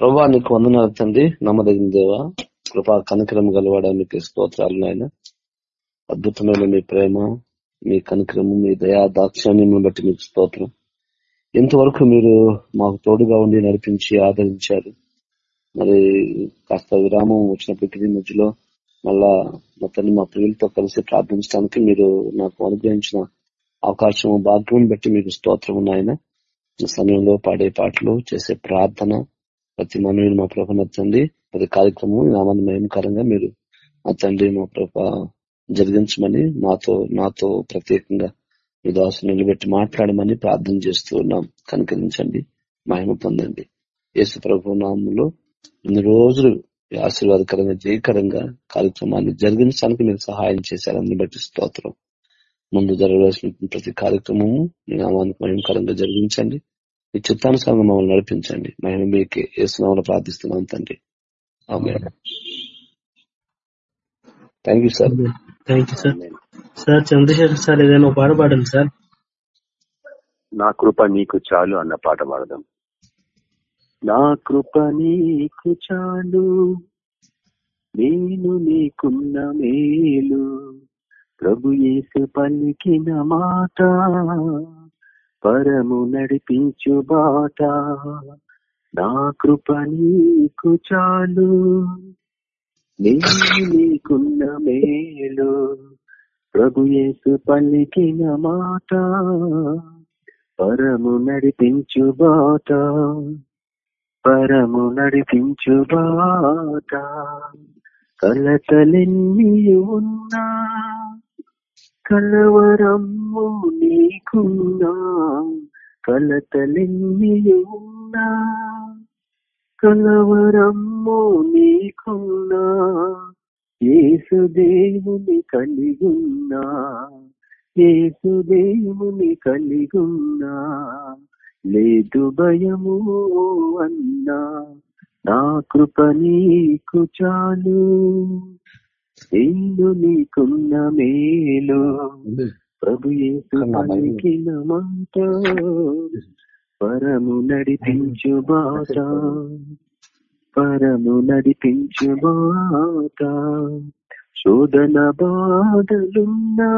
ప్రభా నీకు వందనాలు తండ్రి. నమ్మదగిన దేవ కృపా కనకరం గలవాడ మీకు స్తోత్రాలు నాయన. అద్భుతమైన మీ ప్రేమ మీ కనకరము మీ దయా దాక్షాన్ని బట్టి మీకు స్తోత్రం. ఇంతవరకు మీరు మాకు తోడుగా ఉండి నడిపించి ఆదరించారు. మరి కాస్త విరామం వచ్చినప్పటికీ మధ్యలో మళ్ళా మా తల్లి మా ప్రియులతో కలిసి ప్రార్థించడానికి మీరు నాకు అనుగ్రహించిన అవకాశం భాగ్యం బట్టి మీకు స్తోత్రం నాయన. సమయంలో పాడే పాటలు చేసే ప్రార్థన ప్రతి మనవిని మా ప్రభ నచ్చండి ప్రతి కార్యక్రమం నామకరంగా మీరు మా తండ్రి మా ప్రభ జరిగించమని మాతో నాతో ప్రత్యేకంగా మీ దాసు నిలబెట్టి మాట్లాడమని ప్రార్థన చేస్తూ ఉన్నాం. కనుకరించండి. మహిమ పొందండి. యేసు ప్రభు నామంలో ఇన్ని రోజులు ఆశీర్వాదకరంగా జయకరంగా కార్యక్రమాన్ని జరిగించడానికి మీరు సహాయం చేశారని బట్టి స్తోత్రం. ముందు జరగవలసిన ప్రతి కార్యక్రమము మీ నామానికి మహిమకరంగా జరిగించండి. మీ చిత్తానుసారంగా మమ్మల్ని నడిపించండి. మహిమ మీకే ఏసునామని ప్రార్థిస్తున్నాం తండ్రి. Thank you sir thank you sir sir Chandrashekar sir ఏదైనా పాట పాడండి సార్ నా కృప నీకు చాలు అన్న పాట పాడదాం. నా కృప నీకు చాలు నేను నీకున్న మేలు ప్రభు యేసు పలికిన మాట. పరము నడిపించు బాట. నా కృప నీకు చాలు. నీకున్న మేలు. ప్రభుయేసు పలికిన మాట. పరము నడిపించు బాట. పరము నడిపించు బాట. కలతలెన్నీ ఉన్నా కలవరమ్ము నీకున్నా కలతలెన్ని ఉన్నా. కలవరమ్ము నీకున్నా ఏసుదేవుని కలిగున్నా ఏసుదేవుని కలిగున్నా. లేదు భయము అన్నా నా కృప నీకు చాలు. నేను నీకున్న మేలు. ప్రభు పలికిన మాట. పరము నడిపించు బాట పరము నడిపించు బాట శోధన బాధలున్నా.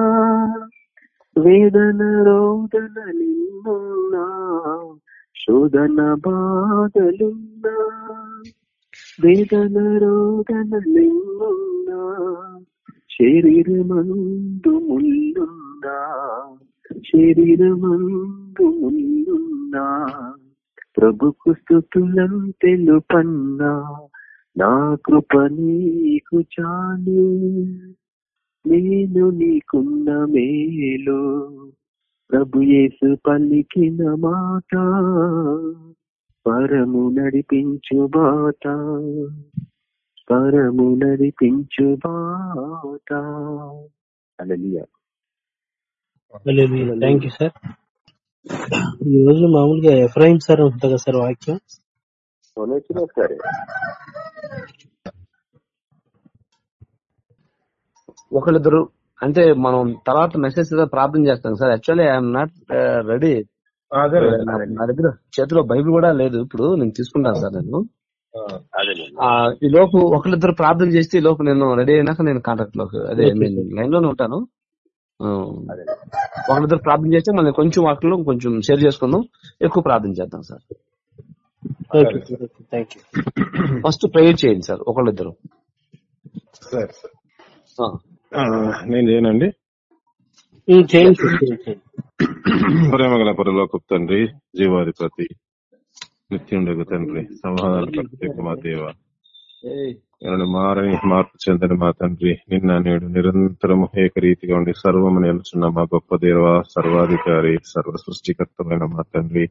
వేదన రోదన నిన్నున్నా. శోధన బాధలున్నా. వేదన రోగన నిన్నున్నా శరీరమందు ముల్లున్నా శరీరమందు ముల్లున్నా ప్రభుకు స్థుతులం తెలుపన్నా నా కృప నీకు చాలు. నేను నీకున్న మేలు ప్రభు యేసు పలికిన మాట. పరము నడిపించు బాట పరము నడిపించు బాట థ్యాంక్ యూ సార్ ఈ రోజు మామూలుగా ఎఫ్రాయిం సార్ ఉంటుంది కదా సార్ వాక్యం? సరే. ఒకళ్ళిద్దరు అంటే మనం తర్వాత మెసేజ్ ప్రార్థన చేస్తాం sir. Actually I'm not ready నా దగ్గర చేతిలో బైబిల్ కూడా లేదు. ఇప్పుడు నేను తీసుకుంటాను సార్ నేను. ఈ లోపు ఒకళ్ళిద్దరు ప్రార్థన చేస్తే ఈ లోపు నేను రెడీ అయినాక నేను కాంటాక్ట్లో అదే నేను లైన్లోనే ఉంటాను. ఒకళ్ళిద్దరు ప్రార్థన చేస్తే మళ్ళీ కొంచెం వాటిలో కొంచెం షేర్ చేసుకుందాం. ఎక్కువ ప్రార్థన చేద్దాం సార్. ఫస్ట్ ప్రేయర్ చేయండి సార్ ఒకళ్ళిద్దరు. నేను చేయనండి. ప్రేమ గల పరలోక తండ్రి జీవాధిపతి నిత్యుండగు తండ్రి సమాధాన మా దేవ. మారని మార్పు చెందని మా తండ్రి నిన్న నేడు నిరంతరము ఏకరీతిగా ఉండి సర్వము నిలుచున్న మా గొప్ప దేవ సర్వాధికారి సర్వ సృష్టికర్తమైన మా తండ్రి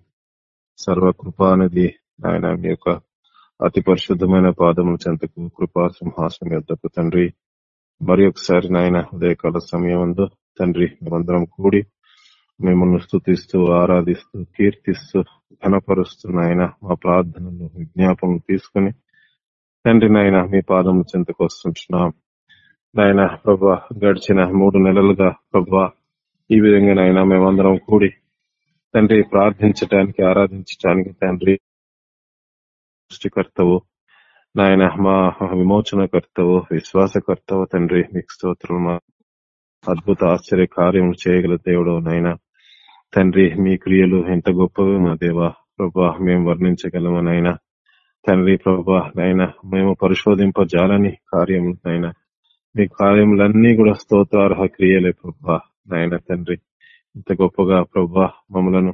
సర్వ కృపానిధి ఆయన మీ యొక్క అతి పరిశుద్ధమైన పాదముల చెంతకు కృపా సింహాసనం యొద్దకు తండ్రి. మరి ఒకసారి నాయన ఉదయకాల సమయం తండ్రి మేమందరం కూడి మిమ్మల్ని స్థుతిస్తూ ఆరాధిస్తూ కీర్తిస్తూ ఘనపరుస్తున్న నాయన మా ప్రార్థనలు విజ్ఞాపనలు తీసుకుని తండ్రి నాయన మీ పాదం చెంతకు వస్తుంటున్నాం. నాయన ప్రభా గడిచిన మూడు నెలలుగా ప్రభా ఈ విధంగా నాయన మేమందరం కూడి తండ్రి ప్రార్థించటానికి ఆరాధించటానికి తండ్రి సృష్టికర్తవు. నాయన మా విమోచనకర్తవు విశ్వాసకర్తవు తండ్రి. మీకు స్తోత్రం అద్భుత ఆశ్చర్య కార్యములు చేయగల దేవుడు నాయన. తండ్రి మీ క్రియలు ఎంత గొప్పవి మా దేవా ప్రభా మేము వర్ణించగలము నాయన? తండ్రి ప్రభా నాయన మేము పరిశోధింపజాలని కార్యములు నాయన. మీ కార్యములన్నీ కూడా స్తోత్రార్హ క్రియలే ప్రభా నాయన తండ్రి. ఇంత గొప్పగా ప్రభా మమ్మలను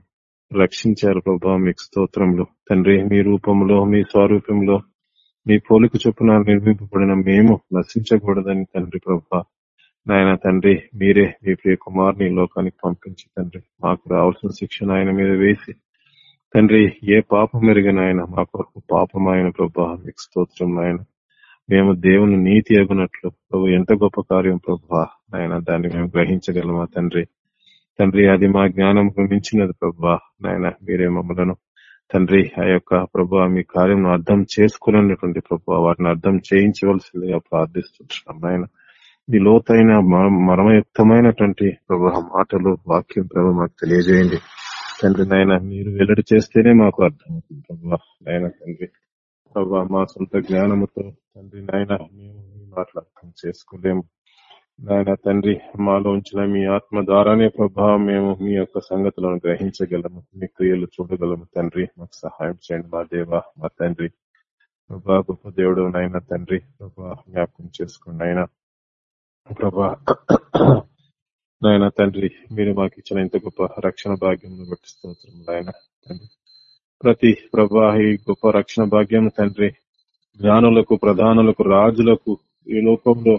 రక్షించారు ప్రభా మీకు స్తోత్రంలో తండ్రి మీ రూపంలో మీ స్వరూపంలో మీ పోలిక చొప్పున నిర్మింపబడిన మేము నశించకూడదని తండ్రి ప్రభా నాయన తండ్రి మీరే మీ ప్రియ కుమార్ని లోకానికి పంపించి తండ్రి మాకు రావాల్సిన శిక్షణ ఆయన మీద వేసి తండ్రి ఏ పాపం మెరుగన ఆయన మా కొరకు పాపం ఆయన ప్రభా మీకు స్తోత్రం ఆయన మేము దేవుని నీతి ఎగునట్లు ప్రభు ఎంత గొప్ప కార్యం ప్రభా నాయన దాన్ని మేము గ్రహించగలమా తండ్రి? తండ్రి అది మా జ్ఞానం మించినది ప్రభా నాయన మీరే మమ్మలను తండ్రి ఆ యొక్క ప్రభా మీ కార్యం అర్థం చేసుకున్నటువంటి ప్రభా వాటిని అర్థం చేయించవలసిందిగా ప్రార్థిస్తున్నాం నాయన. ఈ లోతైన మ- మర్మయుక్తమైనటువంటి మాటలు వాక్యం ప్రభు మాకు తెలియజేయండి. తండ్రి నాయన మీరు వెల్లడి చేస్తేనే మాకు అర్థమవుతుంది ప్రభా నాయన తండ్రి. ప్రభా మా సొంత జ్ఞానముతో తండ్రి నాయన మేము మీ మాటలు అర్థం చేసుకోలేము నాయన తండ్రి మాలో ఉంచిన మీ ఆత్మ ద్వారానే ప్రభావం మేము మీ యొక్క సంగతులను గ్రహించగలము మీ క్రియలు చూడగలము తండ్రి. మాకు సహాయం చేయండి మా దేవ మా తండ్రి. ప్రభా గొప్ప దేవుడు నాయన తండ్రి ప్రభా జ్ఞాపకం చేసుకోండి అయినా ప్రభా నాయన తండ్రి మీరు మాకు ఇచ్చిన ఇంత గొప్ప రక్షణ భాగ్యం బట్టి స్తోత్రం నాయన తండ్రి. ప్రతి ప్రభా ఈ గొప్ప రక్షణ భాగ్యం తండ్రి జ్ఞానులకు ప్రధానులకు రాజులకు ఈ లోకంలో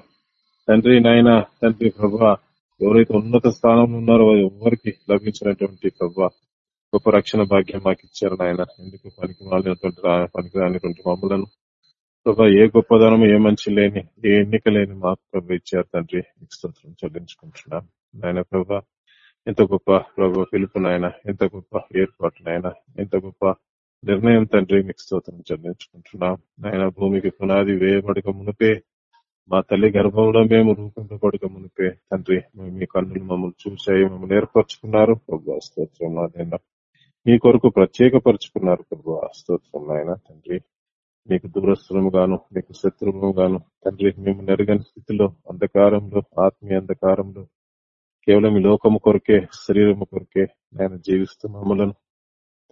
తండ్రి నాయన తండ్రి ప్రభా ఎవరైతే ఉన్నత స్థానంలో ఉన్నారో ఎవరికి లభించినటువంటి ప్రభా గొప్ప రక్షణ భాగ్యం మాకు ఇచ్చారు నాయన. ఎందుకు పనికి మాలినటువంటి పనికి పనికిరానిటువంటి మమ్మలను ప్రభా ఏ గొప్పదనం ఏ మంచి లేని ఏ ఎన్నిక లేని మాకు ప్రభు ఇచ్చారు తండ్రి స్తోత్రం చెల్లించుకుంటున్నాం. నాయన ప్రభా ఎంత గొప్ప ప్రభు పిలుపు నాయన ఎంత గొప్ప ఏర్పాటు నాయన ఎంత గొప్ప నిర్ణయం తండ్రి మీకు స్తోత్రం చెల్లించుకుంటున్నాం. నాయన భూమికి పునాది వేయబడక మునిపే మా తల్లి గర్భంలో మేము రూపింపబడక మునిపే తండ్రి మీ కన్నులు మమ్మల్ని చూశాయి మమ్మల్ని ఏర్పరచుకున్నారు. ప్రభు స్తోత్రం నాయన. మీ కొరకు ప్రత్యేకపరుచుకున్నారు ప్రభు స్తోత్రం నాయన తండ్రి. మీకు దూరస్థులము గాను మీకు శత్రువుగాను తండ్రి మేము నెరగని స్థితిలో అంధకారంలో ఆత్మీయ అంధకారంలో కేవలం ఈ లోకము కొరకే శరీరము కొరకే నాయన జీవిస్తున్నాములను మమ్మలను.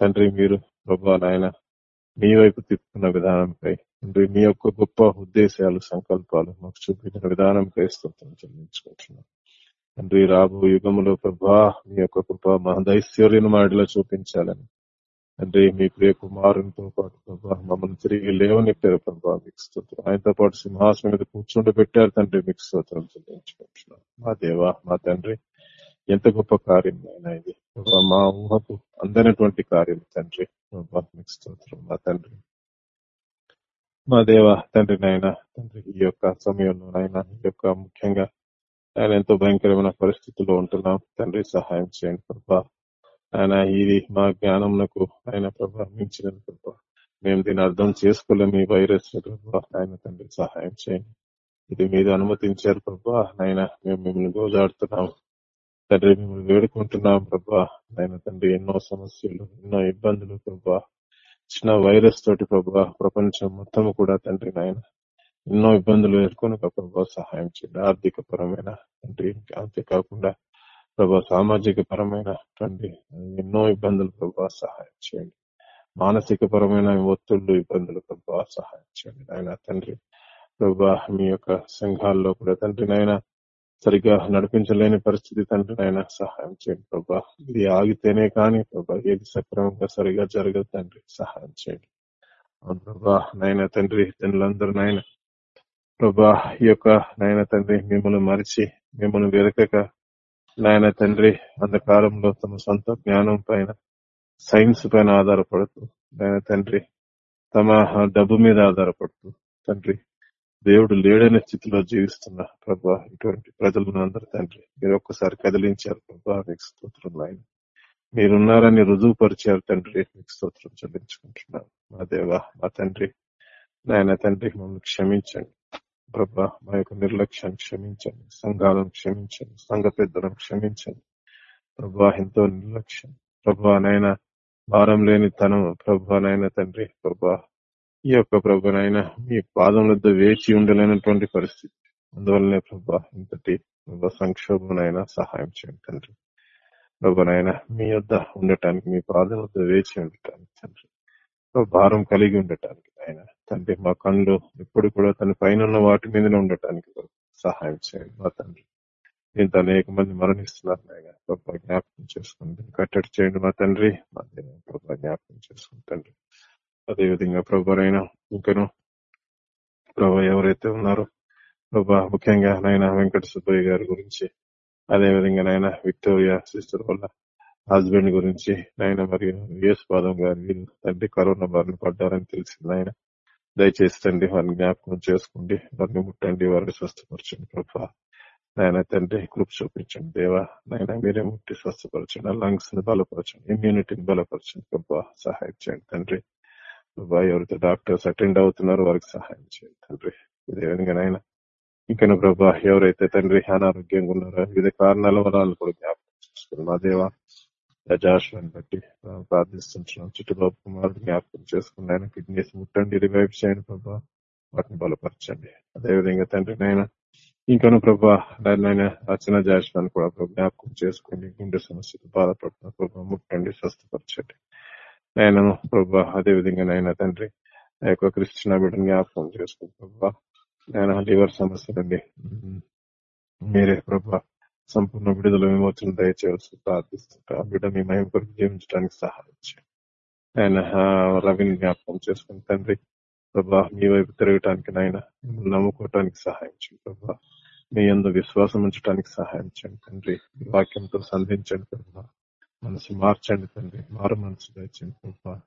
తండ్రి మీరు ప్రభా నాయన మీ వైపు తిప్పుకున్న విధానంపై తండ్రి మీ యొక్క గొప్ప ఉద్దేశాలు సంకల్పాలు మాకు చూపించిన విధానంపై స్తోత్రం చెల్లించుకుంటున్నాం. తండ్రి రాబో యుగములో ప్రభా మీ యొక్క కృప మహదైశ్వర్యను మాటలో చూపించాలని అంటే మీ ప్రియ కుమారునితో పాటు ప్రభా మమ్మల్ని తిరిగి లేవనెట్టారు ప్రభా మీకు స్తోత్రం. ఆయనతో పాటు సింహాసనం మీద కూర్చుండి పెట్టారు తండ్రి మీకు స్తోత్రం చెల్లించుకుంటున్నాం. మా దేవ మా తండ్రి ఎంత గొప్ప కార్యం ఆయన ఇది. మా ఊహకు అందనటువంటి కార్యం తండ్రి. ప్రభా మీకు స్తోత్రం. మా తండ్రి మా దేవ తండ్రి నాయన తండ్రి ఈ యొక్క సమయంలో నాయన ఈ యొక్క ముఖ్యంగా ఆయన ఎంతో భయంకరమైన పరిస్థితుల్లో ఉంటున్నాం. తండ్రి సహాయం చేయండి ప్రభా. ఆయన ఇది మా జ్ఞానంకు ఆయన ప్రభా ప్రభా. మేము దీన్ని అర్థం చేసుకోలేము ఈ వైరస్ ప్రభా. ఆయన తండ్రి సహాయం చేయండి. ఇది మీరు అనుమతించారు ప్రభా. ఆయన మేము మిమ్మల్ని గోజాడుతున్నాము. తండ్రి మిమ్మల్ని వేడుకుంటున్నాం ప్రభా. ఆయన తండ్రి ఎన్నో సమస్యలు ఎన్నో ఇబ్బందులు ప్రభా. చిన్న వైరస్ తోటి ప్రభా ప్రపంచం మొత్తం కూడా తండ్రి నాయన ఎన్నో ఇబ్బందులు ఎదుర్కొని ప్రభా సహాయం చేయండి. ఆర్థిక పరమైన తండ్రి అంతేకాకుండా ప్రభా సామాజిక పరమైన తండ్రి ఎన్నో ఇబ్బందులు ప్రభా సహాయం చేయండి. మానసిక పరమైన ఒత్తిళ్ళు ఇబ్బందులు ప్రభా సహాయం చేయండి. ఆయన తండ్రి ప్రభా మీ యొక్క సంఘాల్లో కూడా తండ్రి నాయన సరిగా నడిపించలేని పరిస్థితి తండ్రి నాయన సహాయం చేయండి ప్రభా. ఇది ఆగితేనే కానీ ప్రభా ఏది సక్రమంగా సరిగా జరగదు తండ్రి సహాయం చేయండి. అవును ప్రభా నాయన తండ్రి తండ్రులందరూ నాయన ప్రభా ఈ యొక్క నాయన తండ్రి మిమ్మల్ని మరిచి మిమ్మల్ని వెరకక నాయన తండ్రి అంధకారంలో తమ సొంత జ్ఞానం పైన సైన్స్ పైన ఆధారపడుతూ నాయన తండ్రి తమ డబ్బు మీద ఆధారపడుతూ తండ్రి దేవుడు లేడనే స్థితిలో జీవిస్తున్న ప్రభా ఇటువంటి ప్రజలను అందరూ తండ్రి మీరు ఒక్కసారి కదిలించారు ప్రభా మీకు స్తోత్రం నాయన. మీరున్నారని రుజువుపరిచారు తండ్రి మీకు స్తోత్రం చెల్లించుకుంటున్నాను మా దేవ మా తండ్రి నాయన తండ్రి మమ్మల్ని క్షమించండి. ప్రభా మా యొక్క నిర్లక్ష్యం క్షమించండి సంఘాలను క్షమించండి సంఘ పెద్దలను క్షమించండి. ప్రభా ఎంతో నిర్లక్ష్యం. ప్రభా నైనా భారం లేని తనం ప్రభా తండ్రి ప్రభా ఈ యొక్క ప్రభునైనా మీ పాదం వద్ద వేచి ఉండలేనటువంటి పరిస్థితి. అందువల్లనే ప్రభా ఇంతటి ప్రభా సంక్షోభనైనా సహాయం చేయండి తండ్రి. ప్రభునైనా మీ వద్ద ఉండటానికి మీ పాదం వద్ద వేచి ఉండటానికి తండ్రి. భారం కలిగి ఉండటానికి ఆయన తండ్రి మా కళ్ళు ఎప్పుడు కూడా తన పైన ఉన్న వాటి మీదనే ఉండటానికి సహాయం చేయండి మా తండ్రి. దీంతో అనేక మంది మరణిస్తున్నారు నాయన. ప్రభా జ్ఞాపకం చేసుకోండి కట్టడి చేయండి మా తండ్రి. మా ప్రభా జ్ఞాపకం చేసుకుంటండి అదేవిధంగా ప్రభానైనా ఇంకను ప్రభా ఎవరైతే ఉన్నారో ప్రభా ముఖ్యంగా నాయన వెంకట సుబ్బయ్య గారి గురించి అదే విధంగా నాయన విక్టోరియా సిస్టర్ వల్ల హస్బెండ్ గురించి నాయన మరియు యుఎస్ పాదం వీళ్ళు తండ్రి కరోనా బారిన పడ్డారని తెలిసింది ఆయన దయచేసి తండ్రి వారిని జ్ఞాపకం చేసుకోండి. వారిని ముట్టండి. వారిని స్వస్థపరచండి ప్రభా. నాయన తండ్రి కృప చూపించండి దేవా. నాయన మీరే ముట్టి స్వస్థపరచండి. లంగ్స్ని బలపరచండి. ఇమ్యూనిటీని బలపరచండి ప్రభా. సహాయం చేయండి తండ్రి. ప్రభా ఎవరైతే డాక్టర్స్ అటెండ్ అవుతున్నారో వారికి సహాయం చేయండి తండ్రి. ఇదే విధంగా నాయన ఇంకా ప్రభా ఎవరైతే తండ్రి అనారోగ్యంగా ఉన్నారో వివిధ కారణాల వల్ల వాళ్ళు కూడా జ్ఞాపకం చేసుకోండి మా దేవా? జాషువాని బట్టి ఆ, ప్రార్థిస్తుంటున్నాం. చుట్టుబాబు కుమారుడు జ్ఞాపకం చేసుకుని ఆయన కిడ్నీస్ ముట్టండి రివైవ్ చేయండి ప్రభా. వాటిని బలపరచండి. అదేవిధంగా తండ్రి నాయన ఇంకాను ప్రభా నాయన రచన జాషువాని కూడా ప్రభు. జ్ఞాపకం చేసుకుని గుండె సమస్యతో బాధపడుతున్న ప్రభా ముట్టండి స్వస్థపరచండి. నాయనను ప్రభా అదే విధంగా నాయన తండ్రి ఆ యొక్క క్రిస్టియన్ బిడ్డను జ్ఞాపకం చేసుకుని ప్రభా నాయన లివర్ సమస్యలండి. మీరే ప్రభా సంపూర్ణ విడుదల విమోచన దయచేయాల్సి ప్రార్థిస్తుంటా. బిడ్డ మీ మహిమ కొరకు జీవించడానికి సహాయం ఆయన రవిని జ్ఞాపకం చేసుకుని తండ్రి ప్రభా మీ వైపు తిరగటానికి నాయన మిమ్మల్ని నమ్ముకోవటానికి సహాయం చేయండి ప్రభా. మీ అందు విశ్వాసం ఉంచడానికి సహాయం చేయండి తండ్రి వాక్యంతో సంధించండి ప్రభా. మనసు మార్చండి తండ్రి. మారు మనసు దయచండి ప్రభా.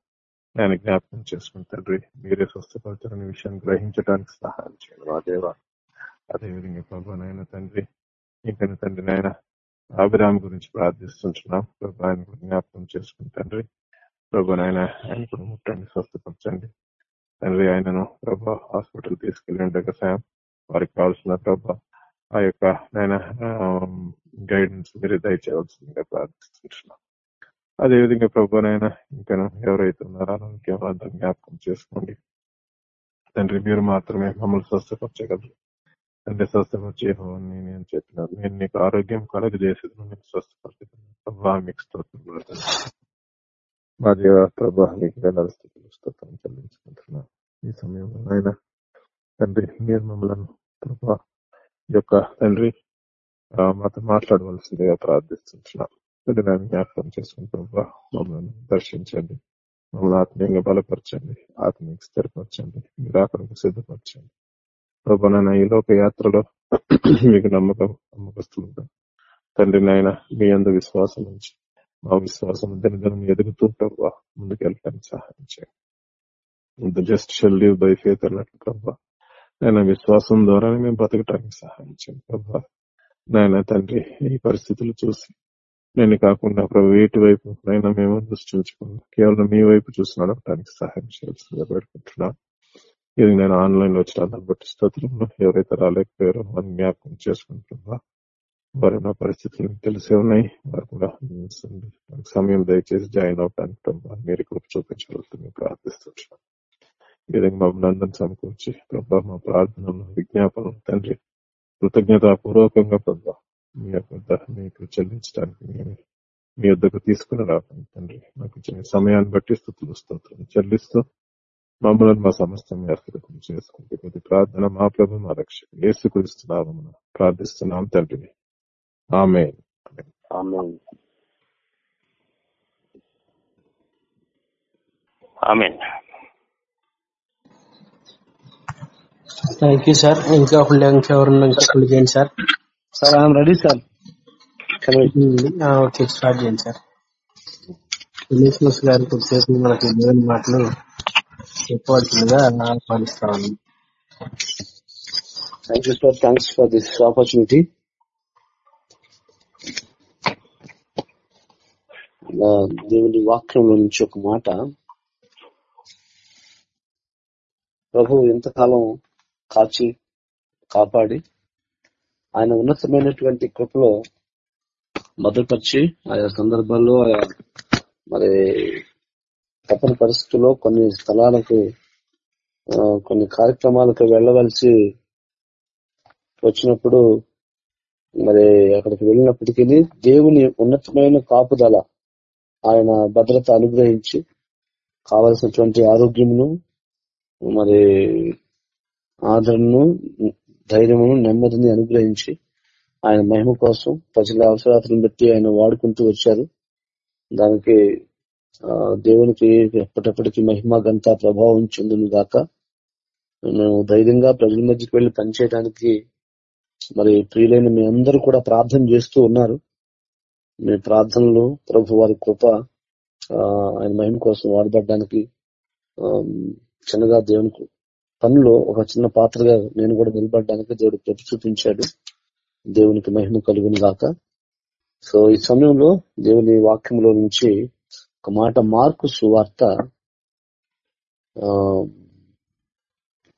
ఆయన జ్ఞాపకం చేసుకుని తండ్రి మీరే స్వస్థపడతారనే విషయాన్ని గ్రహించడానికి సహాయం చేయండి రాదేవా అదేవిధంగా ప్రభా నాయన తండ్రి ఇంకా తండ్రి నాయన. అభిరామ్ గురించి ప్రార్థిస్తుంటున్నాం. ప్రభా ఆయన జ్ఞాపకం చేసుకుని తండ్రి. ప్రభా నాయన ఆయన కూడా ముట్టండి స్వస్థపరచండి. తండ్రి ఆయనను ప్రభా హాస్పిటల్ తీసుకెళ్ళి ఉండగా సాయం వారికి కావాల్సిన ప్రభా ఆ యొక్క నాయన గైడెన్స్ మీరు దయచేయవలసిందిగా ప్రార్థిస్తుంటున్నాం. అదేవిధంగా ప్రభానైనా ఇంకా ఎవరైతే ఉన్నారో ఇంకెవరంతా జ్ఞాపకం చేసుకోండి. తండ్రి మీరు మాత్రమే మమ్మల్ని స్వస్థపరచగలరు. తండ్రి స్వస్థపరిచే యెహోవాని నేను చెప్పినాను నేను నీకు ఆరోగ్యం కలగజేసేది నీకు స్వస్థపరచగలను ప్రభా మీకు స్తోత్రం మా దేవ ప్రభా మీకు వేలాది స్థితులు స్తోత్రం చెల్లించుకుంటున్నాను ఈ సమయంలో ఆయన తండ్రి మీరు మమ్మల్ని ప్రభా యొక్క తండ్రి మాతో మాట్లాడవలసిందిగా ప్రార్థిస్తున్నాం తండ్రి నేను జ్ఞాపకం చేసుకుని ప్రభా మమ్మల్ని దర్శించండి. మమ్మల్ని ఆత్మీయంగా బలపరచండి. ఆత్మీయంగా స్థిరపరచండి. మీరు అక్కడికి సిద్ధపరచండి. ప్రభా నాయన ఈ లోక యాత్రలో మీకు నమ్మకం నమ్మకస్తుంటాం తండ్రి నాయన మీ అందు విశ్వాసం నుంచి మా విశ్వాసం దినదినం ఎదుగుతూ ప్రభా ముందుకు వెళ్ళడానికి సహాయం చేయండి just shall live by faith అన్నట్లు ప్రభా. నాయన విశ్వాసం ద్వారానే మేము బతకటానికి సహాయం చేయండి ప్రభా. నాయన తండ్రి ఈ పరిస్థితులు చూసి నేను కాకుండా ప్రభు వీటి వైపు నైనా మేము దృష్టి దృష్టించకుండా కేవలం మీ వైపు చూసి నడపడానికి సహాయం చేయాల్సిందిగా పెట్టుకుంటున్నాను ఇది నేను ఆన్లైన్లో వచ్చిన దాన్ని బట్టి స్తోత్రంలో ఎవరైతే రాలేకపోయారో వారిని జ్ఞాపకం చేసుకుంటున్నా. వారి నా పరిస్థితులు తెలిసే ఉన్నాయి. వారు కూడా సమయం దయచేసి జాయిన్ అవడానికి మీరు కృప చూపించగలుగుతుంది ప్రార్థిస్తున్నాను ఈ విధంగా మమ్మల్ని అందరిని సమకూర్చి ప్రభా మా ప్రార్థనలు విజ్ఞాపనలు తండ్రి కృతజ్ఞతాపూర్వకంగా ప్రభా మీ యొక్క మీకు చెల్లించడానికి మేము మీ వద్దకు తీసుకుని రాకండి తండ్రి మాకు ఇచ్చిన సమయాన్ని బట్టి స్థుతులు స్తోత్రం చెల్లిస్తూ మమ్మల్ని మా సమస్తం ఏర్పడకం చేసుకుంటే కొద్ది ప్రార్థన మా ప్రభు మా రక్షక ఏసుకుస్తున్నాము ప్రార్థిస్తున్నాం తండ్రి. ఆమె amen. Amen. Thank you sir ఇంకా ఫుల్ ఇంకెవరన్నా ఇంకా ఫుల్ చేయండి sir sir I'm ready sir okay start చేయండి సార్ వినీష్ గారు కొద్దిసేపు మనకి దేవుని మాటలు చెప్పవలసిందిగా ఆహ్వానిస్తా ఉన్నాం Thank you, sir. Thanks for this దేవుని వాక్యంలో నుంచి ఒక మాట. ప్రభు ఎంతకాలం కాచి కాపాడి ఆయన ఉన్నతమైనటువంటి కృపలో భద్రపరిచి ఆయా సందర్భాల్లో ఆయా మరి తప్పని పరిస్థితుల్లో కొన్ని స్థలాలకు ఆ, కొన్ని కార్యక్రమాలకు వెళ్ళవలసి వచ్చినప్పుడు మరి అక్కడికి వెళ్ళినప్పటికీ దేవుని ఉన్నతమైన కాపుదల ఆయన భద్రత అనుగ్రహించి కావలసినటువంటి ఆరోగ్యమును మరి ఆదరణను ధైర్యమును నెమ్మదిని అనుగ్రహించి ఆయన మహిమ కోసం ప్రజల అవసరాలను బట్టి ఆయన వాడుకుంటూ వచ్చారు. దానికి దేవునికి ఎప్పటిప్పటికి మహిమ గంత ప్రభావం చెందును గాక. మేము ధైర్యంగా ప్రజల మధ్యకి వెళ్ళి పనిచేయడానికి మరి ప్రియులైన మీ అందరూ కూడా ప్రార్థన చేస్తూ ఉన్నారు. మీ ప్రార్థనలు ప్రభు వారి కృప ఆ, ఆయన మహిమ కోసం వాడబడడానికి ఆ, చిన్నగా దేవునికి పనిలో ఒక చిన్న పాత్రగా నేను కూడా నిలబడడానికి దేవుడు కృప చూపించాడు. దేవునికి మహిమ కలుగును గాక. సో ఈ సమయంలో దేవుని వాక్యంలో నుంచి ఒక మాట మార్కు సువార్త ఆ,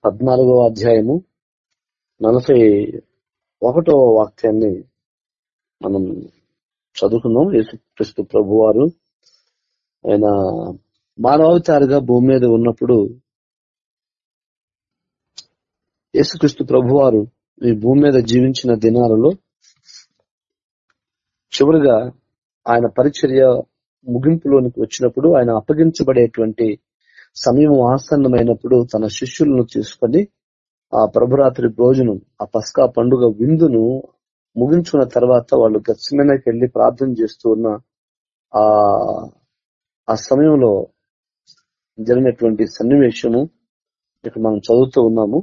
పద్నాలుగవ అధ్యాయము నలభై ఒకటవ వాక్యాన్ని మనం చదువుకున్నాం యేసుక్రీస్తు ప్రభు వారు ఆయన మానవావతారిగా భూమి మీద ఉన్నప్పుడు యేసుక్రీస్తు ప్రభు వారు ఈ భూమి మీద జీవించిన దినాలలో చివరిగా ఆయన పరిచర్య ముగింపులోనికి వచ్చినప్పుడు ఆయన అప్పగించబడేటువంటి సమయం ఆసన్నమైనప్పుడు తన శిష్యులను తీసుకొని ఆ ప్రభురాత్రి భోజనం ఆ పస్కా పండుగ విందును ముగించుకున్న తర్వాత వాళ్ళు గచ్చమనకి వెళ్ళి ప్రార్థన చేస్తూ ఉన్న ఆ ఆ సమయంలో జరిగినటువంటి సన్నివేశము ఇక్కడ మనం చదువుతూ ఉన్నాము.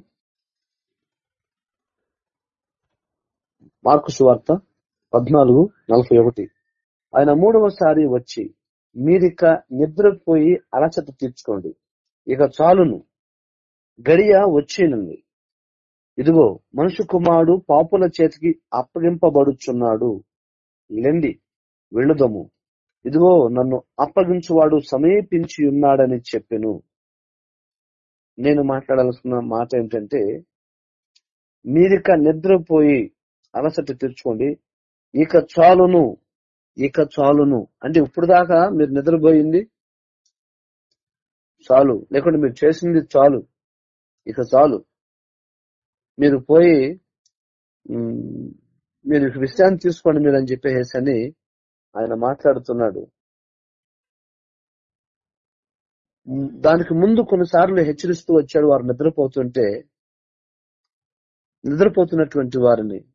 మార్కు సువార్త పద్నాలుగు నలభై ఒకటి. ఆయన మూడవసారి వచ్చి మీరిక నిద్రపోయి అలసట తీర్చుకోండి. ఇక చాలును. గడియ వచ్చేనుంది. ఇదిగో మనుషు కుమారుడు పాపుల చేతికి అప్పగింపబడుచున్నాడు. లెండి వెళ్ళుదము. ఇదిగో నన్ను అప్పగించువాడు సమీపించి ఉన్నాడని చెప్పెను. నేను మాట్లాడాల్సిన మాట ఏంటంటే మీరిక నిద్రపోయి అలసట తీర్చుకోండి. ఇక చాలును. ఇక చాలును. అంటే ఇప్పుడు దాకా మీరు నిద్రపోయింది? చాలు. లేకుంటే మీరు చేసింది చాలు. ఇక చాలు. మీరు పోయి మీరు విశ్రాంతి తీసుకోండి మీరు అని చెప్పేసి అని ఆయన మాట్లాడుతున్నాడు. దానికి ముందు కొన్నిసార్లు హెచ్చరిస్తూ వచ్చాడు వారు నిద్రపోతుంటే. నిద్రపోతున్నటువంటి వారిని.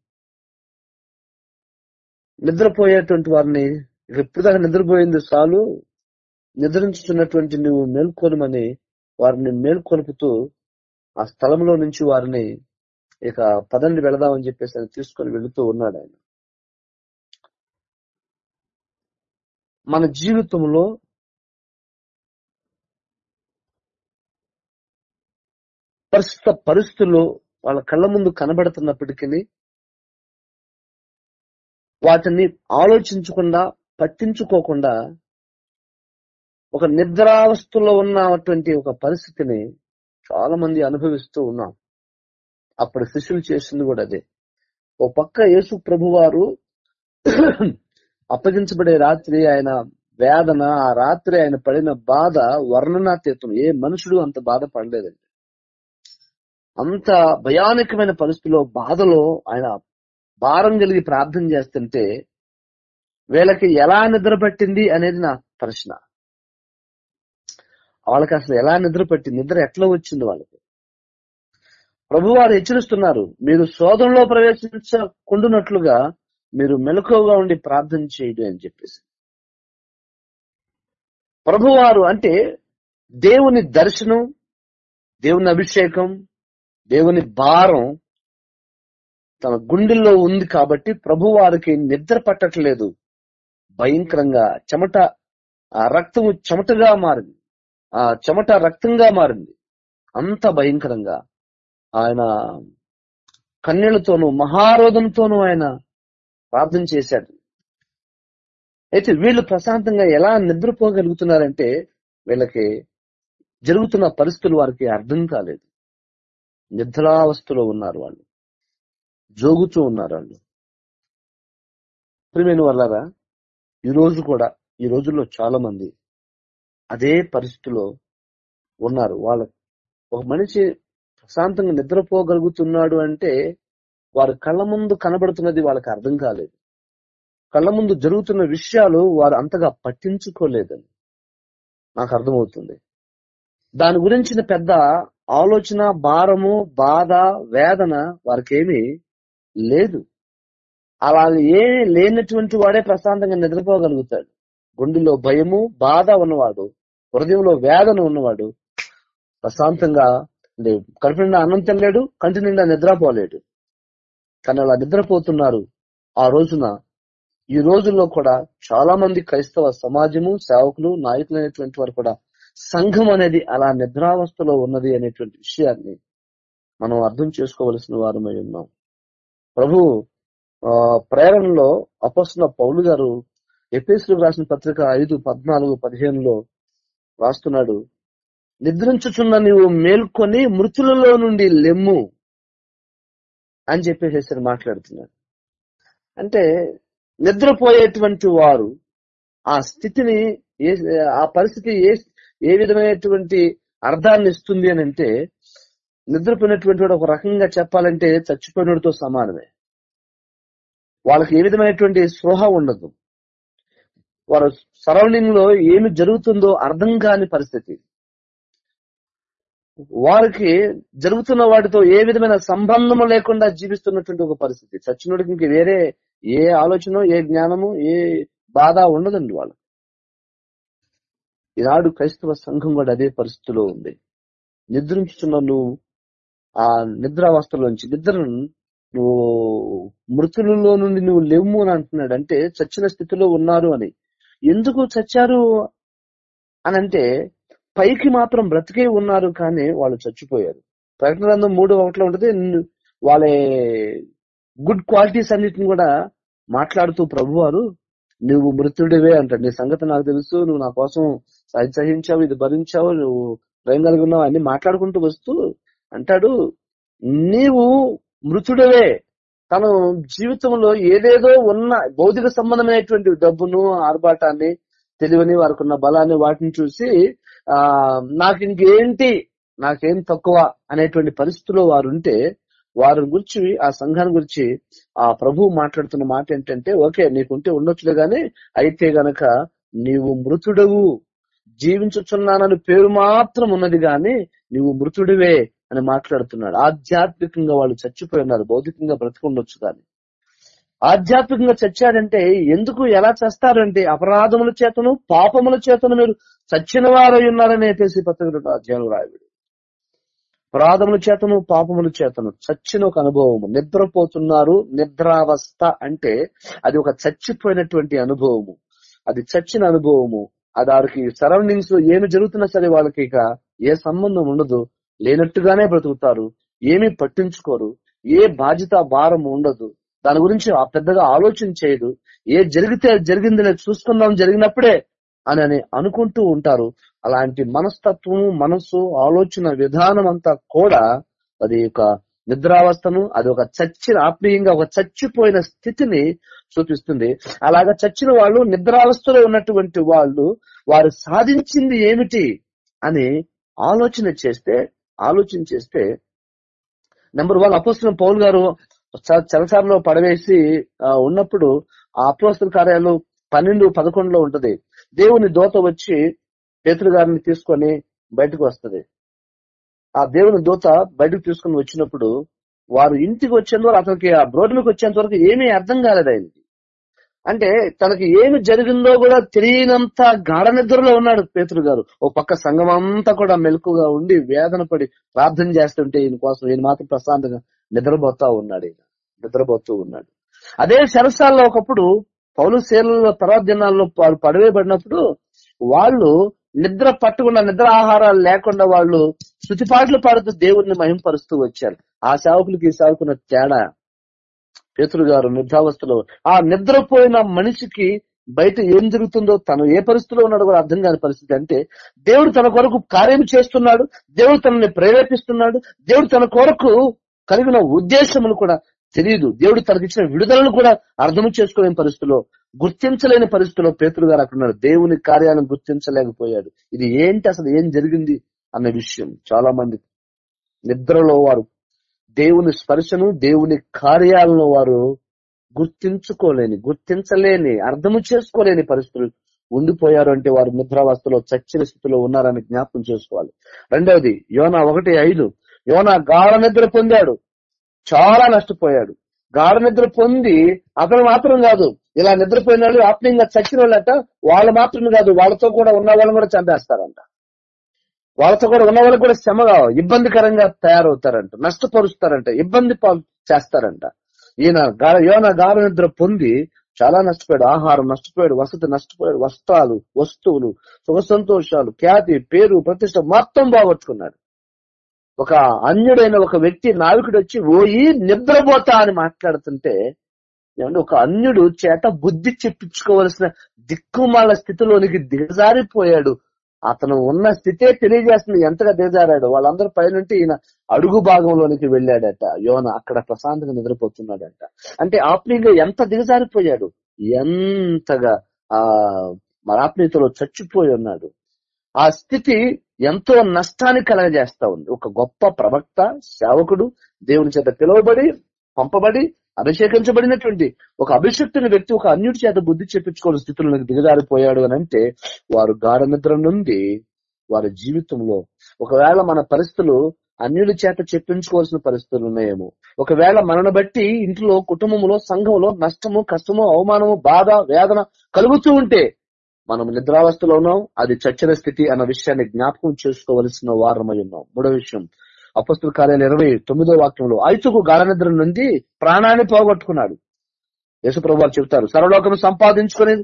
నిద్రపోయేటువంటి వారిని ఎప్పుడుదాకా దాకా నిద్రపోయింది చాలు నిద్రించుతున్నటువంటి నువ్వు మేల్కొనమని వారిని మేల్కొలుపుతూ ఆ స్థలంలో నుంచి వారిని ఇక పదండి వెళదామని చెప్పేసి ఆయన తీసుకొని వెళుతూ ఉన్నాడు ఆయన. మన జీవితంలో ప్రస్తుత పరిస్థితుల్లో వాళ్ళ కళ్ళ ముందు కనబడుతున్నప్పటికీ వాటిని ఆలోచించకుండా పట్టించుకోకుండా ఒక నిద్రావస్థలో ఉన్నటువంటి ఒక పరిస్థితిని చాలా మంది అనుభవిస్తూ ఉన్నాం. అప్పుడు శిష్యులు చేసింది కూడా అదే. ఓ పక్క యేసు ప్రభు వారు అప్పగించబడే రాత్రి ఆయన వేదన ఆ రాత్రి ఆయన పడిన బాధ వర్ణనాతీతం. ఏ మనుషుడు అంత బాధ పడలేదండి అంత భయానకమైన పరిస్థితిలో బాధలో ఆయన భారం కలిగి ప్రార్థన చేస్తుంటే వీళ్ళకి ఎలా నిద్ర పట్టింది అనేది నా ప్రశ్న. వాళ్ళకి అసలు ఎలా నిద్ర పట్టింది నిద్ర ఎట్లా వచ్చింది వాళ్ళకి? ప్రభు వారు హెచ్చరిస్తున్నారు మీరు శోధంలో ప్రవేశించకుండానట్లుగా మీరు మెలకువగా ఉండి ప్రార్థన చేయడు అని చెప్పేసి. ప్రభువారు అంటే దేవుని దర్శనం దేవుని అభిషేకం దేవుని భారం తన గుండెల్లో ఉంది కాబట్టి ప్రభు వారికి నిద్ర పట్టట్లేదు. భయంకరంగా చెమట ఆ రక్తము చెమటగా మారింది. ఆ చెమట రక్తంగా మారింది. అంత భయంకరంగా ఆయన కన్నీళ్ళతోనూ మహారోధంతోనూ ఆయన ప్రార్థన చేశాడు. అయితే వీళ్ళు ప్రశాంతంగా ఎలా నిద్రపోగలుగుతున్నారంటే వీళ్ళకి జరుగుతున్న పరిస్థితులు వారికి అర్థం కాలేదు. నిద్రావస్థలో ఉన్నారు వాళ్ళు. జోగుతూ ఉన్నారు వాళ్ళు. ప్రియమైన వాళ్ళారా ఈ రోజు కూడా ఈ రోజుల్లో చాలా మంది అదే పరిస్థితిలో ఉన్నారు. వాళ్ళ ఒక మనిషి ప్రశాంతంగా నిద్రపోగలుగుతున్నాడు అంటే వారి కళ్ళ ముందు కనబడుతున్నది వాళ్ళకి అర్థం కాలేదు. కళ్ళ ముందు జరుగుతున్న విషయాలు వారు అంతగా పట్టించుకోలేదని నాకు అర్థమవుతుంది. దాని గురించిన పెద్ద ఆలోచన భారము బాధ వేదన వారికేమీ లేదు. అలా ఏ లేనటువంటి వాడే ప్రశాంతంగా నిద్రపోగలుగుతాడు. గుండెలో భయము బాధ ఉన్నవాడు హృదయంలో వేదన ఉన్నవాడు ప్రశాంతంగా అంటే కడుపు నిండా అన్నం తినలేడు కంటి నిండా నిద్రపోలేడు. కానీ అలా నిద్రపోతున్నారు ఆ రోజున. ఈ రోజుల్లో కూడా చాలా మంది క్రైస్తవ సమాజము సేవకులు నాయకులు అనేటువంటి వారు కూడా సంఘం అనేది అలా నిద్రావస్థలో ఉన్నది అనేటువంటి విషయాన్ని మనం అర్థం చేసుకోవలసిన వారమై ఉన్నాం. ప్రభు ఆ, ప్రేరణలో అపస్తున్న పౌలు గారు ఎపిఎస్లు రాసిన పత్రిక ఐదు పద్నాలుగు పదిహేనులో రాస్తున్నాడు నిద్రించుచున్న నీవు మేల్కొని మృతులలో నుండి లెమ్ము అని చెప్పేసి మాట్లాడుతున్నాడు అంటే నిద్రపోయేటువంటి వారు ఆ స్థితిని ఏ ఆ పరిస్థితి ఏ ఏ విధమైనటువంటి అర్థాన్ని ఇస్తుంది అని అంటే నిద్రపోయినటువంటి వాడు ఒక రకంగా చెప్పాలంటే చచ్చిపోయినతో సమానమే. వాళ్ళకి ఏ విధమైనటువంటి స్పృహ ఉండదు. వారు సరౌండింగ్లో ఏమి జరుగుతుందో అర్థం కాని పరిస్థితి. వారికి జరుగుతున్న వాటితో ఏ విధమైన సంబంధము లేకుండా జీవిస్తున్నటువంటి ఒక పరిస్థితి. చచ్చినోడికి ఇంక వేరే ఏ ఆలోచన ఏ జ్ఞానము ఏ బాధ ఉండదండి వాళ్ళు ఈనాడు క్రైస్తవ సంఘం కూడా అదే పరిస్థితిలో ఉంది. నిద్రించుతున్న నువ్వు ఆ నిద్రావస్థలోంచి నిద్రను నువ్వు మృతులలో నుండి నువ్వు లేవు అని అంటున్నాడు. అంటే చచ్చిన స్థితిలో ఉన్నారు అని. ఎందుకు చచ్చారు అని అంటే పైకి మాత్రం బ్రతికే ఉన్నారు కానీ వాళ్ళు చచ్చిపోయారు. ప్రకటన గ్రంథం మూడు ఒకటిలో ఉంటుంది వాళ్ళ గుడ్ క్వాలిటీస్ అన్నిటిని కూడా మాట్లాడుతూ ప్రభువారు నువ్వు మృతుడివే అంటాడు. నీ సంగతి నాకు తెలుసు నువ్వు నా కోసం సహించావు ఇది భరించావు నువ్వు భయం కలిగి ఉన్నావు అన్ని మాట్లాడుకుంటూ వస్తూ అంటాడు నీవు మృతుడవే. తను జీవితంలో ఏదేదో ఉన్న భౌతిక సంబంధమైనటువంటి డబ్బును ఆర్భాటాన్ని తెలివని వారికి ఉన్న బలాన్ని వాటిని చూసి ఆ నాకు ఇంకేంటి నాకేం తక్కువ అనేటువంటి పరిస్థితిలో వారు ఉంటే వారి గురించి ఆ సంఘాన్ని గురించి ఆ ప్రభు మాట్లాడుతున్న మాట ఏంటంటే ఓకే నీకుంటే ఉండొచ్చులే గాని అయితే గనక నీవు మృతుడవు. జీవించుచున్నానని పేరు మాత్రం ఉన్నది గాని నీవు మృతుడివే. అని మాట్లాడుతున్నాడు. ఆధ్యాత్మికంగా వాళ్ళు చచ్చిపోయి ఉన్నారు భౌతికంగా బ్రతికుండొచ్చు కానీ. ఆధ్యాత్మికంగా చచ్చాడంటే ఎందుకు ఎలా చేస్తారంటే అపరాధముల చేతను పాపముల చేతను మీరు చచ్చిన వారై ఉన్నారని చెప్పేసి పత్రిక అధ్యయనం రాయుడు అపరాధముల చేతను పాపముల చేతను చచ్చిన ఒక అనుభవము. నిద్రపోతున్నారు నిద్రావస్థ అంటే అది ఒక చచ్చిపోయినటువంటి అనుభవము. అది చచ్చిన అనుభవము. అది వారికి సరౌండింగ్స్లో ఏమి జరుగుతున్నా సరే వాళ్ళకి ఇక ఏ సంబంధం ఉండదు. లేనట్టుగానే బ్రతుకుతారు. ఏమీ పట్టించుకోరు. ఏ బాధ్యత భారం ఉండదు. దాని గురించి ఆ పెద్దగా ఆలోచన చేయదు. ఏ జరిగితే జరిగిందని చూసుకుందాం జరిగినప్పుడే అని అని అనుకుంటూ ఉంటారు. అలాంటి మనస్తత్వం మనసు ఆలోచన విధానం అంతా కూడా అది ఒక నిద్రావస్థను అది ఒక చచ్చిన ఆత్మీయంగా ఒక చచ్చిపోయిన స్థితిని చూపిస్తుంది. అలాగా చచ్చిన వాళ్ళు నిద్రావస్థలో ఉన్నటువంటి వాళ్ళు వారు సాధించింది ఏమిటి అని ఆలోచన చేస్తే ఆలోచన చేస్తే నెంబర్ వన్ అపోస్తుల పౌల్ గారు చ- పడవేసి ఉన్నప్పుడు ఆ అపోస్తుల కార్యాలు పన్నెండు పదకొండులో ఉంటది. దేవుని దోత వచ్చి పేతురు గారిని తీసుకొని బయటకు వస్తది. ఆ దేవుని దూత బయటకు తీసుకుని వచ్చినప్పుడు వారు ఇంటికి వచ్చేంత వరకు అతనికి ఆ బ్రోడ్లకు వచ్చేంత వరకు ఏమీ అర్థం కాలేదు ఆయనకి. అంటే తనకి ఏమి జరిగిందో కూడా తెలియనంత గాఢ నిద్రలో ఉన్నాడు పేతురు గారు. ఓ పక్క సంఘం అంతా కూడా మెలకుగా ఉండి వేదన పడి ప్రార్థన చేస్తుంటే ఈయన కోసం ఈయన మాత్రం ప్రశాంతంగా నిద్రపోతా ఉన్నాడు ఈయన. నిద్రపోతూ ఉన్నాడు. అదే శరసాల్లో ఒకప్పుడు పౌలు శీలలో తర్వాత దినాల్లో వారు పడవేయబడినప్పుడు వాళ్ళు నిద్ర పట్టుకున్న నిద్ర ఆహారాలు లేకుండా వాళ్ళు శృతిపాట్లు పాడుతూ దేవుడిని మహింపరుస్తూ వచ్చారు. ఆ సేవకులకి ఈ సేవకున్న తేడా పేతురు గారు నిద్రావస్థలో ఆ నిద్రపోయిన మనిషికి బయట ఏం జరుగుతుందో తను ఏ పరిస్థితిలో ఉన్నాడో కూడా అర్థం కాని పరిస్థితి అంటే దేవుడు తన కొరకు కార్యం చేస్తున్నాడు దేవుడు తనని ప్రేరేపిస్తున్నాడు దేవుడు తన కొరకు కలిగిన ఉద్దేశములు కూడా తెలియదు. దేవుడు తనకిచ్చిన విడుదలను కూడా అర్థం చేసుకోలేని పరిస్థితిలో గుర్తించలేని పరిస్థితిలో పేతులు గారు అక్కడ దేవుని కార్యాలను గుర్తించలేకపోయాడు. ఇది ఏంటి అసలు ఏం జరిగింది అన్న విషయం చాలా మంది నిద్రలో వారు దేవుని స్పర్శను దేవుని కార్యాలను వారు గుర్తించుకోలేని గుర్తించలేని అర్థము చేసుకోలేని పరిస్థితులు ఉండిపోయారు అంటే వారు నిద్రావస్థలో చచ్చిన స్థితిలో ఉన్నారని జ్ఞాపకం చేసుకోవాలి. రెండవది యోనా ఒకటి ఐదు. యోనా గాఢ నిద్ర పొందాడు. చాలా నష్టపోయాడు. గాఢ నిద్ర పొంది అతను మాత్రం కాదు. ఇలా నిద్రపోయిన వాళ్ళు ఆత్మీయంగా చచ్చిన వాళ్ళట వాళ్ళు మాత్రం కాదు వాళ్ళతో కూడా ఉన్న వాళ్ళని కూడా చంపేస్తారంట. వాళ్ళతో కూడా ఉన్న వాళ్ళకి కూడా శ్రమగా ఇబ్బందికరంగా తయారవుతారంట. నష్టపరుస్తారంట. ఇబ్బంది పాలు చేస్తారంట. ఈయన గా- యోన గాఢ నిద్ర పొంది చాలా నష్టపోయాడు. ఆహారం నష్టపోయాడు. వసతి నష్టపోయాడు. వస్త్రాలు వస్తువులు సుఖ సంతోషాలు ఖ్యాతి పేరు ప్రతిష్ట మొత్తం బాగొట్టుకున్నాడు ఒక అన్యుడైన ఒక వ్యక్తి నావికుడు వచ్చి ఓయి నిద్రపోతా అని మాట్లాడుతుంటే ఏమంటే ఒక అన్యుడు చేత బుద్ధి చెప్పించుకోవలసిన దిక్కుమాల స్థితిలోనికి దిగజారిపోయాడు. అతను ఉన్న స్థితే తెలియజేస్తుంది ఎంతగా దిగజారాడు వాళ్ళందరూ పైనుంటి ఈయన అడుగు భాగంలోనికి వెళ్ళాడట. యోన అక్కడ ప్రశాంతంగా నిద్రపోతున్నాడట. అంటే ఆత్మీయంగా ఎంత దిగజారిపోయాడు? ఎంతగా ఆ మరాత్మీయతలో చచ్చిపోయి ఉన్నాడు. ఆ స్థితి ఎంతో నష్టాన్ని కలగజేస్తా ఉంది. ఒక గొప్ప ప్రవక్త సేవకుడు దేవుని చేత పిలువబడి పంపబడి అభిషేకించబడినటువంటి ఒక అభిషక్తుని వ్యక్తి ఒక అన్యుడి చేత బుద్ధి చెప్పించుకోని స్థితిలోకి దిగజారిపోయాడు అని అంటే వారు గాఢ నిద్ర నుండి వారి జీవితంలో ఒకవేళ మన పరిస్థితులు అన్యుడి చేత చెప్పించుకోవాల్సిన పరిస్థితులు ఉన్నాయేమో ఒకవేళ మనను బట్టి ఇంట్లో కుటుంబంలో సంఘంలో నష్టము కష్టము అవమానము బాధ వేదన కలుగుతూ ఉంటే మనం నిద్రావస్థలో ఉన్నాం. అది చచ్చిన స్థితి అన్న విషయాన్ని జ్ఞాపకం చేసుకోవలసిన వారమై ఉన్నాం. మూడో విషయం అపస్తుల కార్యాలు ఇరవై తొమ్మిదో వాక్యంలో ఐచుకు గాఢనిద్ర నుండి ప్రాణాన్ని పోగొట్టుకున్నాడు. యేసుప్రభు వారు చెప్తారు సర్వలోకం సంపాదించుకుని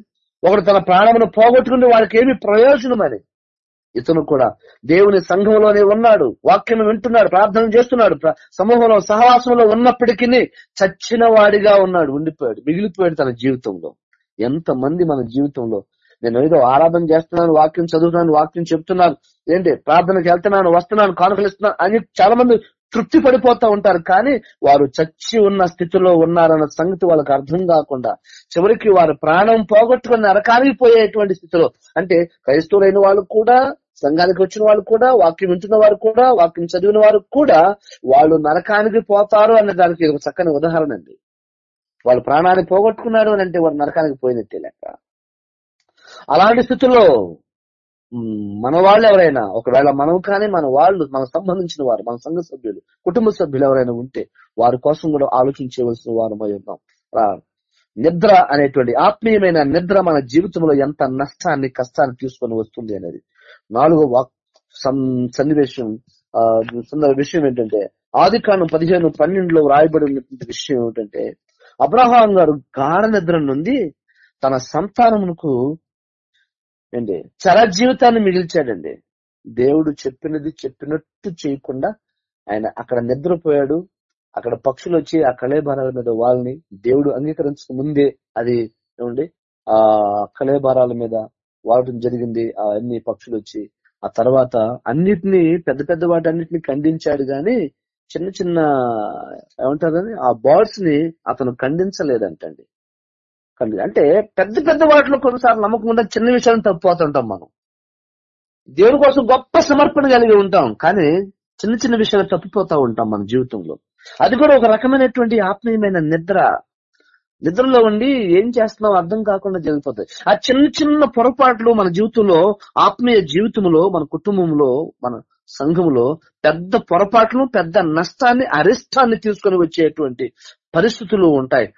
ఒకడు తన ప్రాణమును పోగొట్టుకుని వాడికి ఏమి ప్రయోజనం అని. ఇతను కూడా దేవుని సంఘంలోనే ఉన్నాడు వాక్యం వింటున్నాడు ప్రార్థన చేస్తున్నాడు సమూహంలో సహవాసంలో ఉన్నప్పటికీ చచ్చిన వాడిగా ఉన్నాడు ఉండిపోయాడు మిగిలిపోయాడు తన జీవితంలో. ఎంత మంది మన జీవితంలో నేను ఏదో ఆరాధన చేస్తున్నాను వాక్యం చదువుతున్నాను వాక్యం చెప్తున్నాను ఏంటి ప్రార్థనకి వెళ్తున్నాను వస్తున్నాను కానుకలిస్తున్నాను అని చాలా మంది తృప్తి పడిపోతా ఉంటారు. కానీ వారు చచ్చి ఉన్న స్థితిలో ఉన్నారన్న సంగతి వాళ్ళకి అర్థం కాకుండా చివరికి వారు ప్రాణం పోగొట్టుకుని నరకానికి పోయేటువంటి స్థితిలో అంటే క్రైస్తవులైన వాళ్ళు కూడా సంఘానికి వచ్చిన వాళ్ళు కూడా వాక్యం వింటున్న వారు కూడా వాక్యం చదివిన వారు కూడా వాళ్ళు నరకానికి పోతారు అనే దానికి ఒక చక్కని ఉదాహరణ అండి. వాళ్ళు ప్రాణాన్ని పోగొట్టుకున్నారు అని అంటే వారు నరకానికి పోయినట్టే లెక్క. అలాంటి స్థితిలో మన వాళ్ళు ఎవరైనా ఒకవేళ మనం కానీ మన వాళ్ళు మనకు సంబంధించిన వారు మన సంఘ సభ్యులు కుటుంబ సభ్యులు ఎవరైనా ఉంటే వారి కోసం కూడా ఆలోచించవలసిన వారమై ఉన్నాం. నిద్ర అనేటువంటి ఆత్మీయమైన నిద్ర మన జీవితంలో ఎంత నష్టాన్ని కష్టాన్ని తీసుకొని వస్తుంది అనేది. నాలుగో వాక్ సన్నివేశం ఆ, విషయం ఏంటంటే ఆది కాలం పదిహేను పన్నెండులో వ్రాయబడి ఉన్నటువంటి విషయం ఏమిటంటే అబ్రహాం గారు గాఢ నిద్ర నుండి తన సంతానమునకు ఏంటి చర జీవితాన్ని మిగిల్చాడండి. దేవుడు చెప్పినది చెప్పినట్టు చేయకుండా ఆయన అక్కడ నిద్రపోయాడు. అక్కడ పక్షులు వచ్చి ఆ కళేభారాల మీద వాళ్ళని దేవుడు అంగీకరించక ముందే అది ఏమండి? ఆ కళేభారాల మీద వాడటం జరిగింది. ఆ అన్ని పక్షులు వచ్చి ఆ తర్వాత అన్నిటినీ పెద్ద పెద్ద వాటి అన్నిటిని ఖండించాడు గాని చిన్న చిన్న ఏమంటారని ఆ బర్డ్స్ని అతను ఖండించలేదంటండి. ఖండి- అంటే పెద్ద పెద్ద వాటిలో కొన్నిసార్లు నమ్మకం చిన్న విషయాలను తప్పిపోతుంటాం మనం. దేవుని కోసం గొప్ప సమర్పణ కలిగి ఉంటాం. కానీ చిన్న చిన్న విషయాలు తప్పిపోతా ఉంటాం మన జీవితంలో. అది కూడా ఒక రకమైనటువంటి ఆత్మీయమైన నిద్ర. నిద్రలో ఉండి ఏం చేస్తున్నాం అర్థం కాకుండా జరిగిపోతాయి. ఆ చిన్న చిన్న పొరపాట్లు మన జీవితంలో ఆత్మీయ జీవితంలో మన కుటుంబంలో మన సంఘంలో పెద్ద పొరపాట్లు పెద్ద నష్టాన్ని అరిష్టాన్ని తీసుకొని వచ్చేటువంటి పరిస్థితులు ఉంటాయి.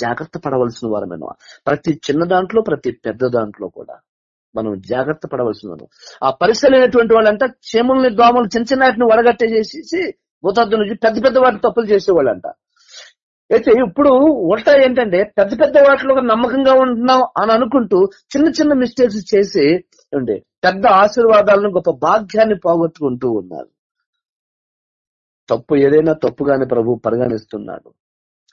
జాగ్రత్త పడవలసిన వారమైన ప్రతి చిన్న దాంట్లో ప్రతి పెద్ద దాంట్లో కూడా మనం జాగ్రత్త పడవలసిన వారు. ఆ పరిశీలైనటువంటి వాళ్ళంట చీమల్ని దోమలు చిన్న చిన్న వాటిని వడగట్టేసేసి భూతార్థం నుంచి పెద్ద పెద్ద వాటిని తప్పులు చేసేవాళ్ళంట. అయితే ఇప్పుడు ఉల్టా ఏంటంటే పెద్ద పెద్ద వాటిలో నమ్మకంగా ఉంటున్నాం అని అనుకుంటూ చిన్న చిన్న మిస్టేక్స్ చేసి ఉండే పెద్ద ఆశీర్వాదాలను గొప్ప భాగ్యాన్ని పోగొట్టుకుంటూ ఉన్నారు. తప్పు ఏదైనా తప్పుగానే ప్రభు పరిగణిస్తున్నాడు.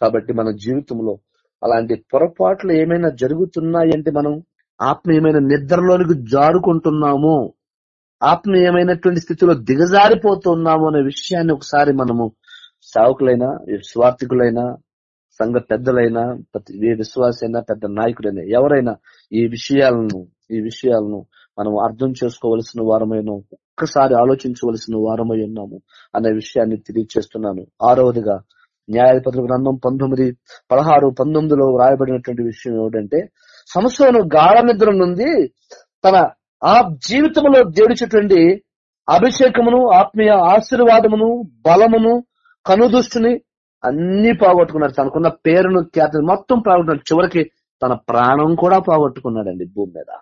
కాబట్టి మన జీవితంలో అలాంటి పొరపాట్లు ఏమైనా జరుగుతున్నాయంటే మనం ఆత్మీయమైన నిద్రలోనికి జారుకుంటున్నాము. ఆత్మీయమైనటువంటి స్థితిలో దిగజారిపోతున్నాము అనే విషయాన్ని ఒకసారి మనము సావుకులైనా స్వార్థికులైనా సంఘ పెద్దలైనా ప్రతి ఏ విశ్వాసైనా పెద్ద నాయకుడైనా ఎవరైనా ఈ విషయాలను ఈ విషయాలను మనం అర్థం చేసుకోవలసిన వారమైన ఒక్కసారి ఆలోచించవలసిన వారమై ఉన్నాము అనే విషయాన్ని తెలియజేస్తున్నాను ఆరవదిగా న్యాయాధిపతుల గ్రంథం పంతొమ్మిది పదహారు పంతొమ్మిదిలో వ్రాయబడినటువంటి విషయం ఏమిటంటే సంస్థను గాఢ నిద్ర నుండి తన ఆ జీవితంలో దేవుడిచేటువంటి అభిషేకమును ఆత్మీయ ఆశీర్వాదమును బలమును కనుదృష్టిని అన్ని పోగొట్టుకున్నాడు. తనకున్న పేరును ఖ్యాతిని మొత్తం పోగొట్టుకున్నాడు. చివరికి తన ప్రాణం కూడా పోగొట్టుకున్నాడండి భూమి మీద.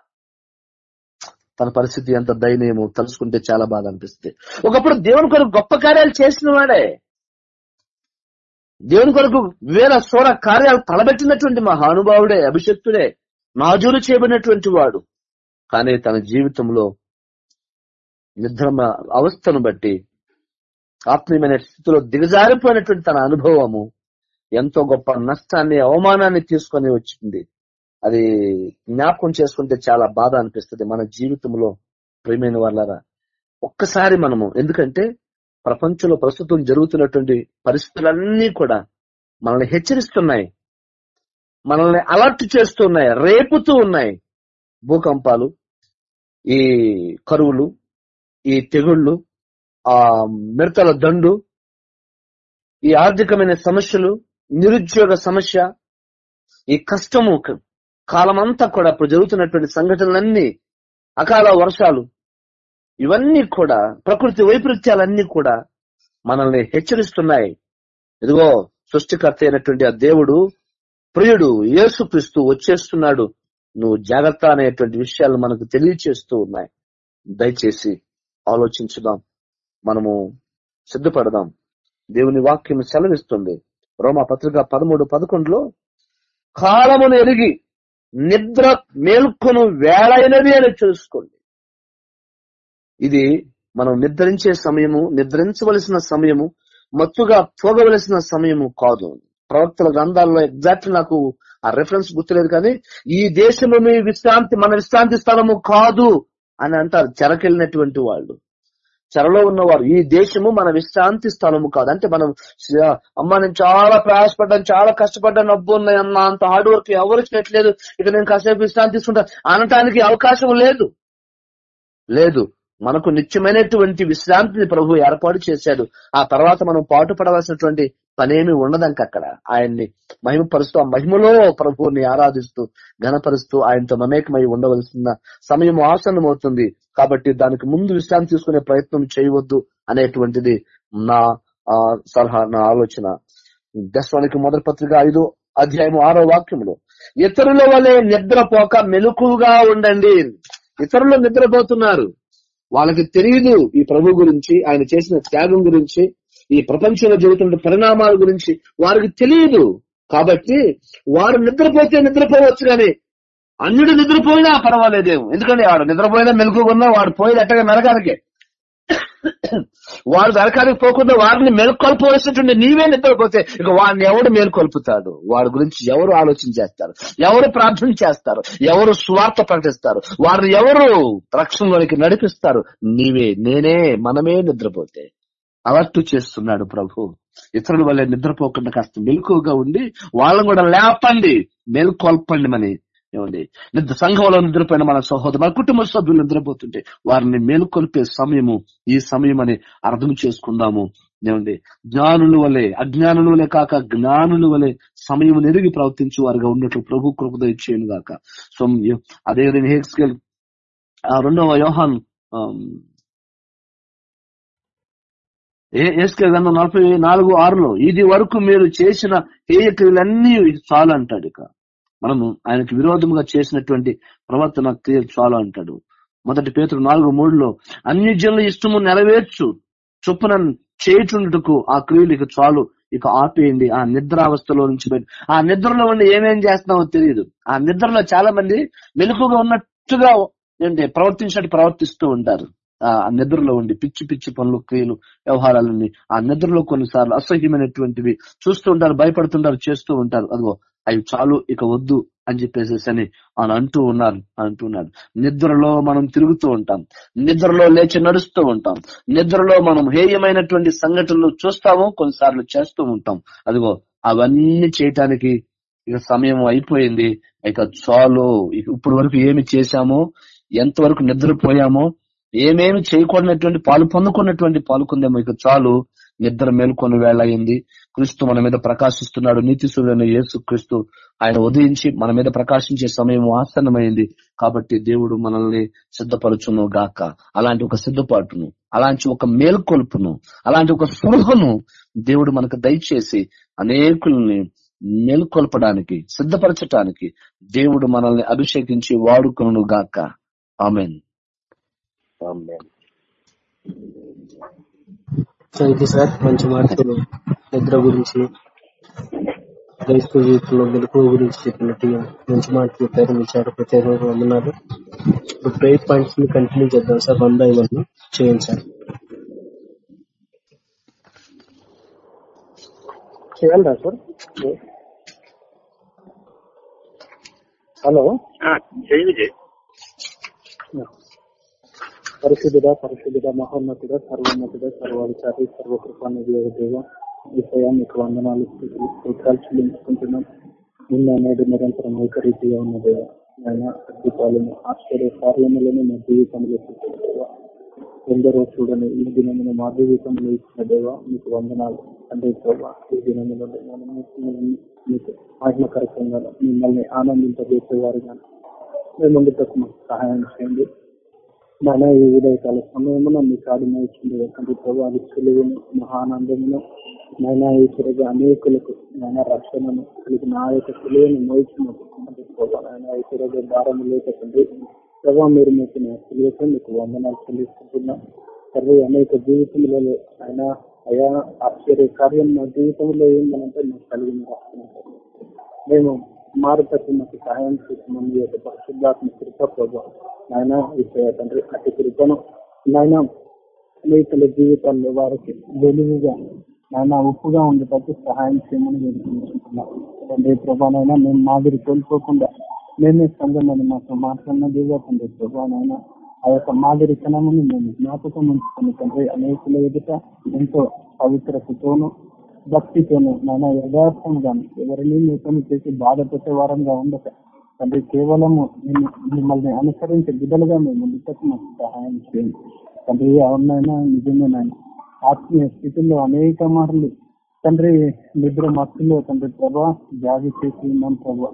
తన పరిస్థితి ఎంత దయనీయమో తలుచుకుంటే చాలా బాధ అనిపిస్తుంది. ఒకప్పుడు దేవుని కొరకు గొప్ప కార్యాలు చేసిన వాడే. దేవుని కొరకు వేల సోర కార్యాలు తలబెట్టినటువంటి మహానుభావుడే అభిషక్తుడే నాజూరు చేయబడినటువంటి వాడు. కానీ తన జీవితంలో నిద్ర అవస్థను బట్టి ఆత్మీయమైన స్థితిలో దిగజారిపోయినటువంటి తన అనుభవము ఎంతో గొప్ప నష్టాన్ని అవమానాన్ని తీసుకొని వచ్చింది. అది జ్ఞాపకం చేసుకుంటే చాలా బాధ అనిపిస్తుంది మన జీవితంలో. ప్రియమైన వాళ్ళరా ఒక్కసారి మనము ఎందుకంటే ప్రపంచంలో ప్రస్తుతం జరుగుతున్నటువంటి పరిస్థితులన్నీ కూడా మనల్ని హెచ్చరిస్తున్నాయి. మనల్ని అలర్ట్ చేస్తున్నాయి రేపుతూ ఉన్నాయి. భూకంపాలు ఈ కరువులు ఈ తెగుళ్ళు ఆ మిడతల దండు ఈ ఆర్థికమైన సమస్యలు నిరుద్యోగ సమస్య ఈ కష్టము కాలమంతా కూడా ఇప్పుడు జరుగుతున్నటువంటి సంఘటనలన్నీ అకాల వర్షాలు ఇవన్నీ కూడా ప్రకృతి వైపరీత్యాలన్నీ కూడా మనల్ని హెచ్చరిస్తున్నాయి. ఇదిగో సృష్టికర్త అయినటువంటి ఆ దేవుడు ప్రియుడు యేసుక్రీస్తు వచ్చేస్తున్నాడు. నువ్వు జాగ్రత్త అనేటువంటి విషయాలు మనకు తెలియచేస్తూ ఉన్నాయి. దయచేసి ఆలోచించుదాం. మనము సిద్ధపడదాం. దేవుని వాక్యం సెలవిస్తుంది. రోమా పత్రిక పదమూడు పదకొండులో కాలమును ఎరిగి నిద్ర మేల్కొను వేళైనది అని తెలుసుకోండి. ఇది మనం నిద్రించే సమయము నిద్రించవలసిన సమయము మత్తుగా పోగవలసిన సమయము కాదు. ప్రవక్తల గ్రంథాల్లో ఎగ్జాక్ట్ నాకు ఆ రెఫరెన్స్ గుర్తులేదు కానీ ఈ దేశంలో మీ విశ్రాంతి మన విశ్రాంతి స్థలము కాదు అని అంటారు చెరకెళ్ళినటువంటి వాళ్ళు. చెరలో ఉన్నవారు ఈ దేశము మన విశ్రాంతి స్థలము కాదు. అంటే మనం అమ్మ నేను చాలా ప్రయాసపడ్డాను చాలా కష్టపడ్డాను అబ్బు అన్న అంత హార్డ్ వర్క్ ఎవరు చేయట్లేదు ఇక నేను కాసేపు విశ్రాంతి తీసుకుంటా అనటానికి అవకాశం లేదు. లేదు. మనకు నిత్యమైనటువంటి విశ్రాంతిని ప్రభు ఏర్పాటు చేశాడు. ఆ తర్వాత మనం పాటు పడవలసినటువంటి పనేమి ఉండదంక అక్కడ. ఆయన్ని మహిమపరుస్తూ ఆ మహిమలో ప్రభువుని ఆరాధిస్తూ ఘనపరుస్తూ ఆయనతో మమేకమై ఉండవలసిన సమయం ఆసన్నమవుతుంది. కాబట్టి దానికి ముందు విశ్రాంతి తీసుకునే ప్రయత్నం చేయవద్దు అనేటువంటిది నా ఆ, సలహా నా ఆలోచన. దశవానికి మొదటి పత్రిక ఐదు అధ్యాయం ఆరో వాక్యములు. ఇతరుల వలె నిద్రపోక మెలకుగా ఉండండి. ఇతరులు నిద్రపోతున్నారు. వాళ్ళకి తెలియదు ఈ ప్రభు గురించి ఆయన చేసిన త్యాగం గురించి ఈ ప్రపంచంలో జరుగుతున్న పరిణామాల గురించి. వారికి తెలియదు కాబట్టి వారు నిద్రపోతే నిద్రపోవచ్చు కానీ అన్యుడు నిద్రపోయినా పర్వాలేదేమో ఎందుకంటే వాడు నిద్రపోయినా మెలకుకున్నా వాడు పోయేది ఎట్టగా నరకానికే. వారు నరకానికి పోకుండా వారిని మేల్కొల్పవలసినటువంటి నీవే నిద్రపోతే ఇక వాడిని ఎవడు మేల్కొల్పుతాడు? వారి గురించి ఎవరు ఆలోచన చేస్తారు? ఎవరు ప్రార్థన చేస్తారు? ఎవరు స్వార్థ ప్రకటిస్తారు? వారిని ఎవరు రక్షణలోనికి నడిపిస్తారు? నీవే నేనే మనమే నిద్రపోతే. అలర్టు చేస్తున్నాడు ప్రభు. ఇతరుల వల్ల నిద్రపోకుండా కాస్త మెలుకువగా ఉండి వాళ్ళని కూడా లేపండి మేల్కొల్పండి మని ఏమండి నిద్ర సంఘంలో నిద్రపోయిన మన సహోదరు మన కుటుంబ సభ్యులు నిద్రపోతుంటే వారిని మేలుకొల్పే సమయము ఈ సమయం అని అర్థం చేసుకుందాము. ఏమండి జ్ఞానుల వలె అజ్ఞానుల వలె కాక జ్ఞానుల వలె సమయం నెరిగి ప్రవర్తించి వారిగా ఉన్నట్లు ప్రభు కృపద ఇచ్చేయను గాక. సో అదే విధంగా హేక్స్కెల్ ఆ రెండవ యోహాన్ ఏస్కే ఏ- నలభై నాలుగు ఆరులో ఇది వరకు మీరు చేసిన హేయ క్రియలన్నీ ఇది చాలు అంటాడు ఇక. మనము ఆయనకు విరోధముగా చేసినటువంటి ప్రవర్తన క్రియలు చాలు అంటాడు. మొదటి పేతుడు నాలుగు మూడులో అన్ని జనుల ఇష్టము నెరవేర్చు. చొప్పున చేయుచుండుటకు ఆ క్రియలు ఇక చాలు. ఇక ఆపేయండి. ఆ నిద్రావస్థలో నుంచి బయట ఆ నిద్రలో ఉండి ఏమేం చేస్తున్నామో తెలియదు ఆ నిద్రలో చాలా మంది మెలకుగా ఉన్నట్టుగా ఏంటి ప్రవర్తించినట్టు ప్రవర్తిస్తూ ఉంటారు. ఆ నిద్రలో ఉండి పిచ్చి పిచ్చి పనులు క్రియలు వ్యవహారాలన్నీ ఆ నిద్రలో కొన్నిసార్లు అసహ్యమైనటువంటివి చూస్తూ ఉంటారు భయపడుతుంటారు చేస్తూ ఉంటారు. అదిగో అవి చాలు ఇక వద్దు అని చెప్పేసి అని ఆయన అంటూ ఉన్నారు అంటున్నాడు నిద్రలో మనం తిరుగుతూ ఉంటాం. నిద్రలో లేచి నడుస్తూ ఉంటాం. నిద్రలో మనం హేయమైనటువంటి సంఘటనలు చూస్తాము కొన్నిసార్లు చేస్తూ ఉంటాం. అదిగో అవన్నీ చేయటానికి ఇక సమయం అయిపోయింది. ఇక చాలు ఇప్పుడు వరకు ఏమి చేశామో ఎంతవరకు నిద్రపోయామో ఏమేమి చేయకూడనటువంటి పాలు పొందుకున్నటువంటి పాల్పొందే మీకు చాలు. నిద్ర మేల్కొని వేళ అయింది క్రీస్తు మన మీద ప్రకాశిస్తున్నాడు. నీతి సూర్యుని యేసు క్రీస్తు ఆయన ఉదయించి మన మీద ప్రకాశించే సమయం ఆసన్నమైంది. కాబట్టి దేవుడు మనల్ని సిద్ధపరచును గాక. అలాంటి ఒక సిద్ధపాటును అలాంటి ఒక మేల్కొల్పును అలాంటి ఒక స్పృహను దేవుడు మనకు దయచేసి అనేకుల్ని మేల్కొల్పడానికి సిద్ధపరచటానికి దేవుడు మనల్ని అభిషేకించి వాడుకును గాక ఆమెన్. Thank you sir. మంచి మాటలు నిద్ర గురించి క్రైస్తవ జీవితంలో మెలకు గురించి చెప్పినట్టుగా మంచి మాటలు చెప్పారు. మీ చేత ప్రత్యేకంగా వందనాలు. ఇప్పుడు ప్రేయర్ పాయింట్స్ని కంటిన్యూ చేద్దాం సార్. వన్ బై వన్ చేయండి సార్. చేయాలరా సార్? హలో? చేయి విజయ్ పరిశుద్ధుడ పరిశుద్ధుడ మహోన్నతుడ సర్వోన్నతుడ సర్వాధికారి సర్వకృపానిధి దేవ విషయ మీకు వందనాలు స్థితులు చెల్లించుకుంటున్నాం. నిన్న నేడు నిరంతరం ఏకరీతిగా ఉన్నదేవ ఆయన అద్భుతాలను ఆశ్చర్య కార్యములను మా జీవితంలో చూసిన ఎందరో చూడని ఈ దినమున మా జీవితంలో ఇచ్చిన దేవ మీకు వందనాలు. అంటే ప్రభా ఈ దినములో మీకు మహిమకరకంగా మిమ్మల్ని ఆనందింపజేసేవారుగా మేము ముందుకు మాకు సహాయం చేయండి. మన ఈ ఉదయకాల సమయమున మీ కాడిన ఇచ్చింది ఎందుకంటే ప్రభు అది సులువును మహానందమును నైనా ఈ సురగా అనేకులకు నైనా రక్షణను కలిగిన ఆ యొక్క సులువును మోయించినట్టు ప్రభావ నాయన ఈ సురగా భారం లేకపోతే ప్రభావ మీరు మీకు సులువుతో మీకు వందనాలు చెల్లిస్తున్నాం. సర్వ అనేక జీవితంలో అయినా అయా ఆశ్చర్య కార్యం మా జీవితంలో ఏంటంటే మాకు కలిగిన రక్షణ. మేము మారుతకు మాకు సహాయం చేసిన మీ యొక్క పరిశుద్ధాత్మ కృప ప్రభావం నాయన విషయ తండ్రి అతి కృపను నాయన స్నేహితుల జీవితాల్లో వారికి వెలుగుగా నాయన ఉప్పుగా ఉండేటట్టు సహాయం చేయమని వేడుకుంటున్నాం. తండ్రి ప్రభానైనా మేము మాదిరి కోల్పోకుండా మేమే సంఘమని మాతో మాట్లాడిన దేవా తండ్రి ప్రభానైనా ఆ యొక్క మాదిరితనముని మేము జ్ఞాపకం ఉంచుకుని తండ్రి అనేకుల ఎదుట ఎంతో పవిత్రతతోనూ భక్తితోనూ నాయన యథార్థంగాను ఎవరిని మీతోని చేసి బాధ వారంగా ఉండక. తండ్రి కేవలము మిమ్మల్ని అనుసరించే బిడ్డలుగా మేము ముందుకు మాకు సహాయం చేయండి. తండ్రి అవునైనా నిజమేనాయన ఆత్మీయ స్థితిలో అనేక మార్లు తండ్రి నిద్ర మత్తులో తండ్రి ప్రభా జాగి చేసి ఉన్నాం ప్రభా.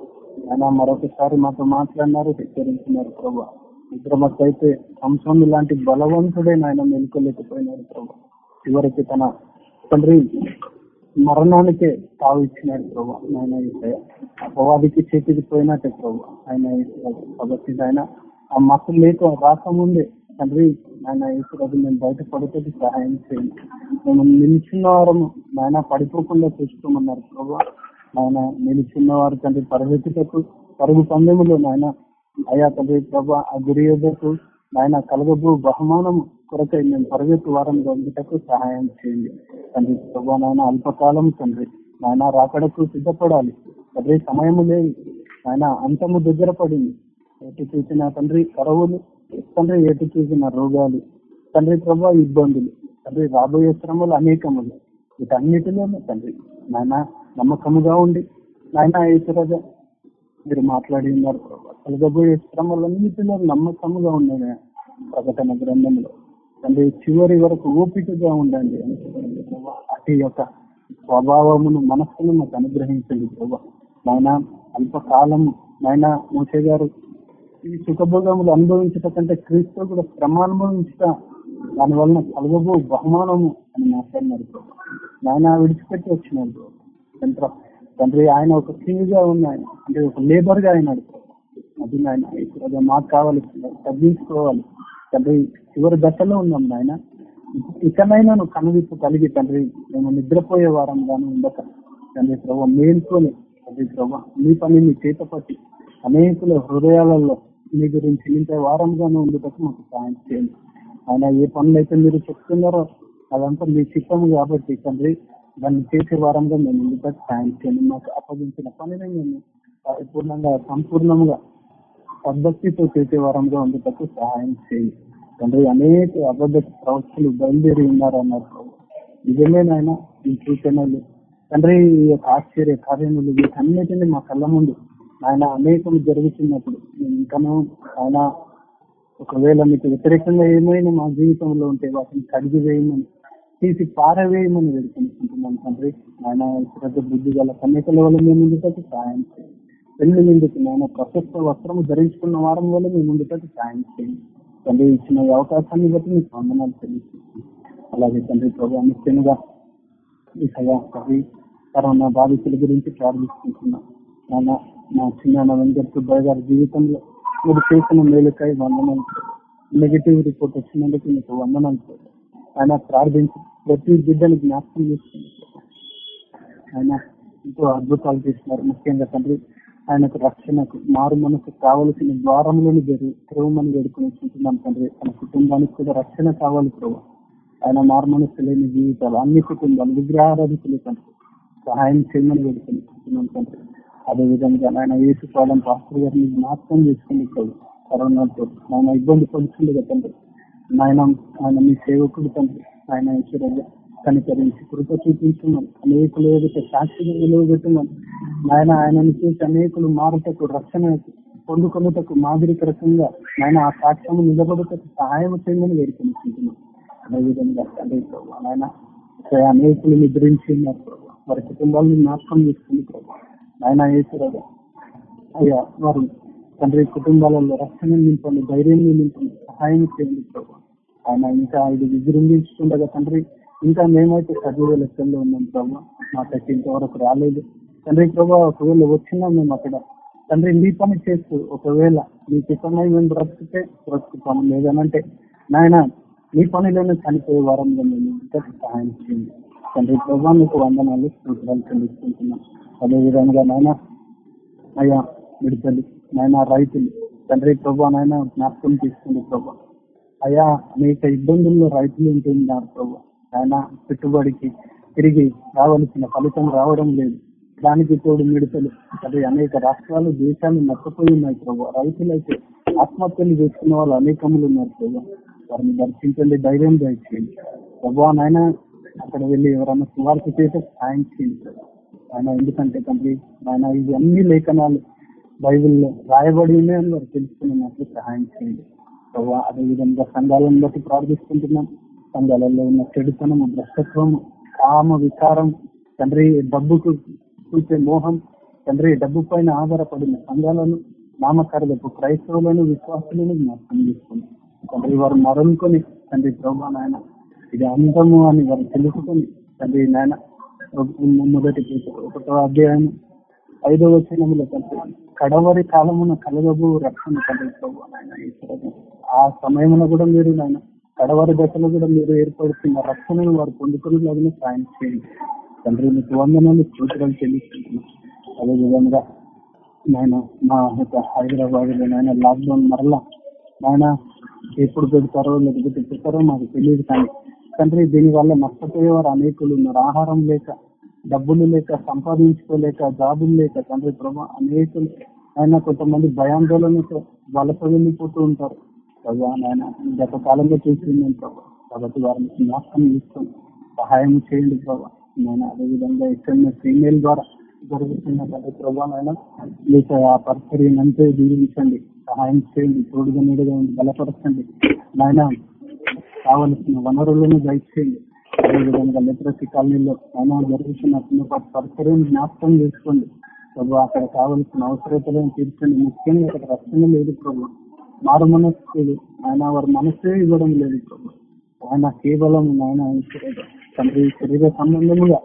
అయినా మరొకసారి మాతో మాట్లాడినారు హెచ్చరించినారు ప్రభా. నిద్ర మత్తు అయితే సంసం లాంటి బలవంతుడే నాయన మెలుకోలేకపోయినారు ప్రభా. చివరికి తన తండ్రి మరణానికే తావు ఇచ్చినాడు ప్రభా ఆయన అపవాదికి చేతికి పోయినట్టే ప్రభు ఆయన కాబట్టి ఆయన ఆ మతం లేక రాకముందే తండ్రి ఆయన ఈశ్వరాజు మేము బయటపడితే సహాయం చేయండి. మేము నిలిచిన వారము ఆయన పడిపోకుండా చూసుకోమన్నారు ప్రభు. ఆయన నిలిచిన వారు తండ్రి పరిగెత్తుటకు పరుగు పందెములో నాయన అయా తండ్రి ప్రభా ఆ గురి ఎదుటకు నాయన కలగబు బహుమానం కొరకై మేము పరిగెత్తు వారం పొందుటకు సహాయం చేయండి. తండ్రి ప్రభా నాయన అల్పకాలం తండ్రి. నాయన రాకడకు సిద్ధపడాలి. తండ్రి సమయము లేదు. ఆయన అంతము దగ్గర పడింది. ఎటు చూసిన తండ్రి కరవులు తండ్రి ఎటు చూసిన రోగాలు తండ్రి ప్రభా ఇబ్బందులు తండ్రి రాబోయే శ్రమలు అనేకములు. వీటన్నిటిలోనూ తండ్రి నాయన నమ్మకముగా ఉండి నాయన ఈశ్వరజ మీరు మాట్లాడి ఉన్నారు ప్రభా. కలగబోయే శ్రమలన్నిటిలో నమ్మకముగా ఉన్నాయి ప్రకటన గ్రంథంలో. తండ్రి చివరి వరకు ఓపికగా ఉండండి అని చెప్పండి ప్రభా. అటు యొక్క స్వభావమును మనస్సును మాకు అనుగ్రహించండి ప్రభా. నాయన అల్పకాలము నాయన మోసే గారు ఈ సుఖభోగములు అనుభవించట కంటే క్రీస్తు కూడా శ్రమ అనుభవించట దాని వలన కలగబో బహుమానము అని మాట్లాడినారు ప్రభా. నాయన విడిచిపెట్టి వచ్చినారు ప్రభా. తండ్రి తండ్రి ఆయన ఒక కింగ్గా ఉన్న ఆయన అంటే ఒక లేబర్గా అయినాడు అది నాయన ఇప్పుడు మాకు కావాలి తగ్గించుకోవాలి. తండ్రి చివరి దశలో ఉన్నాం నాయన. ఇకనైనా నువ్వు కనువిప్పు కలిగి తండ్రి మేము నిద్రపోయే వారం గాను ఉండక. తండ్రి ప్రభావ మేల్కొని తండ్రి ప్రభావ మీ పని మీ అనేకుల హృదయాలలో మీ గురించి ఇంత వారంగాను ఉండటం మాకు సహాయం చేయండి. ఆయన ఏ పనులైతే మీరు చెప్తున్నారో అదంతా మీ చిత్తం కాబట్టి తండ్రి దాన్ని చేసే వారంగా మేము ఉండటకు సాయం చేయండి. మాకు అప్పగించిన పనిని మేము పరిపూర్ణంగా సంపూర్ణంగా పద్ధతితో చేసే వారంగా ఉండేటట్టు సహాయం చేయండి తండ్రి అనేక అబద్ధ ప్రవక్తలు బయలుదేరి ఉన్నారు అన్నారు నిజమే నాయన ఈ సూచనలు. తండ్రి ఈ యొక్క ఆశ్చర్య కార్యములు వీటన్నిటిని మా కళ్ళ ముందు ఆయన అనేకం జరుగుతున్నప్పుడు మేము ఇంకనూ ఆయన ఒకవేళ మీకు వ్యతిరేకంగా ఏమైనా మా జీవితంలో ఉంటే వాటిని కడిగి వేయమని తీసి పారవేయమని వేడుకుంటున్నాం తండ్రి. ఆయన ఇతర బుద్ధి గల కన్యకల వల్ల మేము ముందుకు సహాయం చేయండి. పెళ్ళి ఎందుకు నేను ప్రశస్త వస్త్రము ధరించుకున్న వారం వల్ల మేము ముందుకు సాయం చేయండి. తండ్రి ఇచ్చిన అవకాశాన్ని బట్టి మీకు వందనాలు తెలియజేస్తున్నాం అలాగే తండ్రి ప్రభావ ముఖ్యంగా ఈ సయా కవి కరోనా బాధితుల గురించి ప్రార్థిస్తుంటున్నా. నాన్న నా చిన్న వెంకట సుబ్బయ్య గారి జీవితంలో మీరు చేసిన మేలుకై వందనాలు నెగిటివ్ రిపోర్ట్ వచ్చినందుకు మీకు వందనాలు ఆయన ప్రార్థించి ప్రతి బిడ్డను జ్ఞాపకం చేస్తున్నారు ఆయన ఎంతో అద్భుతాలు చేస్తున్నారు. ముఖ్యంగా తండ్రి ఆయనకు రక్షణకు మారు మనకు కావలసిన ద్వారంలోని జరుగు తెరవమని వేడుకొని వచ్చింటున్నాం తండ్రి. తన కుటుంబానికి కూడా రక్షణ కావాలి ప్రభు. ఆయన మారు మనసు లేని జీవితాలు అన్ని కుటుంబాలు విగ్రహారాధికులు తండ్రి. సహాయం చేయమని వేడుకొని ఉంటున్నాం తండ్రి. అదే విధంగా ఆయన వేసుకోవడం పాస్టర్ గారిని జ్ఞాపకం చేసుకుని ప్రభు కరోనాతో ఆయన ఇబ్బంది పడుతుండే తండ్రి. నాయన ఆయన మీ సేవకుడు తండ్రి. ఆయన ఈశ్వరంగా కనికరించి కృప చూపించున్నాం అనేకులు ఏదైతే సాక్షిగా నిలవబెట్టున్నాం ఆయన ఆయనను చూసి అనేకులు మారుటకు రక్షణ పొందుకొనుటకు మాదిరికరకంగా ఆయన ఆ సాక్ష్యము నిలబడటకు సహాయం చేయమని వేడుకొనిస్తున్నాం అదేవిధంగా అదే ప్రభు ఆయన అనేకులు నిద్రించి ఉన్నారు వారి కుటుంబాలను నాశనం చేసుకుంది ప్రభు. ఆయన ఈశ్వరగా అయ్యా వారు తండ్రి కుటుంబాలలో రక్షణ నింపండి ధైర్యం నింపండి సహాయం చేయండి ఆయన ఇంకా ఐదు విజృంభించుకుండగా తండ్రి ఇంకా మేమైతే సజీవ లెక్కల్లో ఉన్నాం ప్రభా. మాకైతే ఇంతవరకు రాలేదు. తండ్రి ప్రభా ఒకవేళ వచ్చినా మేము అక్కడ తండ్రి మీ పని చేస్తూ ఒకవేళ మీ చిత్తమై మేము బ్రతికితే బ్రతుకుతాము. లేదనంటే నాయన మీ పనిలోనే చనిపోయే వారంలో మేము ఇంకా సహాయం చేయండి. తండ్రి ప్రభా మీకు వందనాలు సూత్రాలు చెల్లిస్తుంటున్నాం అదేవిధంగా నాయన అయ్యా విడుదలు నాయన రైతులు తండ్రి ప్రభా నాయన జ్ఞాపకం తీసుకుంది ప్రభా. అయ్యా అనేక ఇబ్బందుల్లో రైతులు ఉంటున్నారు ప్రభా. ఆయన పెట్టుబడికి తిరిగి రావాల్సిన ఫలితం రావడం లేదు. దానికి తోడు మిడతలు అదే అనేక రాష్ట్రాలు దేశాలు నష్టపోయి ఉన్నాయి ప్రభావ రైతులైతే ఆత్మహత్యలు చేసుకున్న వాళ్ళు అనేకములు ఉన్నారు ప్రభు. వారిని దర్శించండి ధైర్యం దయచేయండి. ప్రభు నాయన అక్కడ వెళ్ళి ఎవరైనా సువార్త చేస్తే సాయం చేయండి ఆయన ఎందుకంటే తండ్రి ఆయన ఇవి అన్ని లేఖనాలు బైబిల్లో రాయబడి ఉన్నాయని వారు తెలుసుకున్నట్లు సహాయం చేయండి. ప్రభావ అదే విధంగా సంఘాలను బట్టి ప్రార్థిస్తుంటున్నాం. సంఘాలలో ఉన్న చెడుతనము భ్రష్టత్వము కామ వికారం తండ్రి డబ్బుకు చూసే మోహం తండ్రి డబ్బు పైన ఆధారపడిన సంఘాలను నామకారులకు క్రైస్తవులను విశ్వాసులను జ్ఞాపకం చేసుకుని తండ్రి వారు మరలుకొని తండ్రి ప్రభా నాయన ఇది అందము అని వారు తెలుసుకొని తండ్రి నాయన మొదటి ఒకటో అధ్యాయం ఐదో వచ్చినముల తండ్రి కడవరి కాలమున కలగబు రక్షణ తండ్రి ప్రభు నాయన ఆ సమయమున కూడా మీరు నాయన కడవరి దశలో కూడా మీరు ఏర్పడుతున్న రక్షణను వారు పొందుకునే సాయం చేయండి. తండ్రి మీకు వందనాలు సూత్రాలు చెల్లిస్తున్నాను అదే విధంగా నాయన మా యొక్క హైదరాబాద్లో నాయన లాక్డౌన్ మరలా నాయన ఎప్పుడు పెడతారో లేకపోతే పెట్టారో మాకు తెలియదు కానీ తండ్రి దీని వల్ల నష్టపోయేవారు అనేకులు ఉన్నారు. ఆహారం లేక డబ్బులు లేక సంపాదించుకోలేక జాబులు లేక తండ్రి ప్రభా అనేకులు ఆయన కొంతమంది భయాందోళనతో వలస వెళ్ళిపోతూ ఉంటారు. ప్రభా నాయన గత కాలంలో చూసింది ప్రభా. కాబట్టి వారిని జ్ఞాపకం తీసుకొని సహాయం చేయండి ప్రభా. నేను అదేవిధంగా ఇక్కడ ఫీమేల్ ద్వారా జరుగుతున్న తండ్రి ప్రభా నాయన మీకు ఆ పరిచర్యను అంతే దీవించండి సహాయం చేయండి. తోడుగా నీడుగా ఉండి బలపరచండి. నాయన కావలసిన వనరులను దయచేయండి. అదేవిధంగా లిటరసీ కాలనీలో ఆయన జరుగుతున్న చిన్నపాటి పరిసరం జ్ఞాపకం చేసుకోండి. ప్రభు అక్కడ కావలసిన అవసరతలను తీర్చండి. ముఖ్యంగా అక్కడ రక్షణ లేదు ప్రభు. మారు మనస్సు ఆయన వారి మనస్సే ఇవ్వడం లేదు ఆయన కేవలం ఆయన తండ్రి శరీర సంబంధముగా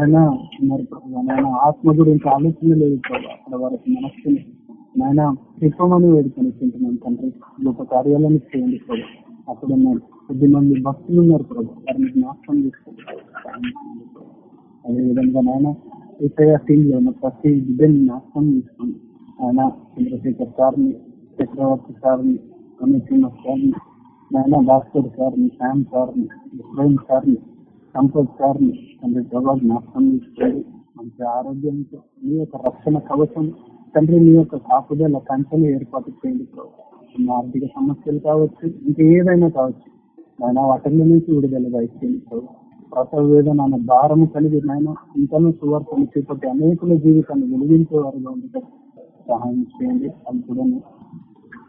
ఆయన ఉన్నారు ఆయన ఆత్మ గురించి ఆలోచన లేదు అక్కడ వారికి మనస్సుని నాయన చెప్పమని వేడుకొనిస్తున్నాను తండ్రి. గొప్ప కార్యాలను చేయండి ప్రభు. అక్కడ ఉన్నారు కొద్ది మంది భక్తులు ఉన్నారు ప్రభు. వారిని జ్ఞాపకం చేసుకోండి. అదేవిధంగా నాయన ఇతర టీమ్లో ఉన్న ప్రతి బిడ్డని జ్ఞాపకం చేసుకోండి. ఆయన చంద్రశేఖర్ సార్ని చక్రవర్తి సార్ని రమేశ్వర సార్ని నాయన భాస్కర్ సార్ని శ్యామ్ సార్ని ఇబ్రాహిం సార్ని సంపత్ సార్ని తండ్రి ప్రభా జ్ఞాపకం చేసుకోండి మంచి ఆరోగ్యంతో మీ యొక్క రక్షణ కవచం తండ్రి మీ యొక్క కాపుదల కంచెలు ఏర్పాటు చేయండి ప్రభు. ఆర్థిక సమస్యలు కావచ్చు ఇంకా ఏదైనా కావచ్చు నాయన వాటిల్లో నుంచి విడుదల ఇచ్చేయండి ప్రభు. ప్రసవ వేదన అనే భారము కలిగి నాయన ఇంతను సువార్తను చేపట్టి అనేకుల జీవితాన్ని వెలిగించేవారుగా ఉండటం సహాయం చేయండి. అది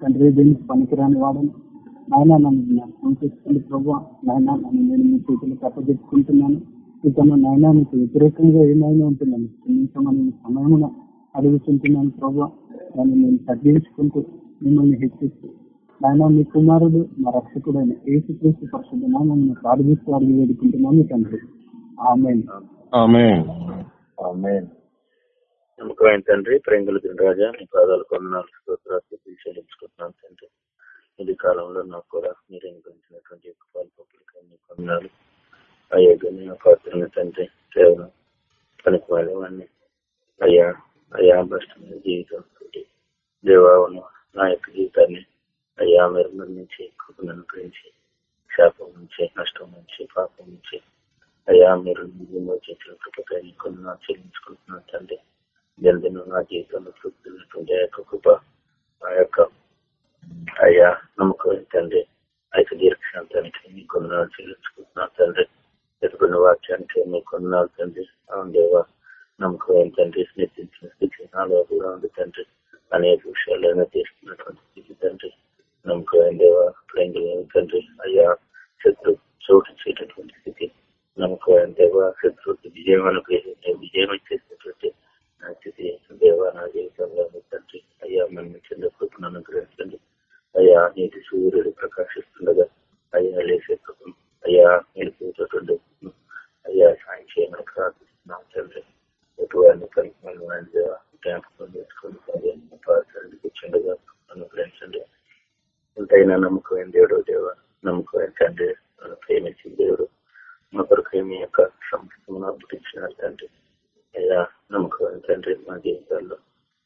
తండ్రి దీనికి పనికిరాని వాడను నాయన నన్ను జ్ఞాపకం చేసుకోండి ప్రభు. నాయన నన్ను నేను మీ చేతులకు అప్పచెప్పుకుంటున్నాను ఇతను నాయన మీకు వ్యతిరేకంగా ఏమైనా ఉంటున్నాను క్షమించమని మీ సమయమున అడుగుతుంటున్నాను ప్రభు. దాన్ని నేను తగ్గించుకుంటూ మిమ్మల్ని హెచ్చిస్తూ నాయన మీ కుమారుడు మా రక్షకుడైన ఏసు క్రీస్తు పరిశుద్ధ నామమును ప్రార్థిస్తూ అడిగి వేడుకుంటున్నాను తండ్రి. ఆమె ఆమేన్. ఆమేన్. నమ్మకమైన తండ్రి ప్రేంగుల రాజా నీ పాదాలు కొన్నాళ్ళు స్తోత్రాలు చెల్లించుకుంటున్నాను తండ్రి. ఇది కాలంలో నాకు కూడా మీరు అనుగ్రహించినటువంటి పాలు పప్పులకి నీ కొన్నాళ్ళు. అయ్యా గని పాత్రని తండ్రి కేవలం పనికి వాళ్ళవాడిని అయ్యా అయ్యా భ్రష్టమైన జీవితం దేవాలను నా యొక్క జీవితాన్ని అయ్యా మీరు నిర్మించి కృపను అనుగ్రహించి శాపం నుంచి నష్టం నుంచి పాపం నుంచి అయ్యా మీరు విమోచించిన కృపకై కొన్ని చెల్లించుకుంటున్నాను తండ్రి. జల్దిన నా జీవితంలో చూపుతున్నటువంటి ఆ యొక్క కృప ఆ యొక్క అయ్యా నమ్మకం తండ్రి? ఆ యొక్క దీర్ఘశాంతానికి మీ కొన్నాళ్ళు చెల్లించుకుంటున్నాను తండ్రి. ఎదుగున్న వాక్యానికి మీ కొన్నాళ్ళు తండ్రి. అవును దేవా నమ్మకం ఏంటంటే స్నేహించిన స్థితి నాలో కూడా ఉంది తండ్రి. అనేక విషయాలను తీసుకున్నటువంటి స్థితి తండ్రి. నమ్మకం దేవా? ప్రేంగులు తండ్రి? అయ్యా శత్రు చోటు చేయటటువంటి స్థితి. నమ్మకం దేవా? శత్రువుకి విజయం అనుగ్రహించే విజయం ఇచ్చేసినటువంటి నా స్థితి దేవా నా జీవితంలో తండ్రి అయ్యా మనం చిన్న కృపను అనుగ్రహించండి. అయ్యా నీటి సూర్యుడు ప్రకాశిస్తుండగా అయ్యా లేసే కృపం అయ్యా నిలిపినటువంటి అయ్యా సాయం చేయమని ప్రార్థిస్తున్నాం తండ్రి. ఎటువంటి పరిమాణమైన జ్ఞాపకం చేసుకుని కూర్చుండగా అనుగ్రహించండి. ఎంతైనా నమ్మకమైన దేవుడు దేవ నమ్మకమైన తండ్రి ప్రేమించిన దేవుడు మా కొరకు మీ యొక్క సంస్థను అర్పించినారు తండ్రి. అయ్యా నమ్మకం తండ్రి మా జీవితాల్లో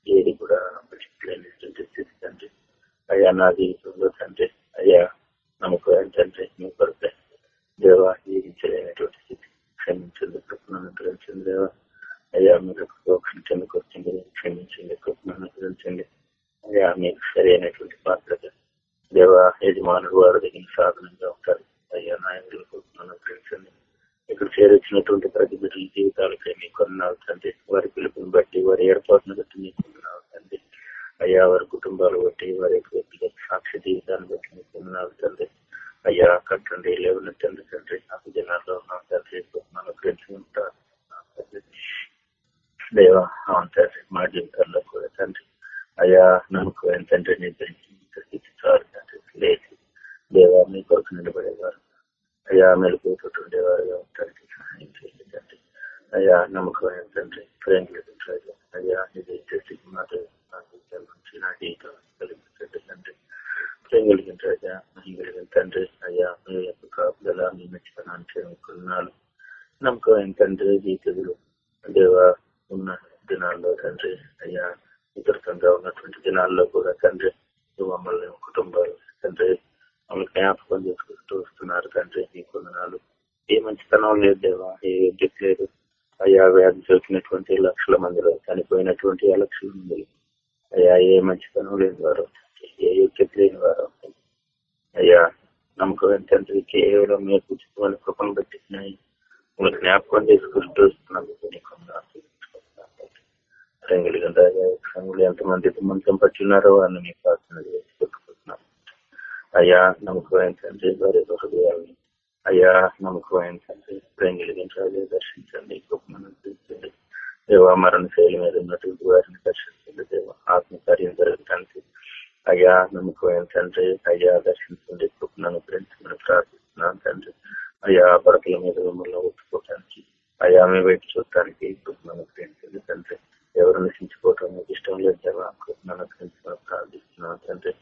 ఏది కూడా అప్పచెప్పలేనటువంటి స్థితి తండ్రి. అయ్యా నా జీవితంలో తండ్రి అయ్యా నమ్మకం తండ్రి మీ కొరకే. దేవా జీవించలేనటువంటి స్థితి క్షమించండి కృపణను అనుగ్రహించండి దేవా. అయ్యా మీరు క్షమించండి వచ్చింది క్షమించండి కృపణను గ్రహించండి అయ్యా మీకు సరైనటువంటి పాత్రగా దేవా యజమానుడు వారు దగ్గర సాధనంగా ఉంటారు. అయ్యా నాయకులు కృపణను గ్రహించండి ఇక్కడ చేరొచ్చినటువంటి ప్రతి బిడ్డల జీవితాలపై మీ కొన్నాళ్ళు తండ్రి. వారి పిలుపుని బట్టి వారి ఏర్పాటును బట్టి మీ కొన్నాళ్ళు తండ్రి. అయ్యా వారి కుటుంబాలు బట్టి వారి యొక్క వ్యక్తిగత సాక్షి జీవితాన్ని బట్టి మీ కొన్నాళ్ళు తండ్రి. అయ్యా కట్టండి లేవన తండ్రి. తండ్రి నాకు జనాల్లో నా తండ్రి అనుగ్రహించుకుంటారు దేవ అవును తండ్రి మా జీవితాల్లో కూడా తండ్రి. అయ్యా నమ్మకం తండ్రి నిర్ణయించారు తండ్రి. లేదు. దేవా మీ కొరకు నిలబడేవారు. అయ్యా మెలుగుతుండేవారుగా ఉంటానికి సహాయం చేయండి తండ్రి. అయ్యా నమ్మకం తండ్రి ప్రేమ లేదు అయ్యా ఇది చేసి మాట నా నుంచి నా జీవితం కలిగించండి తండ్రి. ప్రేమ కలిగిన రాజా కలిగిన తండ్రి. అయ్యా మీ యొక్క కాపుదల మీ మెచ్చనాన్ని చేరుకున్నాను నమ్మకం తండ్రి జీవితంలో దేవా ఉన్న దినాల్లో తండ్రి. అయ్యా ఇతరుతంగా ఉన్నటువంటి దినాల్లో కూడా తండ్రి మమ్మల్ని కుటుంబాలు తండ్రి మమ్మల్ని జ్ఞాపకం చేసుకుంటూ వస్తున్నారు తండ్రి నీ కొందనాలు. ఏ మంచితనం లేదు దేవా ఏ విద్యుత్ లేదు. అయ్యా వ్యాధి సోకినటువంటి లక్షల మందిలో చనిపోయినటువంటి ఆ లక్షల మందిలో. అయ్యా ఏ మంచితనం లేని వారు ఏ యోగ్యత లేని వారు. అయ్యా నమ్మకం తండ్రి కేవలం మీరు ఉచితమైన కృపను పెట్టినాయి జ్ఞాపకం చేసుకుంటూ వస్తున్నందుకు నీకు రంగులు ఎంతమంది మంచం పట్టున్నారో అని మీకు ప్రార్థన చేసుకుంటున్నాం. అయ్యా నమ్మకమైన తండ్రి వారి హృదయాన్ని అయ్యా నమ్మకమైన తండ్రి రంగులు దర్శించండి గొప్పను తీర్చండి దేవ మరణ శైలి మీద ఉన్నటువంటి వారిని దర్శించండి దేవ. ఆత్మకార్యం జరగటానికి అయ్యా నమ్మకమైన తండ్రి అయ్యా దర్శించండి కృపను అనుగ్రహించమని ప్రార్థిస్తున్నాను తండ్రి. అయ్యా పడకల మీద మిమ్మల్ని ఒప్పుకోవటానికి అయ్యా మీ వైపు చూడటానికి కృపను అనుగ్రహించండి తండ్రి. ఎవరు నశించుకోవటం మీకు ఇష్టం లేదు దేవా ప్రార్థిస్తున్నాను తండ్రి.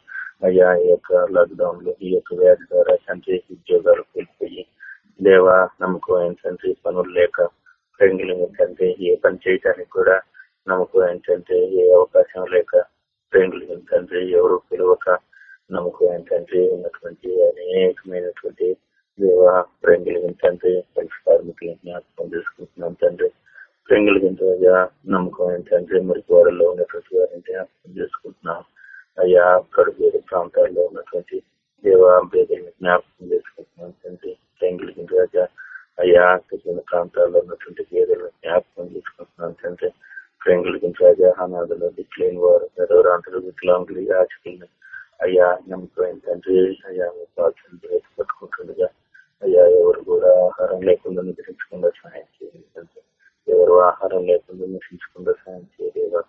అయ్యా ఈ యొక్క లాక్డౌన్లో ఈ యొక్క వ్యాధి ద్వారా తండ్రి ఉద్యోగాలు కోల్పోయి దేవా నమ్మకం ఏంటంటే పనులు లేక ప్రేంగులు ఏంటంటే ఏ పని చేయటానికి కూడా నమ్మకం ఏంటంటే ఏ అవకాశం లేక ప్రేంగులు తండ్రి ఎవరు పిలవక నమ్మకం ఏంటంటే ఉన్నటువంటి అనేకమైనటువంటి లేవా ప్రేంగులు తండ్రి పరిష్కారములు జ్ఞాపకం చేసుకుంటున్నాం తండ్రి. ప్రేంగులు రాజా నమ్మకం ఏంటంటే మురికి వారిలో ఉన్నటువంటి వారంటే జ్ఞాపకం చేసుకుంటున్నాం. అయ్యా కడుపు ప్రాంతాల్లో ఉన్నటువంటి దేవ బేదల్ని జ్ఞాపకం చేసుకుంటున్నాం. తండ్రి ప్రేంగులు రాజా అయ్యా తగిన ప్రాంతాల్లో ఉన్నటువంటి పేదలను జ్ఞాపకం చేసుకుంటున్నాం. తండ్రి ప్రేంగులు రాజా అనాథలు దిక్కులేని వారు గర్వరాంతులు వికలాంగులు యాచకులను. అయ్యా నమ్మకం తండ్రి అయ్యా మీ పట్టుకుంటుండగా అయ్యా ఎవరు కూడా ఆహారం లేకుండా నిద్రించకుండా సహాయం చేయండి. తండ్రి ఎవరు ఆహారం లేకుండా నిద్రించకుండా సహాయం చేయలేవా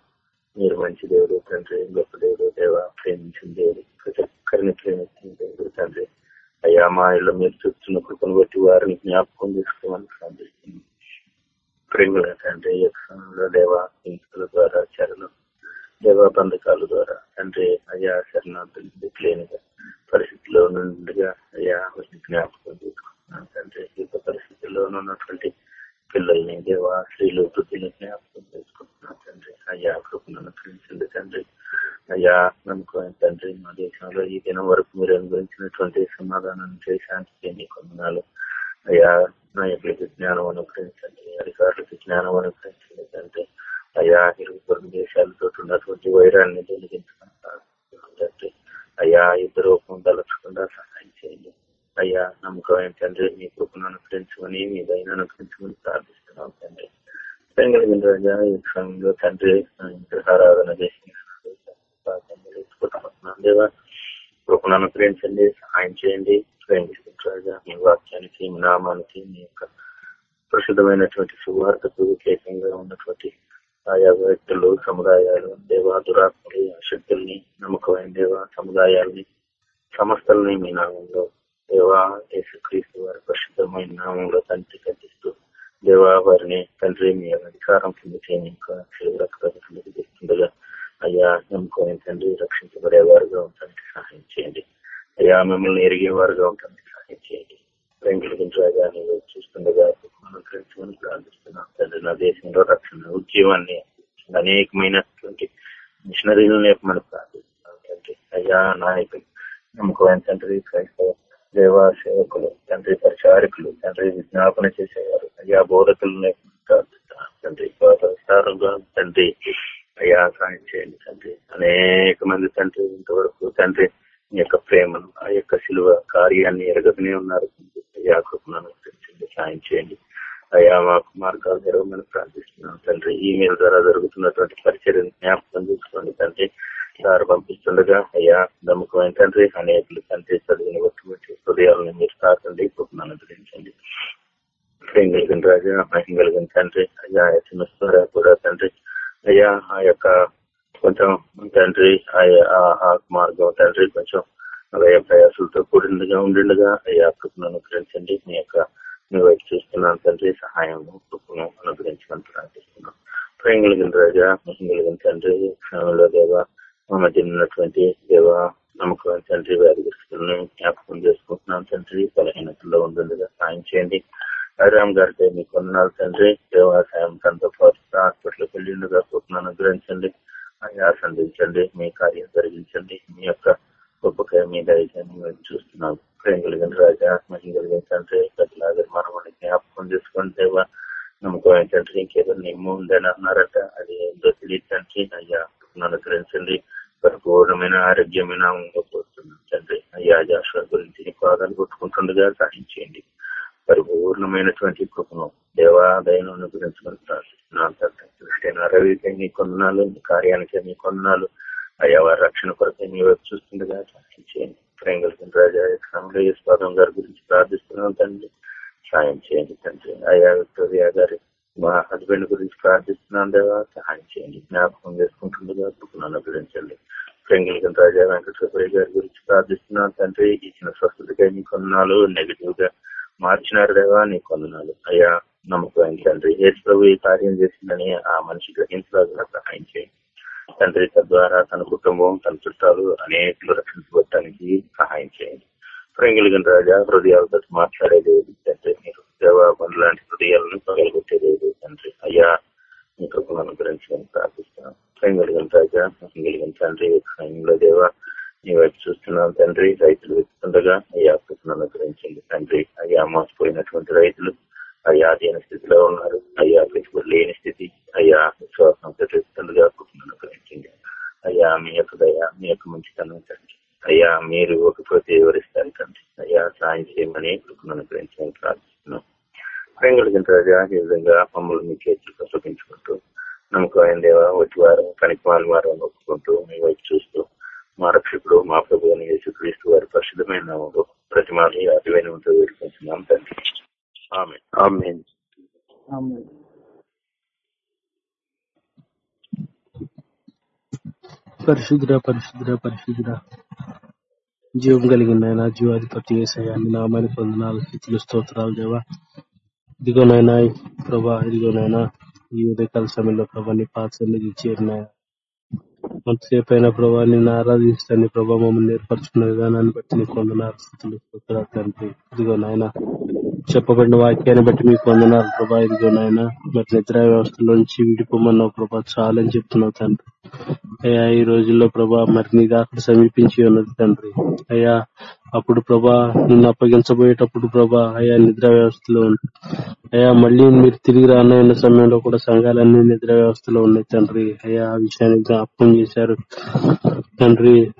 మీరు మంచి దేవుడు తండ్రి గొప్ప దేవుడు దేవా ప్రేమించిన దేవుడు ప్రతి ఒక్కరిని ప్రేమించిన దేవుడు తండ్రి. అయ్యా మా ఇళ్ళు మీరు చూస్తున్న కృపను బట్టి వారిని జ్ఞాపకం చేసుకోమని ప్రార్థిస్తున్నాం. ప్రేమల తండ్రి యక్షణంలో దేవా హింసల ద్వారా చరణం దేవా బంధకాల ద్వారా తండ్రి అయ్యా శరణార్థులు దిక్కులేనిగా పరిస్థితిలో నుండిగా అయ్యా జ్ఞాపకం చేసుకుంటున్నాను తండ్రి. యుద్ధ పరిస్థితుల్లో ఉన్నటువంటి పిల్లల్ని దేవా స్త్రీలు వృద్ధులు జ్ఞాపకం చేసుకుంటున్నాను తండ్రి. అయ్యా కృపను అనుగ్రహించండి తండ్రి. అయ్యా నమ్మకం తండ్రి మా దేశంలో ఈ దినం వరకు మీరు అనుభవించినటువంటి సమాధానం శాంతికి ఎన్ని కొందనాలు అయ్యా నాయకులకి జ్ఞానం అనుగ్రహించండి అధికారులకి జ్ఞానం అనుగ్రహించండి తండ్రి. అయ్యా ఇరుగు పొరుగు దేశాలతో ఉన్నటువంటి వైరాన్ని తొలగించండి అయ్యా ఇద్దరు రూపం తలచకుండా సహాయం చేయండి. అయ్యా నమ్మకమైన తండ్రి మీ కృపను అనుగ్రహించమని మీ దయను అనుగ్రహించమని ప్రార్థిస్తున్నాం తండ్రి. రాజా ఈ సమయంలో తండ్రి ఆరాధన చేసి కృపను అనుగ్రహించండి సహాయం చేయండి. రాజా మీ వాక్యానికి మీ నామానికి మీ యొక్క ప్రసిద్ధమైనటువంటి సువార్తకు వ్యతిరేకంగా ఉన్నటువంటి ఆయా వ్యక్తులు సముదాయాలు దేవా దురాత్మలు శక్తుల్ని నమ్మకమైన దేవ సముదాయాల్ని సంస్థల్ని మీ నామంలో దేవా యేసుక్రీస్తు వారి ప్రసిద్ధమైన నామంలో తండ్రి కట్టిస్తూ దేవా వారిని తండ్రి మీ అధికారం కింద చేయని ఇంకా రక్తుండగా అయ్యా నమ్ముకోని తండ్రి రక్షించబడేవారుగా ఉండడానికి సహాయం చేయండి. అయ్యా మిమ్మల్ని ఎరిగేవారుగా ఉండడానికి సహాయం చేయండి. వెంకటరాజా నీవు చూస్తుండగా అనుకరించమని ప్రార్థిస్తున్నాం. తండ్రి నా దేశంలో రక్షణ ఉద్యమాన్ని అనేకమైనటువంటి మిషనరీలు లేపమని ప్రార్థిస్తున్నాం తండ్రి. అయ్యా నాయకులు నమ్మకమైన తండ్రి క్రైస్తవ దేవా సేవకులు తండ్రి ప్రచారకులు తండ్రి విజ్ఞాపన చేసేవారు. అయ్యా బోధకులని లేపమని తండ్రి తండ్రి అయ్యా సాయం చేయండి తండ్రి. అనేక మంది తండ్రి ఇంతవరకు తండ్రి మీ యొక్క ప్రేమను ఆ యొక్క శిలువ కార్యాన్ని ఎరగకనే ఉన్నారు. అయ్యా కృపణను సాయం చేయండి. అయ్యా మాకు మార్గాలు జరగమని ప్రార్థిస్తున్నాం తండ్రి ఈమెయిల్ ద్వారా జరుగుతున్నటువంటి పరిచయం జ్ఞాపకం చేసుకోండి తండ్రి. సార్ పంపిస్తుండగా అయ్యా నమ్మకమైన తండ్రి అనేకులు తండ్రి చదివిన బట్టి హృదయాలను మీరు తాకండి కృపణను గ్రహించండి ప్రేమ కలిగిన రాజా మహిం కలిగిన తండ్రి అయ్యా ఎస్ఎంఎస్ ద్వారా కూడా తండ్రి. అయ్యా ఆ యొక్క కొంచెం తండ్రి ఆ మార్గం తండ్రి కొంచెం అలాగే ప్రయాసాలతో కూడినగా ఉండిగా అయ్యా కృపను అనుగ్రహించండి. మీ యొక్క మీ వైపు చూస్తున్నాను తండ్రి సహాయం కృపను అనుగ్రహించమని ప్రార్థిస్తున్నాం. ప్రేమ కలిగిన రాజా మహిం కలిగిన తండ్రి క్షణంలో దేవ మా మధ్య ఉన్నటువంటి దేవ నమ్మకం తండ్రి వ్యాధిగ్రస్తులను జ్ఞాపకం చేసుకుంటున్నాం తండ్రి. బలహీనతల్లో ఉంటుండగా సాయం చేయండి. రామ్ గారితో మీ కొన్నాళ్ళు తండ్రి. దేవాసాయం తనతో పాటు హాస్పిటల్కి వెళ్ళిండుగా కృపను అనుగ్రహించండి. అయ్యా సంధించండి మీ కార్యం జరిగించండి. మీ యొక్క గొప్పకాయ మీ దయచేయండి మేము చూస్తున్నాం. ప్రేమ కలిగిన రాజా మహిళ కలిగిన తండ్రి ప్రతిలాగా మనం జ్ఞాపకం చేసుకుంటే నమ్మకం ఏంటంటే ఇంకేదో నిమ్మ ఉందని అన్నారట. అది ఏందో తెలియదు తండ్రి. అయ్యా అనుగ్రహించండి. పరిపూర్ణమైన ఆరోగ్యమైన పోతున్నాం తండ్రి. అయ్యా జాషువా గురించి పాదాలు కొట్టుకుంటుండగా సాధించేయండి పరిపూర్ణమైనటువంటి కృపను దేవాదయం అనుగ్రహించుకుంటున్నారు నా తండ్రి. దృష్టి రవికి నీ కొన్నాళ్ళు నీ కార్యానికి నీ కొన్నాళ్ళు అయ్యా వారి రక్షణ కొరకే మీ వైపు చూస్తుండగా సాయం చేయండి ప్రేమ రాజా రాజా సమయంలో యశ్వాదం గారి గురించి ప్రార్థిస్తున్నాం తండ్రి. సాయం చేయండి తండ్రి. అయ్యా విక్టోరియా గారి మా హస్బెండ్ గురించి ప్రార్థిస్తున్నాం దేవా. సహాయం చేయండి. జ్ఞాపకం చేసుకుంటుండగా కృపను గురించండి ప్రేమ రాజా వెంకటేశ్వర గారి గురించి ప్రార్థిస్తున్నాం తండ్రి. ఇచ్చిన స్వస్థతగా నీ కొన్నాళ్ళు నెగిటివ్గా మార్చినారు దేవా నీ కొందనాలు. అయ్యా నమ్మకం తండ్రి? ఏసు ప్రభు ఈ కార్యం చేసిందని ఆ మనిషి గ్రహించలాగా సహాయం చేయండి. తండ్రి తద్వారా తన కుటుంబం తన చుట్టాలు అనేకలు రక్షించబడటానికి సహాయం చేయండి. ప్రేంగలిగిన రాజా హృదయాలతో మాట్లాడేది తండ్రి. మీరు దేవాబంధు లాంటి హృదయాలను పగలగొట్టేది తండ్రి. అయ్యా మీ కృపను అనుగ్రహించడానికి ప్రార్థిస్తున్నాం. ప్రేంగలిగిన రాజా ప్రేంగలిగిన తండ్రి సమయంలో దేవా నీ వైపు చూస్తున్నాం తండ్రి. రైతులు వెతుకుండగా అయ్యా కృపను అనుగ్రహించండి తండ్రి. అయ్యా మోసపోయినటువంటి రైతులు అయ్యా అధీన స్థితిలో ఉన్నారు. అయ్యా పెట్టుబడి లేని స్థితి. అయ్యా విశ్వాసం పెట్టుకుండగా కుటుంబం గ్రహించండి అయ్యా మీ యొక్క దయ మీ యొక్క మంచితనం తండ్రి. అయ్యా మీరు ఒకపోతే వివరిస్తారు తండ్రి. అయ్యా సాయం చేయమని కుటుంబం అనుగ్రహించమని ప్రార్థిస్తున్నాం. ప్రేంగుడిగిన రాజా ఈ విధంగా మమ్మల్ని మీ చేతులకు చూపించుకుంటూ నమ్మకమైన దేవ వచ్చి వారం కనికి వారం ఒప్పుకుంటూ మీ వైపు చూస్తూ మా రక్షకుడు మా ప్రభుత్వ అని యేసుక్రీస్తు వారి పరిశుద్ధమైన నామములో ప్రతి మాని అతివైన వేడుకుంటున్నాం తండ్రి. ఆమె ఆమేన్ ఆమేన్. పరిశుద్ధ పరిశుద్ధ పరిశుద్ధ జీవం కలిగిన ఆయన జీవాధిపతి ఏసయాన్ని నామాన్ని పొందనాలు స్థితులు స్తోత్రాలు దేవా. ఇదిగోనైనా ప్రభా ఇదిగోనైనా ఈ ఉదయకాల సమయంలో ప్రభా నీ పాత సన్నిధి చేరినాయన కొంతసేపు అయినా ప్రభా నిన్ను ఆరాధిస్తాను ప్రభా మమ్మల్ని ఏర్పరచుకున్న విధానాన్ని బట్టి నీకు వందనాలు స్థితులు స్తోత్రాలు తండ్రి. ఇదిగో నాయన చెప్పబడిన వాక్యాన్ని బట్టి మీకు వందనాలు ప్రభా. ఇదిగో నాయన మరి నిద్ర వ్యవస్థలోంచి విడిపోమన్నావు ప్రభా. చాలని చెప్తున్నావు తండ్రి. అయ్యా ఈ రోజుల్లో ప్రభా మరి నీ దాకా సమీపించి ఉన్నది తండ్రి. అయ్యా అప్పుడు ప్రభా నిన్ను అప్పగించబోయేటప్పుడు ప్రభా అయా నిద్ర వ్యవస్థలో అయా మళ్ళీ మీరు తిరిగి రానైన సమయంలో కూడా సంఘాలన్నీ నిద్ర వ్యవస్థలో ఉన్నాయి తండ్రి. అయ్యా ఆ విషయాన్ని జ్ఞాపకం చేశారు. తండ్రి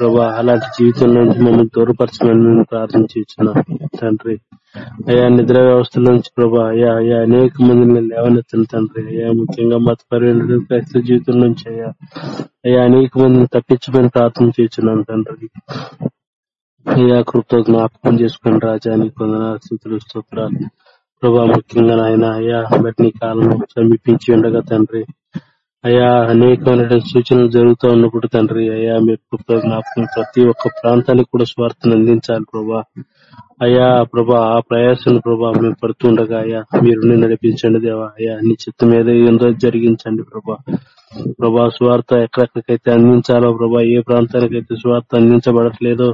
ప్రభా అలాంటి జీవితం నుంచి మమ్మల్ని దూరపరచమని నేను ప్రార్థించున్నాను తండ్రి. అయా నిద్ర వ్యవస్థల నుంచి ప్రభా అయ్యా అయ్యా అనేక మందిని లేవనెత్తిన తండ్రి. అయా ముఖ్యంగా మతపరమైన క్రైస్తవ జీవితం నుంచి అయ్యా అయ్యా అనేక మందిని తప్పించమని ప్రార్థన చేస్తున్నాను తండ్రి. అయ్యా కృప్తో జ్ఞాపకం చేసుకుని రాజా నీకు వందనాలు స్థుతులు స్తోత్రాలు. ప్రభా ముఖ్యంగా నాయన అయ్యా బట్టి కాలం సమీపించి ఉండగా తండ్రి. అయ్యా అనేకమైన సూచనలు జరుగుతూ ఉన్నప్పుడు తండ్రి అయ్యా మీరు కృపతో జ్ఞాపకం ప్రతి ఒక్క ప్రాంతానికి కూడా స్వార్థను అందించాలి ప్రభా. అయ్యా ప్రభా ఆ ప్రయాసను ప్రభా మేము పడుతుండగా అయ్యా మీరు నడిపించండి దేవా. అయ్యా నీ చిత్తం ఏదో జరిగించండి ప్రభా. ప్రభా స్వార్థ ఎక్కడెక్కడికైతే అందించాలో ప్రభా ఏ ప్రాంతానికైతే స్వార్థ అందించబడట్లేదో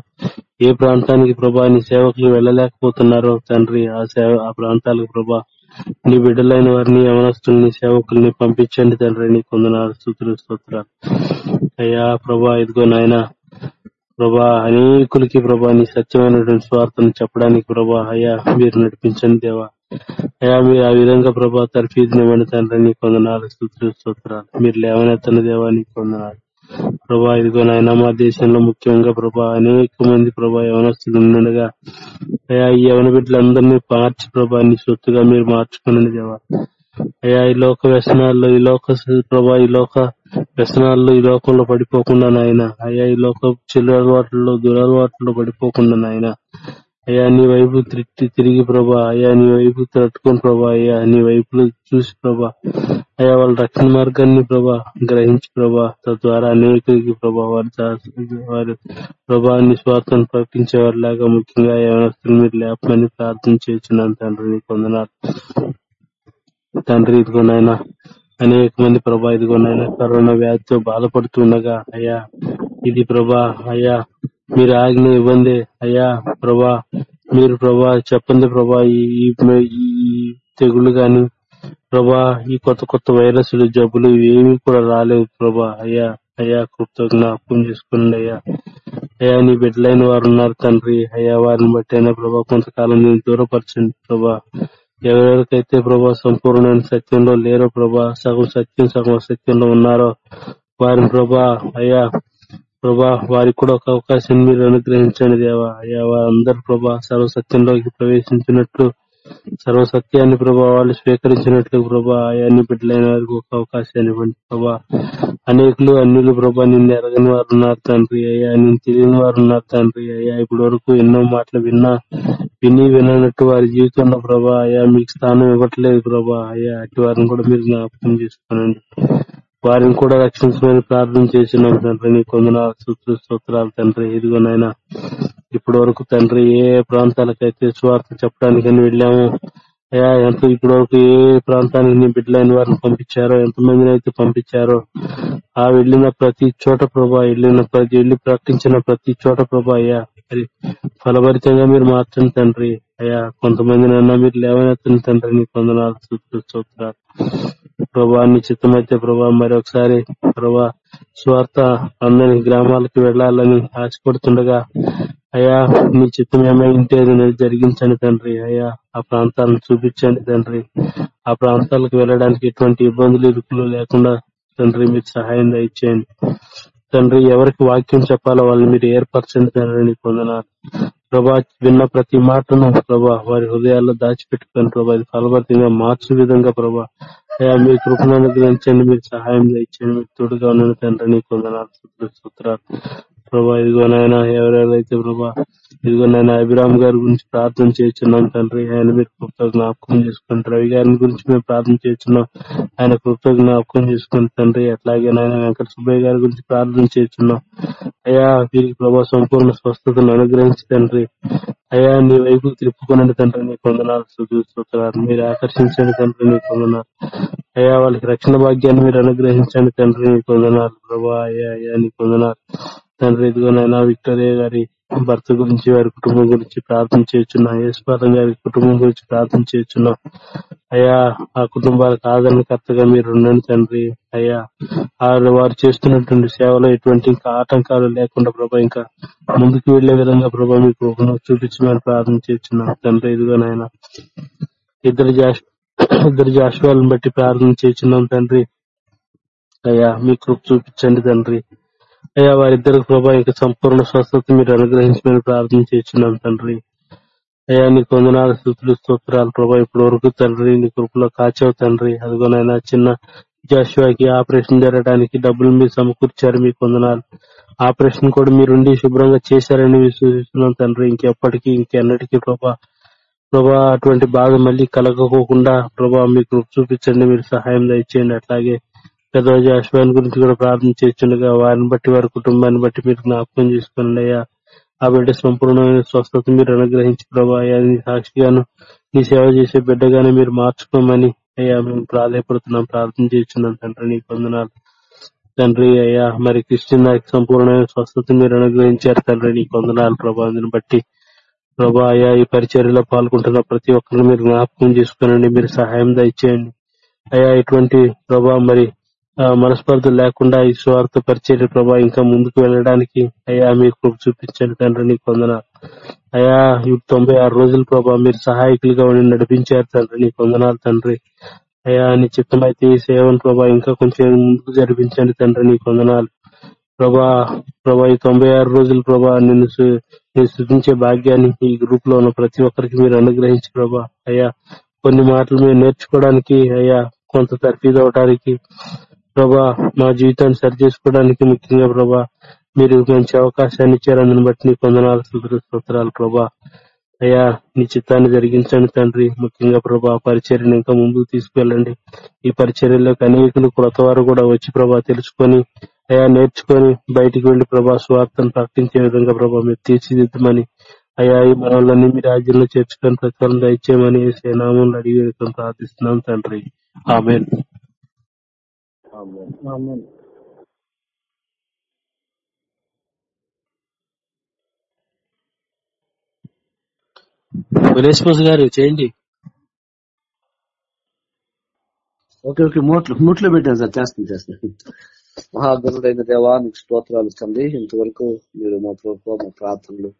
ఏ ప్రాంతానికి ప్రభా నీ సేవకులు వెళ్ళలేకపోతున్నారో తండ్రి ఆ సేవ ఆ ప్రాంతాలకు ప్రభా నీ బిడ్డలైన వారిని యవనస్తుల్ని సేవకుల్ని పంపించండి తండ్రి నీ కొందనాలు స్థుతులు స్తోత్రాలు. అయ్యా ప్రభా ఇదిగో నాయన ప్రభా అనేకులకి ప్రభా నీ సత్యమైనటువంటి స్వార్థను చెప్పడానికి ప్రభా అయ్యా మీరు నడిపించండి దేవా. అయ్యా మీరు ఆ విధంగా ప్రభా తర్ఫీదునివ్వండి తండ్రి నీ కొందనాలు స్థుతులు స్తోత్రాలు. మీరు లేవనెత్తన దేవా నీ కొందనాలు ప్రభా ఇదిగో నాయన మా దేశంలో ముఖ్యంగా ప్రభా అనేక మంది ప్రభా యవనస్తులు ఉండగా అయ్యా ఈ యవన బిడ్డలందరినీ మార్చి ప్రభా నీ సొత్తుగా మీరు మార్చుకున్నది దేవా. అయ్యా ఈ లోక వ్యసనాల్లో ఈ లోక ప్రభా ఈ లోక వ్యసనాల్లో ఈ లోకంలో పడిపోకుండా నాయన. అయ్యా ఈ లోక చెల్లు దురలవాట్లలో పడిపోకుండా నాయన. అయ్యా నీ వైపు తిట్టి తిరిగి ప్రభా. అయ్యా నీ వైపు తట్టుకొని ప్రభా. అయ్యా నీ వైపులో చూసి ప్రభా. అయ్యా వాళ్ళ రక్షణ మార్గాన్ని ప్రభా గ్రహించి ప్రభా. తద్వారా అనేకులకి ప్రభా వారి వారి ప్రభావాన్ని స్వార్థం ప్రకటించేవారు లాగా ముఖ్యంగా ఏమైనా మీరు లేపమని ప్రార్థన చేస్తున్నాను తండ్రి నీకు వందనాలు. తండ్రి ఇదిగో నాయన అనేక మంది ప్రభా ఇదిగోనైనా నాయన కరోనా వ్యాధితో బాధపడుతుండగా అయ్యా ఇది ప్రభా అయ్యా మీరు ఆజ్ఞ ఇవ్వండి అయ్యా ప్రభా మీరు ప్రభా చెప్పండి ప్రభా ఈ తెగులు గాని ప్రభా ఈ కొత్త కొత్త వైరస్లు జబ్బులు ఏమీ కూడా రాలేవు ప్రభా అయ్యా అయ్యా కృప్తో జ్ఞాపకం చేసుకోండి అయ్యా. అయ్యా నీ బిడ్డలైన వారు ఉన్నారు తండ్రి అయ్యా వారిని బట్టి అయినా ప్రభా కొంతకాలం నేను దూరపరచండి ప్రభా. ఎవరెవరికైతే ప్రభా సంపూర్ణమైన సత్యంలో లేరో ప్రభా సగం సత్యం సగం సత్యంలో ఉన్నారో వారిని ప్రభా అయ్యా ప్రభా వారికి కూడా ఒక అవకాశం మీరు అనుగ్రహించండి దేవా. అయ్యా వారందరు ప్రభా సర్వసత్యంలోకి ప్రవేశించినట్లు సర్వసత్యాన్ని ప్రభా వాళ్ళు స్వీకరించినట్లు ప్రభా అయాన్ని బిడ్డలైన వారికి ఒక అవకాశాన్ని ఇవ్వండి ప్రభా. అనేకులు అన్యులు ప్రభా నిన్ను ఎరగని వారు ఉన్నారు తండ్రి అయ్యా. నేను తెలియని వారు ఉన్నారు తండ్రి అయ్యా. ఇప్పటి వరకు ఎన్నో మాటలు విన్నా విని వినట్టు వారి జీవితంలో ప్రభా అయ్యా మీకు స్థానం ఇవ్వట్లేదు ప్రభా అయ్యా. అటు వారిని కూడా మీరు జ్ఞాపకం చేసుకోనండి. వారిని కూడా రక్షించమని ప్రార్థన చేసినాం తండ్రి. నీ కొందన స్తోత్రాలు తండ్రి. ఇదిగో నాయన ఇప్పటి వరకు తండ్రి ఏ ప్రాంతాలకైతే స్వార్థ చెప్పడానికని వెళ్ళాము. అయ్యా ఎంత ఇప్పటి వరకు ఏ ప్రాంతానికి నీ బిడ్డలైన వారిని పంపించారో ఎంతమందిని అయితే పంపించారో ఆ వెళ్ళిన ప్రతి చోట ప్రభా వెళ్ళిన ప్రతి వెళ్ళి ప్రకటించిన ప్రతి చోట ప్రభా అయ్యా మరి ఫలభరితంగా మీరు మార్చండి తండ్రి. అయ్యా కొంతమంది నన్నా మీరు లేవనెత్తండి తండ్రి నీ కొందనాలు స్తోత్రాలు ప్రభా నీ చిత్తమైతే ప్రభా మరి ఒకసారి ప్రభా స్వార్థ అందరి గ్రామాలకు వెళ్ళాలని ఆశపడుతుండగా అయ్యా నీ చిత్తం ఏమైంటే అనేది జరిగించండి తండ్రి. అయ్యా ఆ ప్రాంతాలను చూపించండి తండ్రి. ఆ ప్రాంతాలకు వెళ్ళడానికి ఎటువంటి ఇబ్బందులు ఇరుకులు లేకుండా తండ్రి మీరు సహాయం దయచేయండి. తండ్రి ఎవరికి వాక్యం చెప్పాలో వాళ్ళని మీరు ఏర్పరచండి తండ్రి నీ ప్రభా విన్న ప్రతి మాటను ప్రభా వారి హృదయాల్లో దాచిపెట్టుకొని ప్రభా ఇది ఫలవర్తిగా మార్చే విధంగా ప్రభా అయ్యా మీ కృపను అనుగ్రహించండి మీరు సహాయం చేయండి మీరు తోడుగా ఉన్న తండ్రిని కొందనాలు సూత్రాలు ప్రభా ఇదిగో నాయన ఎవరెవరైతే ప్రభా ఇదిగో నాయన అభిరామ్ గారి గురించి ప్రార్థన చేస్తున్నాం తండ్రి ఆయన మీరు కృపతో జ్ఞాపకం చేసుకుని రవి గారి గురించి మేము ప్రార్థన చేస్తున్నాం. ఆయన కృపతో జ్ఞాపకం చేసుకుని తండ్రి. అట్లాగే నాయన వెంకట సుబ్బయ్య గారి గురించి ప్రార్థన చేస్తున్నాం. అయ్యా వీరికి ప్రభా సంపూర్ణ స్వస్థతను అనుగ్రహించి తండ్రి. అయ్యా నీ వైపు తిప్పుకునండి తండ్రి. నీ కొందనాలు మీరు ఆకర్షించండి తండ్రి నీ కొందనాలు. అయ్యా వాళ్ళకి రక్షణ భాగ్యాన్ని మీరు అనుగ్రహించండి తండ్రి నీ కొందనాలు. ప్రభా అయ్యా అయ్యా నీ కొందనాలు. తండ్రి ఇదిగోనైనా విక్టోరియా గారి భర్త గురించి వారి కుటుంబం గురించి ప్రార్థన చేస్తున్నాం. యేసుపాదం గారి కుటుంబం గురించి ప్రార్థన చేస్తున్నాం. అయ్యా ఆ కుటుంబాలకు ఆదరణకర్తగా మీరు ఉండండి తండ్రి. అయ్యా వారు వారు చేస్తున్నటువంటి సేవలో ఎటువంటి ఇంకా ఆటంకాలు లేకుండా ప్రభా ఇంకా ముందుకు వెళ్ళే విధంగా ప్రభా మీకు చూపించమని ప్రార్థన చేస్తున్నాం. తండ్రి ఇదిగోనైనా ఇద్దరు జాష్ ఇద్దరు జాషువాలను బట్టి ప్రార్థన చేస్తున్నాం తండ్రి. అయ్యా మీ కృప చూపించండి తండ్రి. అయ్యా వారిద్దరికి ప్రభా యొక్క సంపూర్ణ స్వస్థత మీరు అనుగ్రహించమని ప్రార్థన చేస్తున్నాం తండ్రి. అయ్యా నీ కొందనాల స్థుతులు స్తోత్రాలు ప్రభా ఇప్పటి వరకు తండ్రి నీ కృపలో కాచావు తండ్రి. అదిగోనైనా చిన్న జాషువాకి ఆపరేషన్ జరగడానికి డబ్బులు మీరు సమకూర్చారు మీ కొందనాలు ఆపరేషన్ కూడా మీరుండి శుభ్రంగా చేశారని విశ్వసిస్తున్నాం తండ్రి. ఇంకెప్పటికీ ఇంకెన్నటికీ ప్రభా ప్రభా అటువంటి బాధ మళ్ళీ కలగకోకుండా ప్రభా మీ కృప చూపించండి మీరు సహాయం దయచేయండి. అట్లాగే పెద్ద జాషువాని గురించి కూడా ప్రార్థన చేస్తుండగా వారిని బట్టి వారి కుటుంబాన్ని బట్టి మీరు జ్ఞాపకం చేసుకోండి అయ్యా. ఆ బిడ్డ సంపూర్ణమైన స్వస్థత మీరు అనుగ్రహించి ప్రభా నీ సాక్షిగాను నీ సేవ చేసే బిడ్డగానే మీరు మార్చుకోమని అయ్యా మేము ప్రాధాయపడుతున్నాం ప్రార్థన చేస్తున్నాం తండ్రి నీ పొందనాలు తండ్రి అయ్యా మరి క్రిస్టియన్ నాయకు సంపూర్ణమైన స్వస్థత మీరు అనుగ్రహించారు తండ్రి నీ పొందనాలు ప్రభా. అందుని బట్టి ప్రభా అయ్యా ఈ పరిచర్యలో పాల్గొంటున్న ప్రతి ఒక్కరిని మీరు జ్ఞాపకం చేసుకోనండి మీరు సహాయం దయచేయండి. అయ్యా ఇటువంటి ప్రభా మరి మనస్పర్ధలు లేకుండా ఈ స్వార్థ పరిచర్య ప్రభా ఇంకా ముందుకు వెళ్ళడానికి అయ్యా మీరు కృప చూపించండి తండ్రి నీకు వందన అయ్యా తొంభై ఆరు రోజులు ప్రభా మీరు సహాయకులుగా ఉండి నడిపించారు తండ్రి నీకు వందనాలు తండ్రి. అయ్యా నీ చిత్తమైతే ఈ సేవను ప్రభా ఇంకా కొంచెం ముందుకు జరిపించండి తండ్రి నీకు వందనాలు. ప్రభా ప్రభా ఈ తొంభై ఆరు రోజులు ప్రభా నిన్ను నేను నిన్ను భాగ్యాన్ని ఈ గ్రూప్లో ఉన్న ప్రతి ఒక్కరికి మీరు అనుగ్రహించి ప్రభా. అయ్యా కొన్ని మాటలు మేము నేర్చుకోవడానికి అయ్యా కొంత తర్ఫీదు అవడానికి ప్రభా మా జీవితాన్ని సరి చేసుకోవడానికి ముఖ్యంగా ప్రభా మీరు మంచి అవకాశాన్ని ఇచ్చారు అందుని బట్టి నీ పొందనాలు సూత్రాలు స్తోత్రాలు ప్రభా. అయ్యా నీ చిత్తాన్ని జరిగించండి తండ్రి. ముఖ్యంగా ప్రభా పరిచర్యను ఇంకా ముందుకు తీసుకువెళ్ళండి ఈ పరిచర్యలోకి అనేకులు కొత్త వారు కూడా వచ్చి ప్రభా తెలుసుకొని అయా నేర్చుకొని బయటికి వెళ్ళి ప్రభా స్వార్థను ప్రకటించే విధంగా ప్రభా మీరు తీర్చిదిద్దమని అయ్యా ఈ మనల్ని మీ రాజ్యంలో చేర్చుకొని ప్రతిఫలం దయచేయమని సేనామంలో అడిగి వేడుకొని ప్రార్థిస్తున్నాం తండ్రి. ఆమె ఆమేన్. ఆమేన్. విలేశ్వస్ గారు చేయండి ఓకే ఓకే మూట్లు మూట్లో పెట్టాను సార్ చేస్తాను చేస్తాను మహాగరుడైన దేవా నీకు స్తోత్రాలు తండ్రి ఇంతవరకు మీరు మా ప్రభుత్వ మా ప్రార్థనలు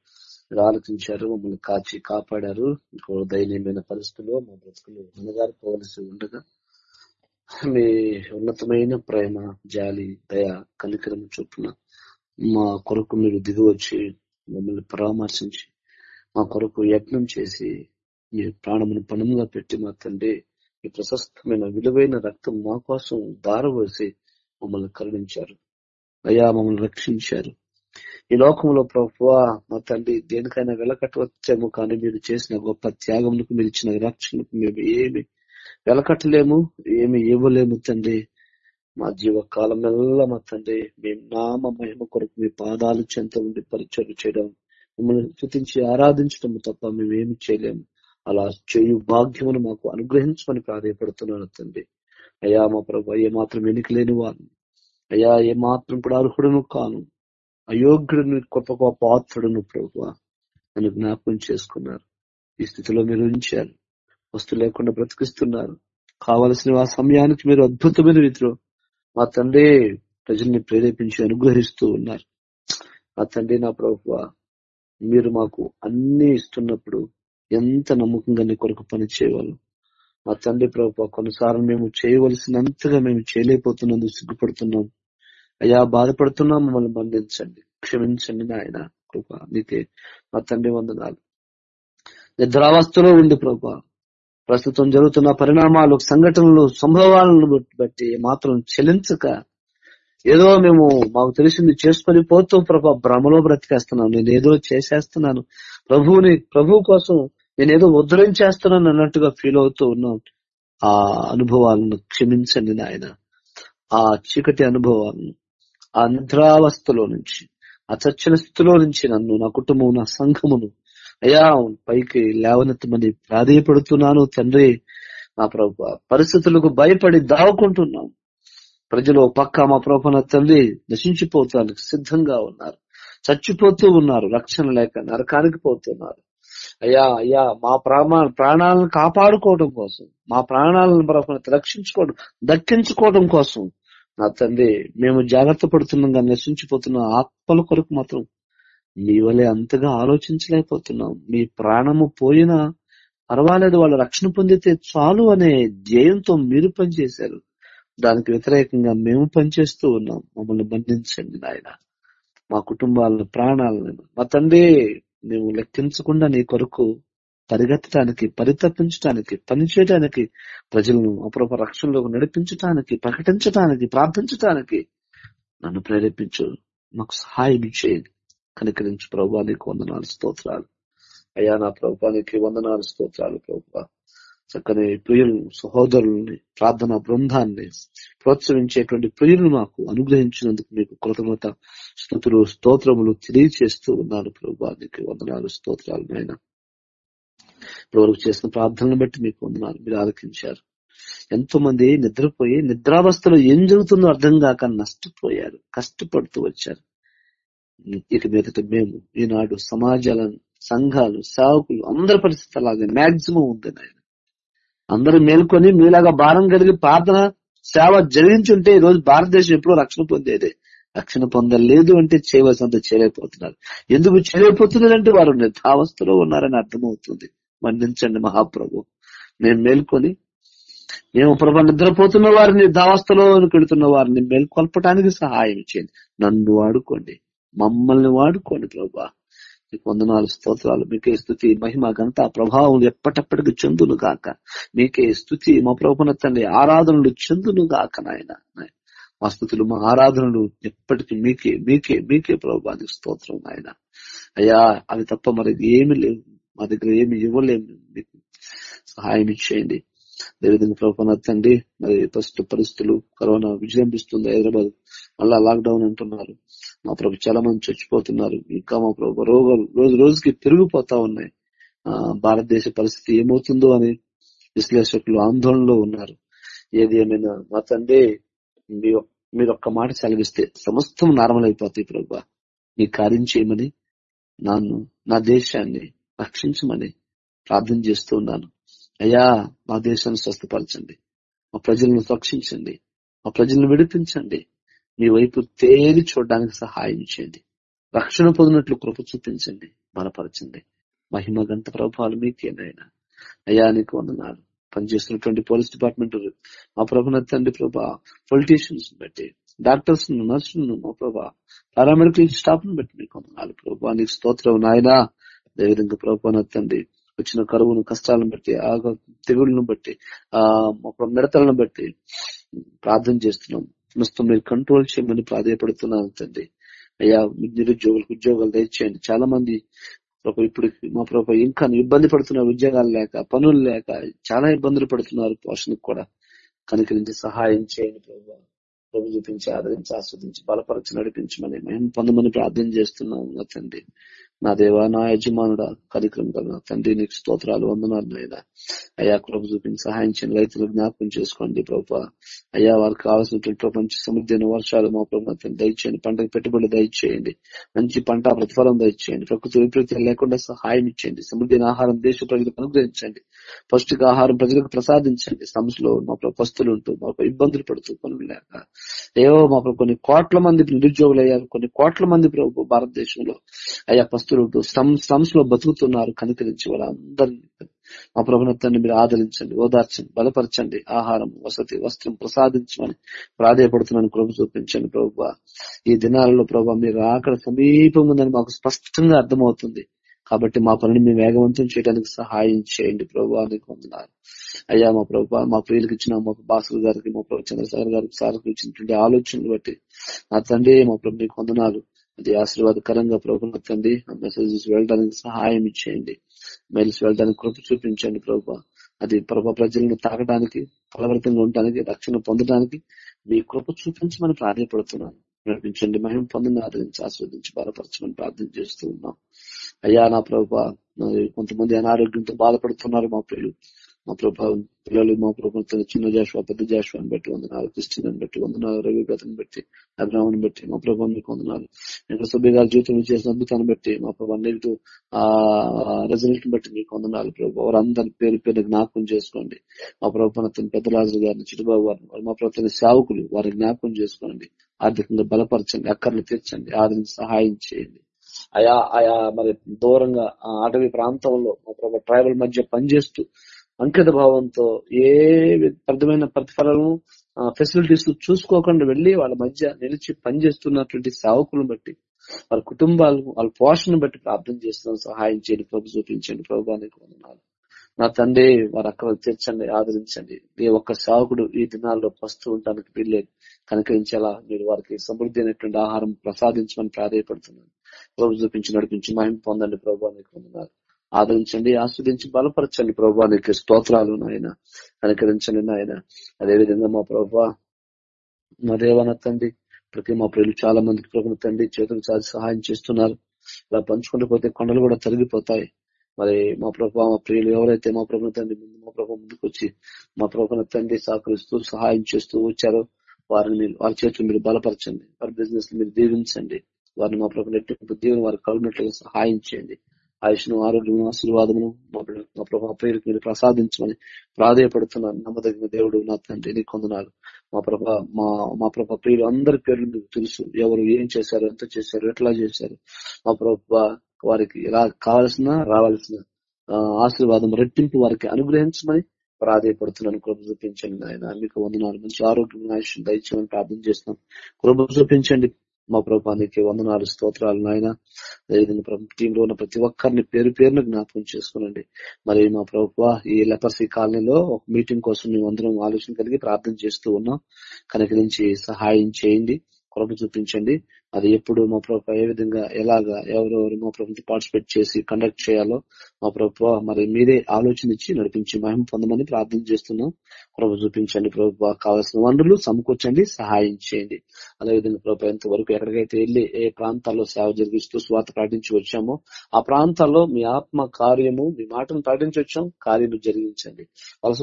మీరు ఆలోచించారు మమ్మల్ని కాచి కాపాడారు ఇంకో దయనీయమైన పరిస్థితుల్లో మా బ్రతుకులు అనగారిపోవలసి ఉండగా మీ ఉన్నతమైన ప్రేమ జాలి దయ కలికరం చొప్పున మా కొరకు మీరు దిగివచ్చి మమ్మల్ని పరామర్శించి మా కొరకు యజ్ఞం చేసి మీ ప్రాణమును పణంగా పెట్టి మా తండ్రి ఈ ప్రశస్తమైన విలువైన రక్తం మా కోసం దారవేసి మమ్మల్ని కరుణించారు. అయ్యా మమ్మల్ని రక్షించారు. ఈ లోకంలో ప్రభువా మా తండ్రి దేనికైనా వెలకట్టవచ్చేమో కానీ మీరు చేసిన గొప్ప త్యాగములకు మీరు ఇచ్చిన రక్షణకు మేము ఏమి వెలకట్టలేము ఏమి ఇవ్వలేము తండ్రి. మా జీవ కాలమెల్లా మా తండ్రి మేము నామ మహిమ కొరకు మీ పాదాలు చెంత ఉండి పరిచయం చేయడం మిమ్మల్ని స్థుతించి ఆరాధించడం తప్ప మేము ఏమి చేయలేము. అలా చేయు భాగ్యమును మాకు అనుగ్రహించమని ప్రాధాయపడుతున్నాను తండ్రి. అయ్యా మా ప్రభు ఏ మాత్రం ఎన్నికలేని వారు వారిని. అయ్యా ఏ మాత్రం కూడా అర్హుడును కాను అయోగ్యుడిని గొప్ప గొప్ప పాత్రుడును ప్రభు. అని జ్ఞాపకం చేసుకున్నారు. ఈ స్థితిలో మీరు ఉంచారు. వస్తు లేకుండా బ్రతికిస్తున్నారు. కావలసిన ఆ సమయానికి మీరు అద్భుతమైన రీతిలో మా తండ్రి ప్రజల్ని ప్రేరేపించి అనుగ్రహిస్తూ ఉన్నారు. మా తండ్రి నా ప్రభు మీరు మాకు అన్ని ఇస్తున్నప్పుడు ఎంత నమ్మకంగా నీ కొరకు పని చేయవాళ్ళం మా తండ్రి ప్రభు కొన్నిసార్లు మేము చేయవలసినంతగా మేము చేయలేకపోతున్నందుకు సిగ్గుపడుతున్నాం. అయ్యా బాధపడుతున్నాం మమ్మల్ని బంధించండి. క్షమించండి నాయన కృప నీకే. మా తండ్రి వందనాలు. నిద్రావస్థలో ఉండి ప్రభా ప్రస్తుతం జరుగుతున్న పరిణామాలు సంఘటనలు సంభవాలను బట్టి మాత్రం చెల్లించక ఏదో మేము మాకు తెలిసింది చేసుకొని పోతూ ప్రభా భ్రమలో బ్రతికేస్తున్నాను నేను ఏదో చేసేస్తున్నాను. ప్రభువుని ప్రభువు కోసం నేను ఏదో ఉద్ధరించేస్తున్నాను అన్నట్టుగా ఫీల్ అవుతూ ఉన్నాం. ఆ అనుభవాలను క్షమించండి నాయన. ఆ చీకటి అనుభవాలను ఆ నిద్రావస్థలో నుంచి ఆ చచ్చిన స్థితిలో నుంచి నన్ను నా కుటుంబం నా సంఘమును అయ్యా పైకి లేవనెత్తమని ప్రాధేయపడుతున్నాను తండ్రి. నా ప్రభు పరిస్థితులకు భయపడి దావుకుంటున్నాం. ప్రజలు పక్క మా ప్రభున తండ్రి నశించిపోతానికి సిద్ధంగా ఉన్నారు. చచ్చిపోతూ ఉన్నారు రక్షణ లేక నరకానికి పోతున్నారు. అయ్యా అయ్యా మా ప్రామా ప్రాణాలను కాపాడుకోవడం కోసం మా ప్రాణాలను ప్రభున రక్షించుకోవడం దక్కించుకోవడం కోసం నా తండ్రి మేము జాగ్రత్త పడుతున్నాం కానీ నశించిపోతున్న ఆత్మల కొరకు మాత్రం మీ వలె అంతగా ఆలోచించలేకపోతున్నాం. మీ ప్రాణము పోయినా పర్వాలేదు వాళ్ళు రక్షణ పొందితే చాలు అనే ధ్యేయంతో మీరు పనిచేశారు. దానికి వ్యతిరేకంగా మేము పనిచేస్తూ ఉన్నాం. మమ్మల్ని బంధించండి నాయన. మా కుటుంబాలను ప్రాణాలను మా తండ్రి మేము లెక్కించకుండా నీ కొరకు పరిగెత్తడానికి పరితపించడానికి పనిచేయడానికి ప్రజలను అపరూప రక్షణలోకి నడిపించడానికి ప్రకటించడానికి ప్రార్థించడానికి నన్ను ప్రేరేపించు. మాకు సహాయం చేయండి. కనికరించి ప్రభా నీకు వందనాలు స్తోత్రాలు. అయ్యా నా ప్రభుత్వానికి వందనాలు స్తోత్రాలు ప్రభా. చక్కని ప్రియులు సహోదరుల్ని ప్రార్థనా బృందాన్ని ప్రోత్సహించేటువంటి ప్రియులు మాకు అనుగ్రహించినందుకు మీకు కృతజ్ఞత స్థుతులు స్తోత్రములు తెలియచేస్తూ ఉన్నాను ప్రభా. నీకు వందనాలు స్తోత్రాలు నాయన. ఇప్పటివరకు చేసిన ప్రార్థనలు బట్టి మీకు వందనాలు. మీరు ఆలకించారు. ఎంతో మంది నిద్రపోయి నిద్రావస్థలో ఏం జరుగుతుందో అర్థం కాక నష్టపోయారు కష్టపడుతూ వచ్చారు. ఇక మీదట మేము ఈనాడు సమాజాలను సంఘాలు సేవకులు అందరి పరిస్థితి అలాగే మాక్సిమం ఉంది ఆయన అందరూ మేల్కొని మీలాగా భారం కలిగి ప్రార్థన సేవ జరిగించుంటే ఈ రోజు భారతదేశం ఎప్పుడో రక్షణ పొందేదే. రక్షణ పొందలేదు అంటే చేయవలసినంత చేయలేకపోతున్నారు. ఎందుకు చేయలేకపోతున్నారంటే వారు నిర్ధావస్థలో ఉన్నారని అర్థమవుతుంది. మన్నించండి మహాప్రభు. మేము మేల్కొని మేము ప్రభు నిద్రపోతున్న వారిని దావస్థలో వెళుతున్న వారిని మేల్కొల్పడానికి సహాయం చేయండి. నన్ను వాడుకోండి. మమ్మల్ని వాడుకోండి ప్రభా. మీకు వందనాలు స్తోత్రాలు. మీకే స్థుతి మహిమ గంత ప్రభావం ఎప్పటప్పటికి చెందును గాక. మీకే స్థుతి మా ప్రభున తండ్రి ఆరాధనలు చెందును గాక నాయన. మా స్థుతులు మా ఆరాధనలు ఎప్పటికీ మీకే మీకే మీకే ప్రభానికి స్తోత్రం నాయన. అయ్యా అవి తప్ప మరి ఏమి లేవు. మా దగ్గర ఏమి ఇవ్వలేము. మీకు సహాయం ఇచ్చేయండి. అదేవిధంగా ప్రభుత్వం తండ్రి మరి ప్రస్తుత పరిస్థితులు కరోనా విజృంభిస్తుంది హైదరాబాద్. మళ్ళా లాక్డౌన్ అంటున్నారు. మా ప్రభు చాలా మంది చచ్చిపోతున్నారు. ఇంకా మా ప్రభు రోగాలు రోజు రోజుకి పెరిగిపోతా ఉన్నాయి. ఆ భారతదేశ పరిస్థితి ఏమవుతుందో అని విశ్లేషకులు ఆందోళనలో ఉన్నారు. ఏది ఏమైనా మా తండ్రి మీ మీరు ఒక్క మాట సెలవిస్తే సమస్తం నార్మల్ అయిపోతాయి ప్రభు. మీ కార్యం చేయమని నన్ను నా దేశాన్ని రక్షించమని ప్రార్థన చేస్తూ ఉన్నాను. అయ్యా మా దేశాన్ని స్వస్థపరచండి. మా ప్రజలను రక్షించండి. మా ప్రజలను విడిపించండి. మీ వైపు తేలి చూడడానికి సహాయం చేయండి. రక్షణ పొందినట్లు కృప చూపించండి. బలపరచండి. మహిమ గంట ప్రభావాలు మీకేనైనా అయ్యా నీకు వందనాలు. పనిచేస్తున్నటువంటి పోలీస్ డిపార్ట్మెంట్ మా ప్రభున తండ్రి ప్రభా పొలిటీషియన్స్ బట్టి డాక్టర్స్ నర్సులను మా ప్రభా పారామెడికల్ స్టాఫ్ను బట్టి మీకు వందనాలు ప్రభా. నీకు స్తోత్రం నాయనా. అదేవిధంగా ప్రభున తండ్రి వచ్చిన కరువును కష్టాలను బట్టి ఆ తెగుళ్ళను బట్టి ఆ మిడతలను బట్టి ప్రార్థన చేస్తున్నాం. ప్రస్తుతం మీరు కంట్రోల్ చేయమని ప్రాధాయపడుతున్నాను తండ్రి. అయ్యా నిరుద్యోగులకు ఉద్యోగాలు దయచేయండి. చాలా మంది ఇప్పుడు మా ప్రభు ఇంకా ఇబ్బంది పడుతున్నారు ఉద్యోగాలు లేక పనులు లేక చాలా ఇబ్బందులు పడుతున్నారు పోషణకు కూడా. కనుకరించి సహాయం చేయండి ప్రభు. ప్రభు చూపించి ఆదరించి ఆస్వాదించి బలపరచి నడిపించమని మేము పొందమని ప్రార్థన చేస్తున్నాం తండ్రి. నా దేవా నా యజమానుడా కార్యక్రమం కదా తండ్రి నీకు స్తోత్రాలు వందనాలు నాయన. అయ్యా ప్రభు చూపించి సహాయం చేయండి. రైతులు జ్ఞాపకం చేసుకోండి ప్రభు. అయ్యా వారికి కావాల్సినటువంటి ప్రపంచ సముద్రమైన వర్షాలు మా ప్రభు దయచేయండి. పంటకు పెట్టుబడి దయచేయండి. మంచి పంట ప్రతిఫలం దయచేయండి. ప్రకృతి విపరీతం లేకుండా సహాయం ఇచ్చేయండి. సమృద్ధి ఆహారం దేశ ప్రజలకు అనుగ్రహించండి. పౌష్టిక ఆహారం ప్రజలకు ప్రసాదించండి సంస్థలో మా పస్తులు ఉంటూ మా ఇబ్బందులు పడుతూ పనులు లేక ఏవో మా కొన్ని కోట్ల మంది నిరుద్యోగులు అయ్యారు కొన్ని కోట్ల మంది ప్రభు భారతదేశంలో అయ్యా పస్తులు ఉంటూ లో బతుకుతున్నారు కనికరించి వాళ్ళందరినీ మా ప్రభుత్వాన్ని మీరు ఆదరించండి ఓదార్చండి బలపరచండి ఆహారం వసతి వస్త్రం ప్రసాదించమని ప్రాధాయపడుతున్నాను ప్రభు చూపించండి ప్రభు. ఈ దినాలలో ప్రభు మీరు అక్కడ సమీపం ఉందని మాకు స్పష్టంగా అర్థమవుతుంది. కాబట్టి మా పనిని మేము వేగవంతం చేయడానికి సహాయం చేయండి ప్రభు నీకు వందనాలు అయ్యా మా ప్రభు మా ప్రియులకు ఇచ్చిన మా భాస్కర్ గారికి మా ప్రభు చంద్రశేఖర్ గారికి సార్కి ఇచ్చినటువంటి ఆలోచనలు బట్టి నా తండ్రి మా ప్రభు నీకు వందనాలు అది ఆశీర్వాదకరంగా ప్రభు నా తండ్రి ఆ మెసేజెస్ వెళ్ళడానికి సహాయం ఇచ్చేయండి మెయిల్స్ వెళ్ళడానికి కృప చూపించండి ప్రభు. అది ప్రభు ప్రజలను తాకడానికి ఫలవర్తంగా ఉండడానికి రక్షణ పొందడానికి మీ కృప చూపించమని ప్రాధాన్యపడుతున్నాను. నడిపించండి మహిమ పొందని ఆదరించి ఆస్వాదించి బలపరచమని ప్రార్థన చేస్తూ ఉన్నాం. అయ్యా నా ప్రభా కొంతమంది అనారోగ్యంతో బాధపడుతున్నారు మా ప్రియులు. మా ప్రభా పిల్లలు మా ప్రభుత్వం చిన్న జాషువా పెద్ద జాషువాని బట్టి వందనాలు క్రిస్టియన్ బట్టి వందనాలు రవి బ్రతని బట్టి అభిరామని బట్టి మా ప్రభావం మీకు వందనాలు. ఇంకా సుబ్బి గారి జీవితం చేసిన అద్భుతాన్ని బట్టి మా ప్రభావ నెగిటివ్ ఆ రిజల్ట్ బట్టి మీకు వందనాలు ప్రభు. వారందరి పేరు పేరు జ్ఞాపకం చేసుకోండి. మా ప్రభుత్వం పెద్దరాజు గారిని చిరుబాబు గారిని మా ప్రభుత్వ సేవకులు వారి జ్ఞాపకం చేసుకోండి. ఆర్థికంగా బలపరచండి అక్కర్లు తీర్చండి ఆదరించి సహాయం చేయండి. ఆయా ఆయా మరి దూరంగా అటవీ ప్రాంతంలో మా ప్రభావ ట్రైబల్ మధ్య పనిచేస్తూ అంకిత భావంతో ఏ అర్థమైన ప్రతిఫలము ఫెసిలిటీస్ చూసుకోకుండా వెళ్ళి వాళ్ళ మధ్య నిలిచి పనిచేస్తున్నటువంటి సేవకులను బట్టి వాళ్ళ కుటుంబాలు వాళ్ళ పోషణను బట్టి ప్రార్థన చేస్తున్నాం. సహాయం చేయండి ప్రభు చూపించండి. ప్రభుత్వానికి వందనాలు. నా తండ్రి వారు అక్కడ తీర్చండి ఆదరించండి. ఏ ఒక్క సాగుడు ఈ దినాల్లో పస్తూ ఉండడానికి వీల్లేదు. కనుకరించేలా మీరు వారికి సమృద్ధి అయినటువంటి ఆహారం ప్రసాదించమని ప్రాధాయపడుతున్నాను. ప్రభు చూపించి నడిపించి మహిమ పొందండి ప్రభుత్వానికి ఆదరించండి ఆస్వాదించి బలపరచండి ప్రభావ నీకు స్తోత్రాలు నాయన. కనుకరించండి నాయన. అదేవిధంగా మా ప్రభు మా దేవనత్తండి ప్రతి మా ప్రియులు చాలా మందికి ప్రభుత్వండి తండ్రి చేతులు చాలా సహాయం చేస్తున్నారు. ఇలా పంచుకుంటూ పోతే కొండలు కూడా తరిగిపోతాయి. మరి మా ప్రభావ మా ప్రియులు ఎవరైతే మా ప్రభుత్వ తండ్రి ముందు మా ప్రభావ ముందుకు వచ్చి మా ప్రభుత్వ తండ్రి సహకరిస్తూ సహాయం చేస్తూ వచ్చారో వారిని మీరు వారి చేతులు మీరు బలపరచండి. వారి బిజినెస్ మీరు దీవించండి. వారిని మా ప్రభుత్వ నెట్టింపు దీవెన వారికి కలిగినట్లుగా సహాయం చేయండి. ఆయుష్ను ఆరోగ్యము ఆశీర్వాదమును మా ప్రభావ పేరుకి మీరు ప్రసాదించమని ప్రాధాయపడుతున్నాను. నమ్మదగిన దేవుడు నా తండ్రి నీ కొందనాలు మా ప్రభా మా మా ప్రభా ప్రియులు అందరి పేర్లు మీకు తెలుసు. ఎవరు ఏం చేశారు ఎంత చేశారు ఎట్లా చేశారు. మా ప్రభా వారికి కావలసిన కావాల్సిన రావాల్సిన ఆశీర్వాదం రెట్టింపు వారికి అనుగ్రహించమని ప్రాధాయపడుతున్నాను. కృప చూపించండి ఆయన మీకు వందనాలు. మంచి ఆరోగ్యం ఆయుష్ దయచేయమని ప్రార్థన చేస్తున్నాం. కృప చూపించండి. మా ప్రభానికి వందనాలు స్తోత్రాలు నాయన. టీంలో ఉన్న ప్రతి ఒక్కరిని పేరు పేరును జ్ఞాపకం చేసుకునండి. మరి మా ప్రభు ఈ లెపర్సీ కాలనీలో ఒక మీటింగ్ కోసం మేము అందరం ఆలోచన కలిగి ప్రార్థన చేస్తూ ఉన్నాం. కనుక నుంచి సహాయం చేయండి. కృప చూపించండి. అది ఎప్పుడు మా ప్రభు ఏ విధంగా ఎలాగా ఎవరెవరు మా ప్రభుత్వం పార్టిసిపేట్ చేసి కండక్ట్ చేయాలో మా ప్రభు మరి మీరే ఆలోచన ఇచ్చి నడిపించి మహిమ పొందమని ప్రార్థన చేస్తున్నాం. ప్రభు చూపించండి ప్రభు కావాల్సిన వనరులు సమకూర్చండి సహాయం చేయండి. అదేవిధంగా ప్రభు ఎంతవరకు ఎక్కడికైతే వెళ్ళి ఏ ప్రాంతాల్లో సేవ జరిగిస్తూ స్వాత ప్రకటించి వచ్చామో ఆ ప్రాంతాల్లో మీ ఆత్మ కార్యము మీ మాటను ప్రకటించి వచ్చాం కార్యము జరిగించండి. వలస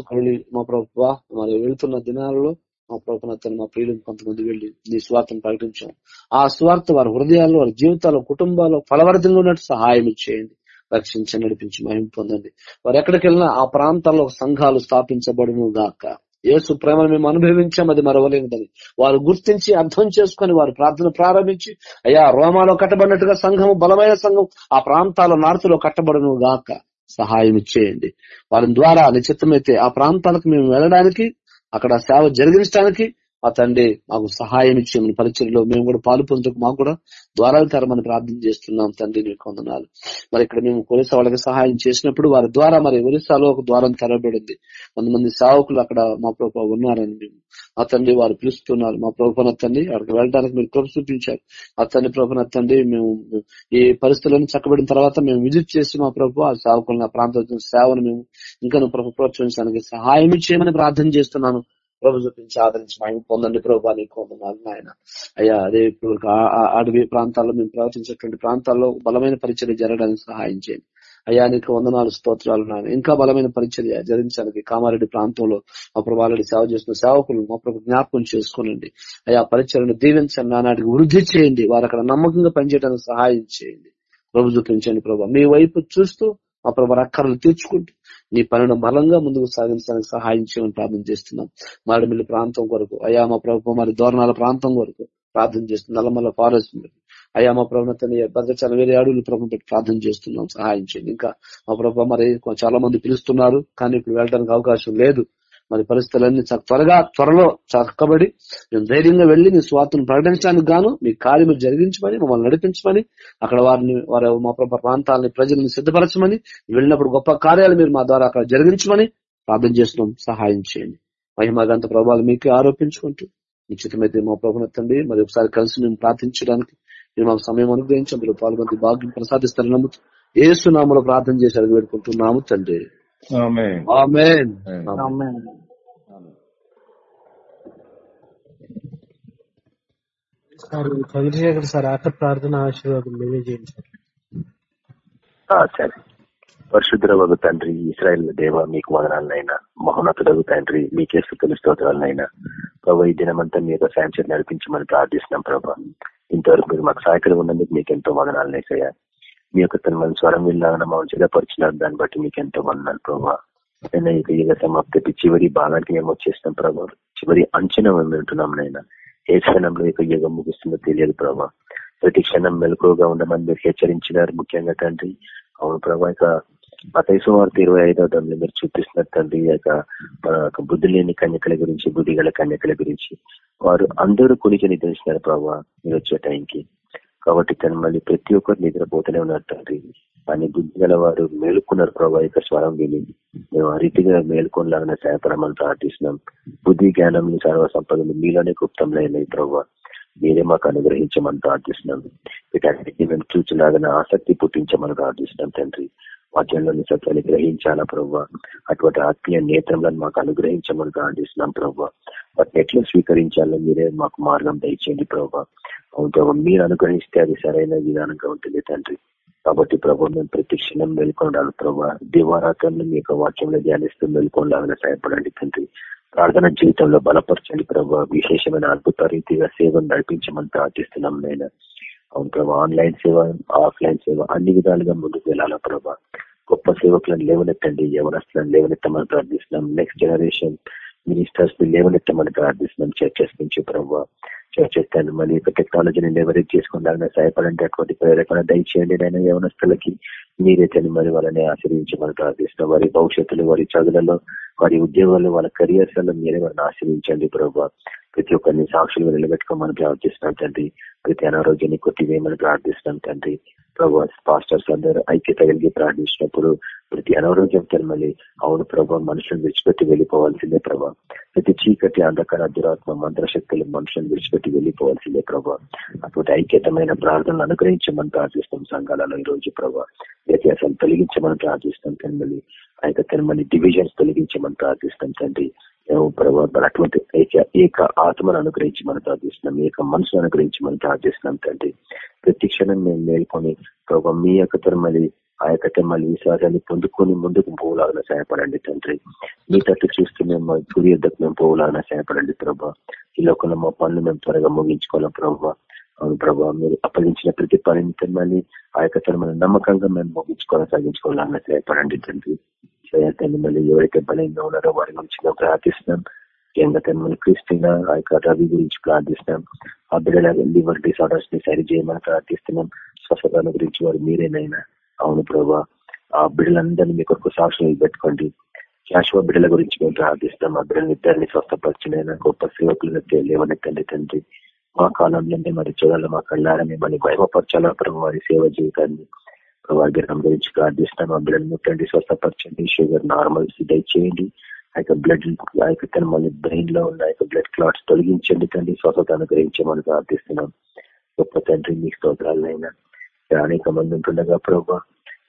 మా ప్రభు మరి వెళ్తున్న దినాలలో మా ప్రభుత్వం మా ప్రియులు కొంతమంది వెళ్ళి నీ స్వార్థను ప్రకటించాం ఆ స్వార్థ వారి హృదయాల్లో వారి జీవితాల్లో కుటుంబాల్లో ఫలవర్ధంగా ఉన్నట్టు సహాయం చేయండి. రక్షించి నడిపించి మహిం పొందండి. వారు ఎక్కడికి వెళ్ళినా ఆ ప్రాంతాల్లో సంఘాలు స్థాపించబడును గాక. ఏసు ప్రేమను మేము అనుభవించాం అది మరవలేనిదని. వారు గుర్తించి అర్థం చేసుకుని వారు ప్రార్థన ప్రారంభించి అయ్యా రోమాలో కట్టబడినట్టుగా సంఘం బలమైన సంఘం ఆ ప్రాంతాల నార్తులో కట్టబడును గాక. సహాయం ఇచ్చేయండి వారి ద్వారా నిశ్చితమైతే ఆ ప్రాంతాలకు మేము వెళ్ళడానికి అక్కడ సేవ జరిగించడానికి ఆ తండ్రి మాకు సహాయం ఇచ్చేమని పరిచయలో మేము కూడా పాలు పొందుటకు మాకు కూడా ద్వారాలు తరమని ప్రార్థన చేస్తున్నాం తండ్రి నీకు వందనాలు. మరి ఇక్కడ మేము ఒరిస్సా వాళ్ళకి సహాయం చేసినప్పుడు వారి ద్వారా మరి ఒరిస్సాలో ఒక ద్వారం తెరబడింది కొంతమంది సేవకులు అక్కడ మా ప్రభావ ఉన్నారని మేము ఆ తండ్రి వారు పిలుస్తున్నారు. మా ప్రభుత్వ తండ్రి అక్కడికి వెళ్ళడానికి మీరు కృప చూపించారు. ఆ తండ్రి ప్రభుత్వ తండ్రి మేము ఈ పరిస్థితులను చక్కబడిన తర్వాత మేము విజిట్ చేసి మా ప్రభు ఆ సేవకులను ఆ ప్రాంతం సేవను మేము ఇంకా ప్రభు ప్రోత్సహించడానికి సహాయం చేయమని ప్రార్థన చేస్తున్నాను. ప్రభు చూపించి ఆదరించి మేము పొందండి ప్రభు నీకు వందనాలు ఆయన అయ్యా అదే ఇప్పుడు అడవి ప్రాంతాల్లో మేము ప్రవర్తించేటువంటి ప్రాంతాల్లో బలమైన పరిచయం జరగడానికి సహాయం చేయండి. అయ్యా నీకు వందనాలు స్తోత్రాలు నాయన. ఇంకా బలమైన పరిచర్య జరిగించడానికి కామారెడ్డి ప్రాంతంలో మా ప్రభు ఆల్రెడీ సేవ చేస్తున్న సేవకులు మా ప్రభు జ్ఞాపకం చేసుకోనండి. అయ్యా పరిచయను దీవించండి నానాటికి వృద్ధి చేయండి. వారు అక్కడ నమ్మకంగా పనిచేయడానికి సహాయం చేయండి. ప్రభు చూపించండి ప్రభు. మీ వైపు చూస్తూ మా ప్రభు అక్కర్లు తీర్చుకుంటూ నీ పనులను బలంగా ముందుకు సాగించడానికి సహాయం చేయమని ప్రార్థన చేస్తున్నాం. మాడిమిల్లి ప్రాంతం కొరకు అయా మా ప్రభు మరి దోరణాల ప్రాంతం కొరకు ప్రార్థన చేస్తున్నాం. నల్లమల్ల ఫారెస్ట్ అయ్యా మా తన భద్రచాల వేరే అడుగులు ప్రభు పెట్టి ప్రార్థన చేస్తున్నాం. సహాయం చేయండి. ఇంకా మా ప్రభు మరి చాలా మంది పిలుస్తున్నారు కానీ ఇప్పుడు వెళ్ళడానికి అవకాశం లేదు. మరి పరిస్థితులన్నీ త్వరగా త్వరలో చక్కబడి మేము ధైర్యంగా వెళ్ళి మీ స్వార్థను ప్రకటించడానికి గాను మీ కార్యము జరిగించమని మమ్మల్ని నడిపించమని అక్కడ వారిని వారి మా ప్రభు ప్రాంతాలని ప్రజలను సిద్ధపరచమని వెళ్ళినప్పుడు గొప్ప కార్యాలు మీరు మా ద్వారా అక్కడ జరిగించమని ప్రార్థన చేస్తున్నాం. సహాయం చేయండి. మహిమగంత ప్రభావాలు మీకు ఆరోపించుకుంటూ నిశ్చితమైతే మా ప్రభుత్వ తండ్రి మరి ఒకసారి కలిసి మేము ప్రార్థించడానికి మీరు మాకు సమయం అనుగ్రహించి అందులో పాల్గొని భాగ్యం ప్రసాదిస్తారని నమ్ముతూ ఏసునామలో ప్రార్థన చేసి అడిగి పెట్టుకుంటున్నాము తండ్రి amen. Amen amen. Amen. Amen. Sir Chandrashekar sir ఆఖరి ప్రార్థన ఆశీర్వాదం మేమే చేయండి సార్ ఆ, సరే. పరిశుద్ధ తండ్రి ఇస్రాయల్ దేవ మీకు వదనాలనైనా మహోన్నతులకు తండ్రి మీకే స్థుతులు స్తోత్రాలనైనా ప్రభావ ఈ దినమంతా మీ యొక్క సాయంత్రం నడిపించమని ప్రార్థిస్తున్నాం ప్రభా. ఇంతవరకు మీరు మాకు సహాయకులు ఉన్నందుకు మీకు ఎంతో వదనాలనేసయ్యా మీ యొక్క తన మన స్వరం వెళ్ళాలని మమ్మల్ని సిద్ధపరిచినారు. దాన్ని బట్టి మీకు ఎంతో వందనాలు ప్రభా. నేను ఇక యుగ సమాప్తి చివరి భాగానికి మేము వచ్చేసినాం ప్రభా. చివరి అంచనా మేము వింటున్నాం నైనా. ఏ క్షణంలో ఇక యుగం ముగుస్తుందో తెలియదు ప్రభా. ప్రతి క్షణం మెలకువగా ఉండమని మీరు హెచ్చరించినారు. ముఖ్యంగా తండ్రి అవును ప్రభా ఇక మతైసు వార్త ఇరవై ఐదో దాన్ని మీరు చూపిస్తున్నారు తండ్రి యొక్క బుద్ధి లేని కన్యకల గురించి బుద్ధి గల కన్యకల గురించి. వారు అందరూ కొనికి నిద్రించినారు ప్రభావ మీరు వచ్చే టైంకి. కాబట్టి తను మళ్ళీ ప్రతి ఒక్కరు నిద్రపోతూనే ఉన్నారు తండ్రి. కానీ బుద్ధి గల వారు మేలుకున్నారు ప్రభావ యొక్క స్వరం విని మేము ఆ రీతిగా మేలుకొనలాగా సహాయపడమని ప్రార్థిస్తున్నాం. బుద్ధి జ్ఞానం సర్వ సంపదలు మీలోనే గుప్తంలో ప్రభావ మీరే మాకు అనుగ్రహించమని ప్రార్థిస్తున్నాం. వీటన్నిటిని మేము చూచిలాగా ఆసక్తి పుట్టించమని ప్రార్థిస్తున్నాం తండ్రి. వాక్యంలోని సత్యాన్ని గ్రహించాలా ప్రవ్వ? అటువంటి ఆత్మీయ నేత్రంలను మాకు అనుగ్రహించమని ప్రార్థిస్తున్నాం ప్రవ్వ. వాటిని ఎట్లా స్వీకరించాలో మీరే మాకు మార్గం దయచేయండి ప్రభావ అవును మీరు అనుగ్రహిస్తే అది సరైన విధానంగా ఉంటుంది తండ్రి. కాబట్టి ప్రభు మేము ప్రతి క్షణం ప్రభా ప్రభావ దివారాత్రంలో మీ యొక్క వాక్యంలో ధ్యానిస్తూ మెల్కొండాలని సహాయపడండి తండ్రి. ప్రార్థన జీవితంలో బలపరచండి ప్రభావ విశేషమైన అద్భుత రీతిగా సేవను నడిపించమని ప్రార్థిస్తున్నాం నేను అవును ప్రభా ఆన్లైన్ సేవ ఆఫ్లైన్ సేవ అన్ని విధాలుగా ముందుకు వెళ్ళాలా ప్రభా? గొప్ప సేవకులను లేవనెత్తండి యవనస్తులను లేవనెత్తమని ప్రార్థిస్తున్నాం. నెక్స్ట్ జనరేషన్ మినిస్టర్స్ని లేవనెత్తమని ప్రార్థిస్తున్నాం. చర్చెస్ నుంచి ప్రభావ చేస్తాను మరి మళ్ళీ యొక్క టెక్నాలజీని లెవరేజ్ చేసుకున్నాక సహాయపడండి అటువంటి ప్రేరేపణ దయచేయండి. నేను యవనస్తులకి మీరైతే మరి వాళ్ళని ఆశ్రయించమని ప్రార్థిస్తున్నాం. వారి భవిష్యత్తులో వారి చదువులలో వారి ఉద్యోగాల్లో వాళ్ళ కెరియర్స్లో మీరే వారిని ఆశ్రయించండి ప్రభావ ప్రతి ఒక్కరిని సాక్షులుగా నిలబెట్టుకోమని ప్రార్థిస్తున్నాం తండ్రి. ప్రతి అనారోగ్యాన్ని కొట్టివేయమని ప్రార్థిస్తున్నాం తండ్రి. ప్రభు పాస్టర్స్ అందరూ ఐక్యత కలిగి ప్రార్థించినప్పుడు ప్రతి అనారోగ్యం మళ్ళీ అవును ప్రభావ మనుషులను విడిచిపెట్టి వెళ్ళిపోవాల్సిందే ప్రభా. ప్రతి చీకటి అంధకార దురాత్మ మంత్రశక్తులు మనుషులను విడిచిపెట్టి వెళ్ళిపోవాల్సిందే ప్రభా. అటువంటి ఐక్యతమైన ప్రార్థనలు అనుగ్రహించమని ప్రార్థిస్తాం సంఘాలలో ఈ రోజు ప్రభా. వ్యత్యాసాలు తొలగించమని ప్రార్థిస్తాం తండ్రి ఆ యొక్క తిరుమల డివిజన్స్ తొలగించమని ప్రార్థిస్తాం తండ్రి. ప్రభావం అటువంటి ఏక ఏక ఆత్మను అనుగ్రహించి మనం ప్రార్థిస్తున్నాం. ఏక మనసును అనుగ్రహించి మనం ప్రార్థిస్తున్నాం తండ్రి. ప్రతి క్షణం మేము మేల్కొని ప్రభావ మీ యొక్క తిరుమలి ఆ యొక్క విశ్వాసాన్ని పొందుకొని ముందుకు పోలాగా సహాయపడండి తండ్రి. మీ తట్టు చూస్తూ మేము గురి యుద్ధకు మేము పోలాగా సహాయపడండి ప్రభా. ఈ లోకంలో మా పనులు మేము త్వరగా ముగించుకోవాలి ప్రభావ అవును ప్రభావ మీరు అప్పగించిన ప్రతి పనిని తిరుమలి ఆ యొక్క తరమైన నమ్మకంగా మేము ముగించుకోవాలి సాగించుకోవాలని సహాయపడండి తండ్రి. తండ్రి మళ్ళీ ఎవరైతే బలంగా ఉన్నారో వారి గురించి మేము ప్రార్థిస్తున్నాం. ముఖ్యంగా తను క్రిస్టినా ఆ యొక్క రవి గురించి ప్రార్థిస్తున్నాం. ఆ బిడ్డల లివర్ డిసార్డర్స్ని సరి చేయమని ప్రార్థిస్తున్నాం. స్వస్థతల గురించి వారు మీరేనైనా అవును ప్రభా. ఆ బిడ్డలందరినీ మీ కొరకు సాక్షులు పెట్టుకోండి. శాశ్వ బిడ్డల గురించి మేము ప్రార్థిస్తాం. ఆ బిడ్డల ఇద్దరిని స్వస్థపరిచినైనా గొప్ప సేవకులు లేవని తండ్రి తండ్రి. మా కాలంలోనే మరి చూడాలి. మా కళ్ళారా మిమ్మల్ని భయమపరచాలా ప్రభు వారి సేవ జీవితాన్ని. ప్రభావం గురించి ప్రార్థిస్తాం. ఆ బిడ్డలు ముట్టండి స్వస్థపరచండి. షుగర్ నార్మల్స్ దయచేయండి ఆ యొక్క బ్లడ్ ఆ యొక్క తన మళ్ళీ బ్రెయిన్లో ఉన్న యొక్క బ్లడ్ క్లాట్స్ తొలగించండి తండ్రి. స్వస్థత అనుగ్రహించమని ప్రార్థిస్తున్నాం. గొప్ప తండ్రి మీ స్తోత్రాలైనా అనేక మంది ఉంటుండగా ప్రభావ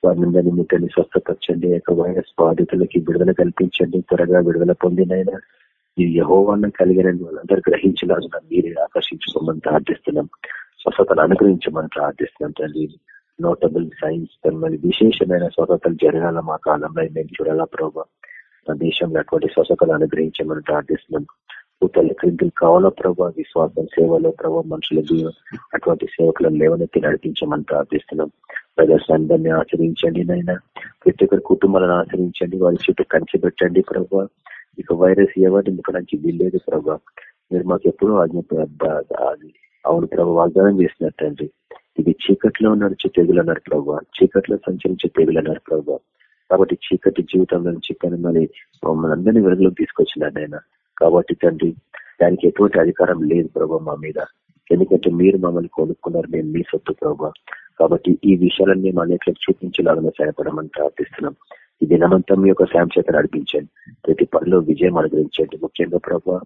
వారిని ముట్టని స్వస్థపరచండి. యొక్క వైరస్ బాధితులకి విడుదల కల్పించండి. త్వరగా విడుదల పొందినైనా ఈ యహోవాన్న కలిగిన వాళ్ళందరూ గ్రహించలాగా మీరే ఆకర్షించుకోమని ప్రార్థిస్తున్నాం. స్వస్థతలు అనుగ్రహించమని ప్రార్థిస్తున్నాం తండ్రి నోటబుల్ సైన్స్ మరి విశేషమైన స్వస్థతలు జరగాల మా కాలంలో మేము చూడాలా ప్రభావ మా దేశంలో అటువంటి స్వస్థతలు అనుగ్రహించమని ప్రార్థిస్తున్నాం. కూతలు క్రిందులు కావాలా ప్రభావ విశ్వాసం సేవలో ప్రభావ మనుషులకు అటువంటి సేవకులను లేవనెత్తి నడిపించమని ప్రార్థిస్తున్నాం. ప్రదర్శన దాన్ని ఆచరించండి నాయన. ప్రతి ఒక్కరి కుటుంబాలను ఆచరించండి. వారి చుట్టూ కంచి పెట్టండి ప్రభావ ఇక వైరస్ ఎవరిని ముఖడానికి నుంచి వీల్లేదు ప్రభా. మీరు మాకు ఎప్పుడూ ఆజ్ఞ అది అవును ప్రభు వాగ్దానం చేసినట్టండి ఇది చీకట్లో నడిచే తెగులు అన్నారు ప్రభా. చీకట్లో సంచరించే తెగులు అన్నారు ప్రభా. కాబట్టి చీకటి జీవితం నుంచి కానీ మరి మమ్మల్ని అందరినీ వెలుగులోకి తీసుకొచ్చినారు ఆయన కాబట్టి తండ్రి దానికి ఎటువంటి అధికారం లేదు ప్రభా మా మీద. ఎందుకంటే మీరు మమ్మల్ని కొనుక్కున్నారు మేము మీ సొత్తు ప్రభావ కాబట్టి ఈ విషయాలన్నీ మేము అనేకలకు చూపించలాగా సహాయపడమని ప్రార్థిస్తున్నాం. ఈ దినమంతా మీ యొక్క సాయం చేత నడిపించండి. ప్రతి పనిలో విజయం అనుగ్రహించండి. ముఖ్యంగా ప్రభావ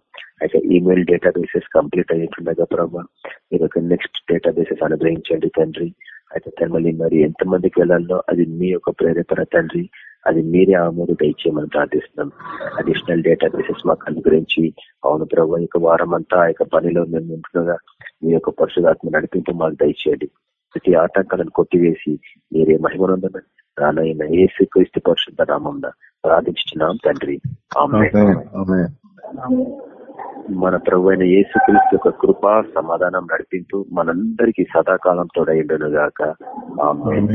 అయితే ఈమెయిల్ డేటాబేసెస్ కంప్లీట్ అయ్యింటుండగా ప్రభావ మీరు ఒక నెక్స్ట్ డేటాబేసెస్ అనుగ్రహించండి తండ్రి. అయితే తనమల్లి మరి ఎంతమందికి వెళ్ళాలో అది మీ యొక్క ప్రేరేపణ తండ్రి. అది మీరే ఆమోదు దయచేయమని ప్రార్థిస్తున్నాం. అడిషనల్ డేటాబేసెస్ మాకు అనుగ్రహించి అవును ప్రభావ ఇక వారం అంతా ఆ యొక్క పనిలో మేము ఉంటుండగా మీ యొక్క పరిశుధాత్మ నడిపింపు మాకు దయచేయండి. ప్రతి ఆటంకాలను కొట్టివేసి మీరే మహిమనందన రానైన ఏసు క్రీస్తు పరిశుద్ధ నామం ప్రార్థించున్నాం తండ్రి. మన ప్రభు అయిన యేసుక్రీస్తు యొక్క కృప సమాధానం నడిపింపు మనందరికీ సదాకాలం తోడైండును గాక. ఆమేన్.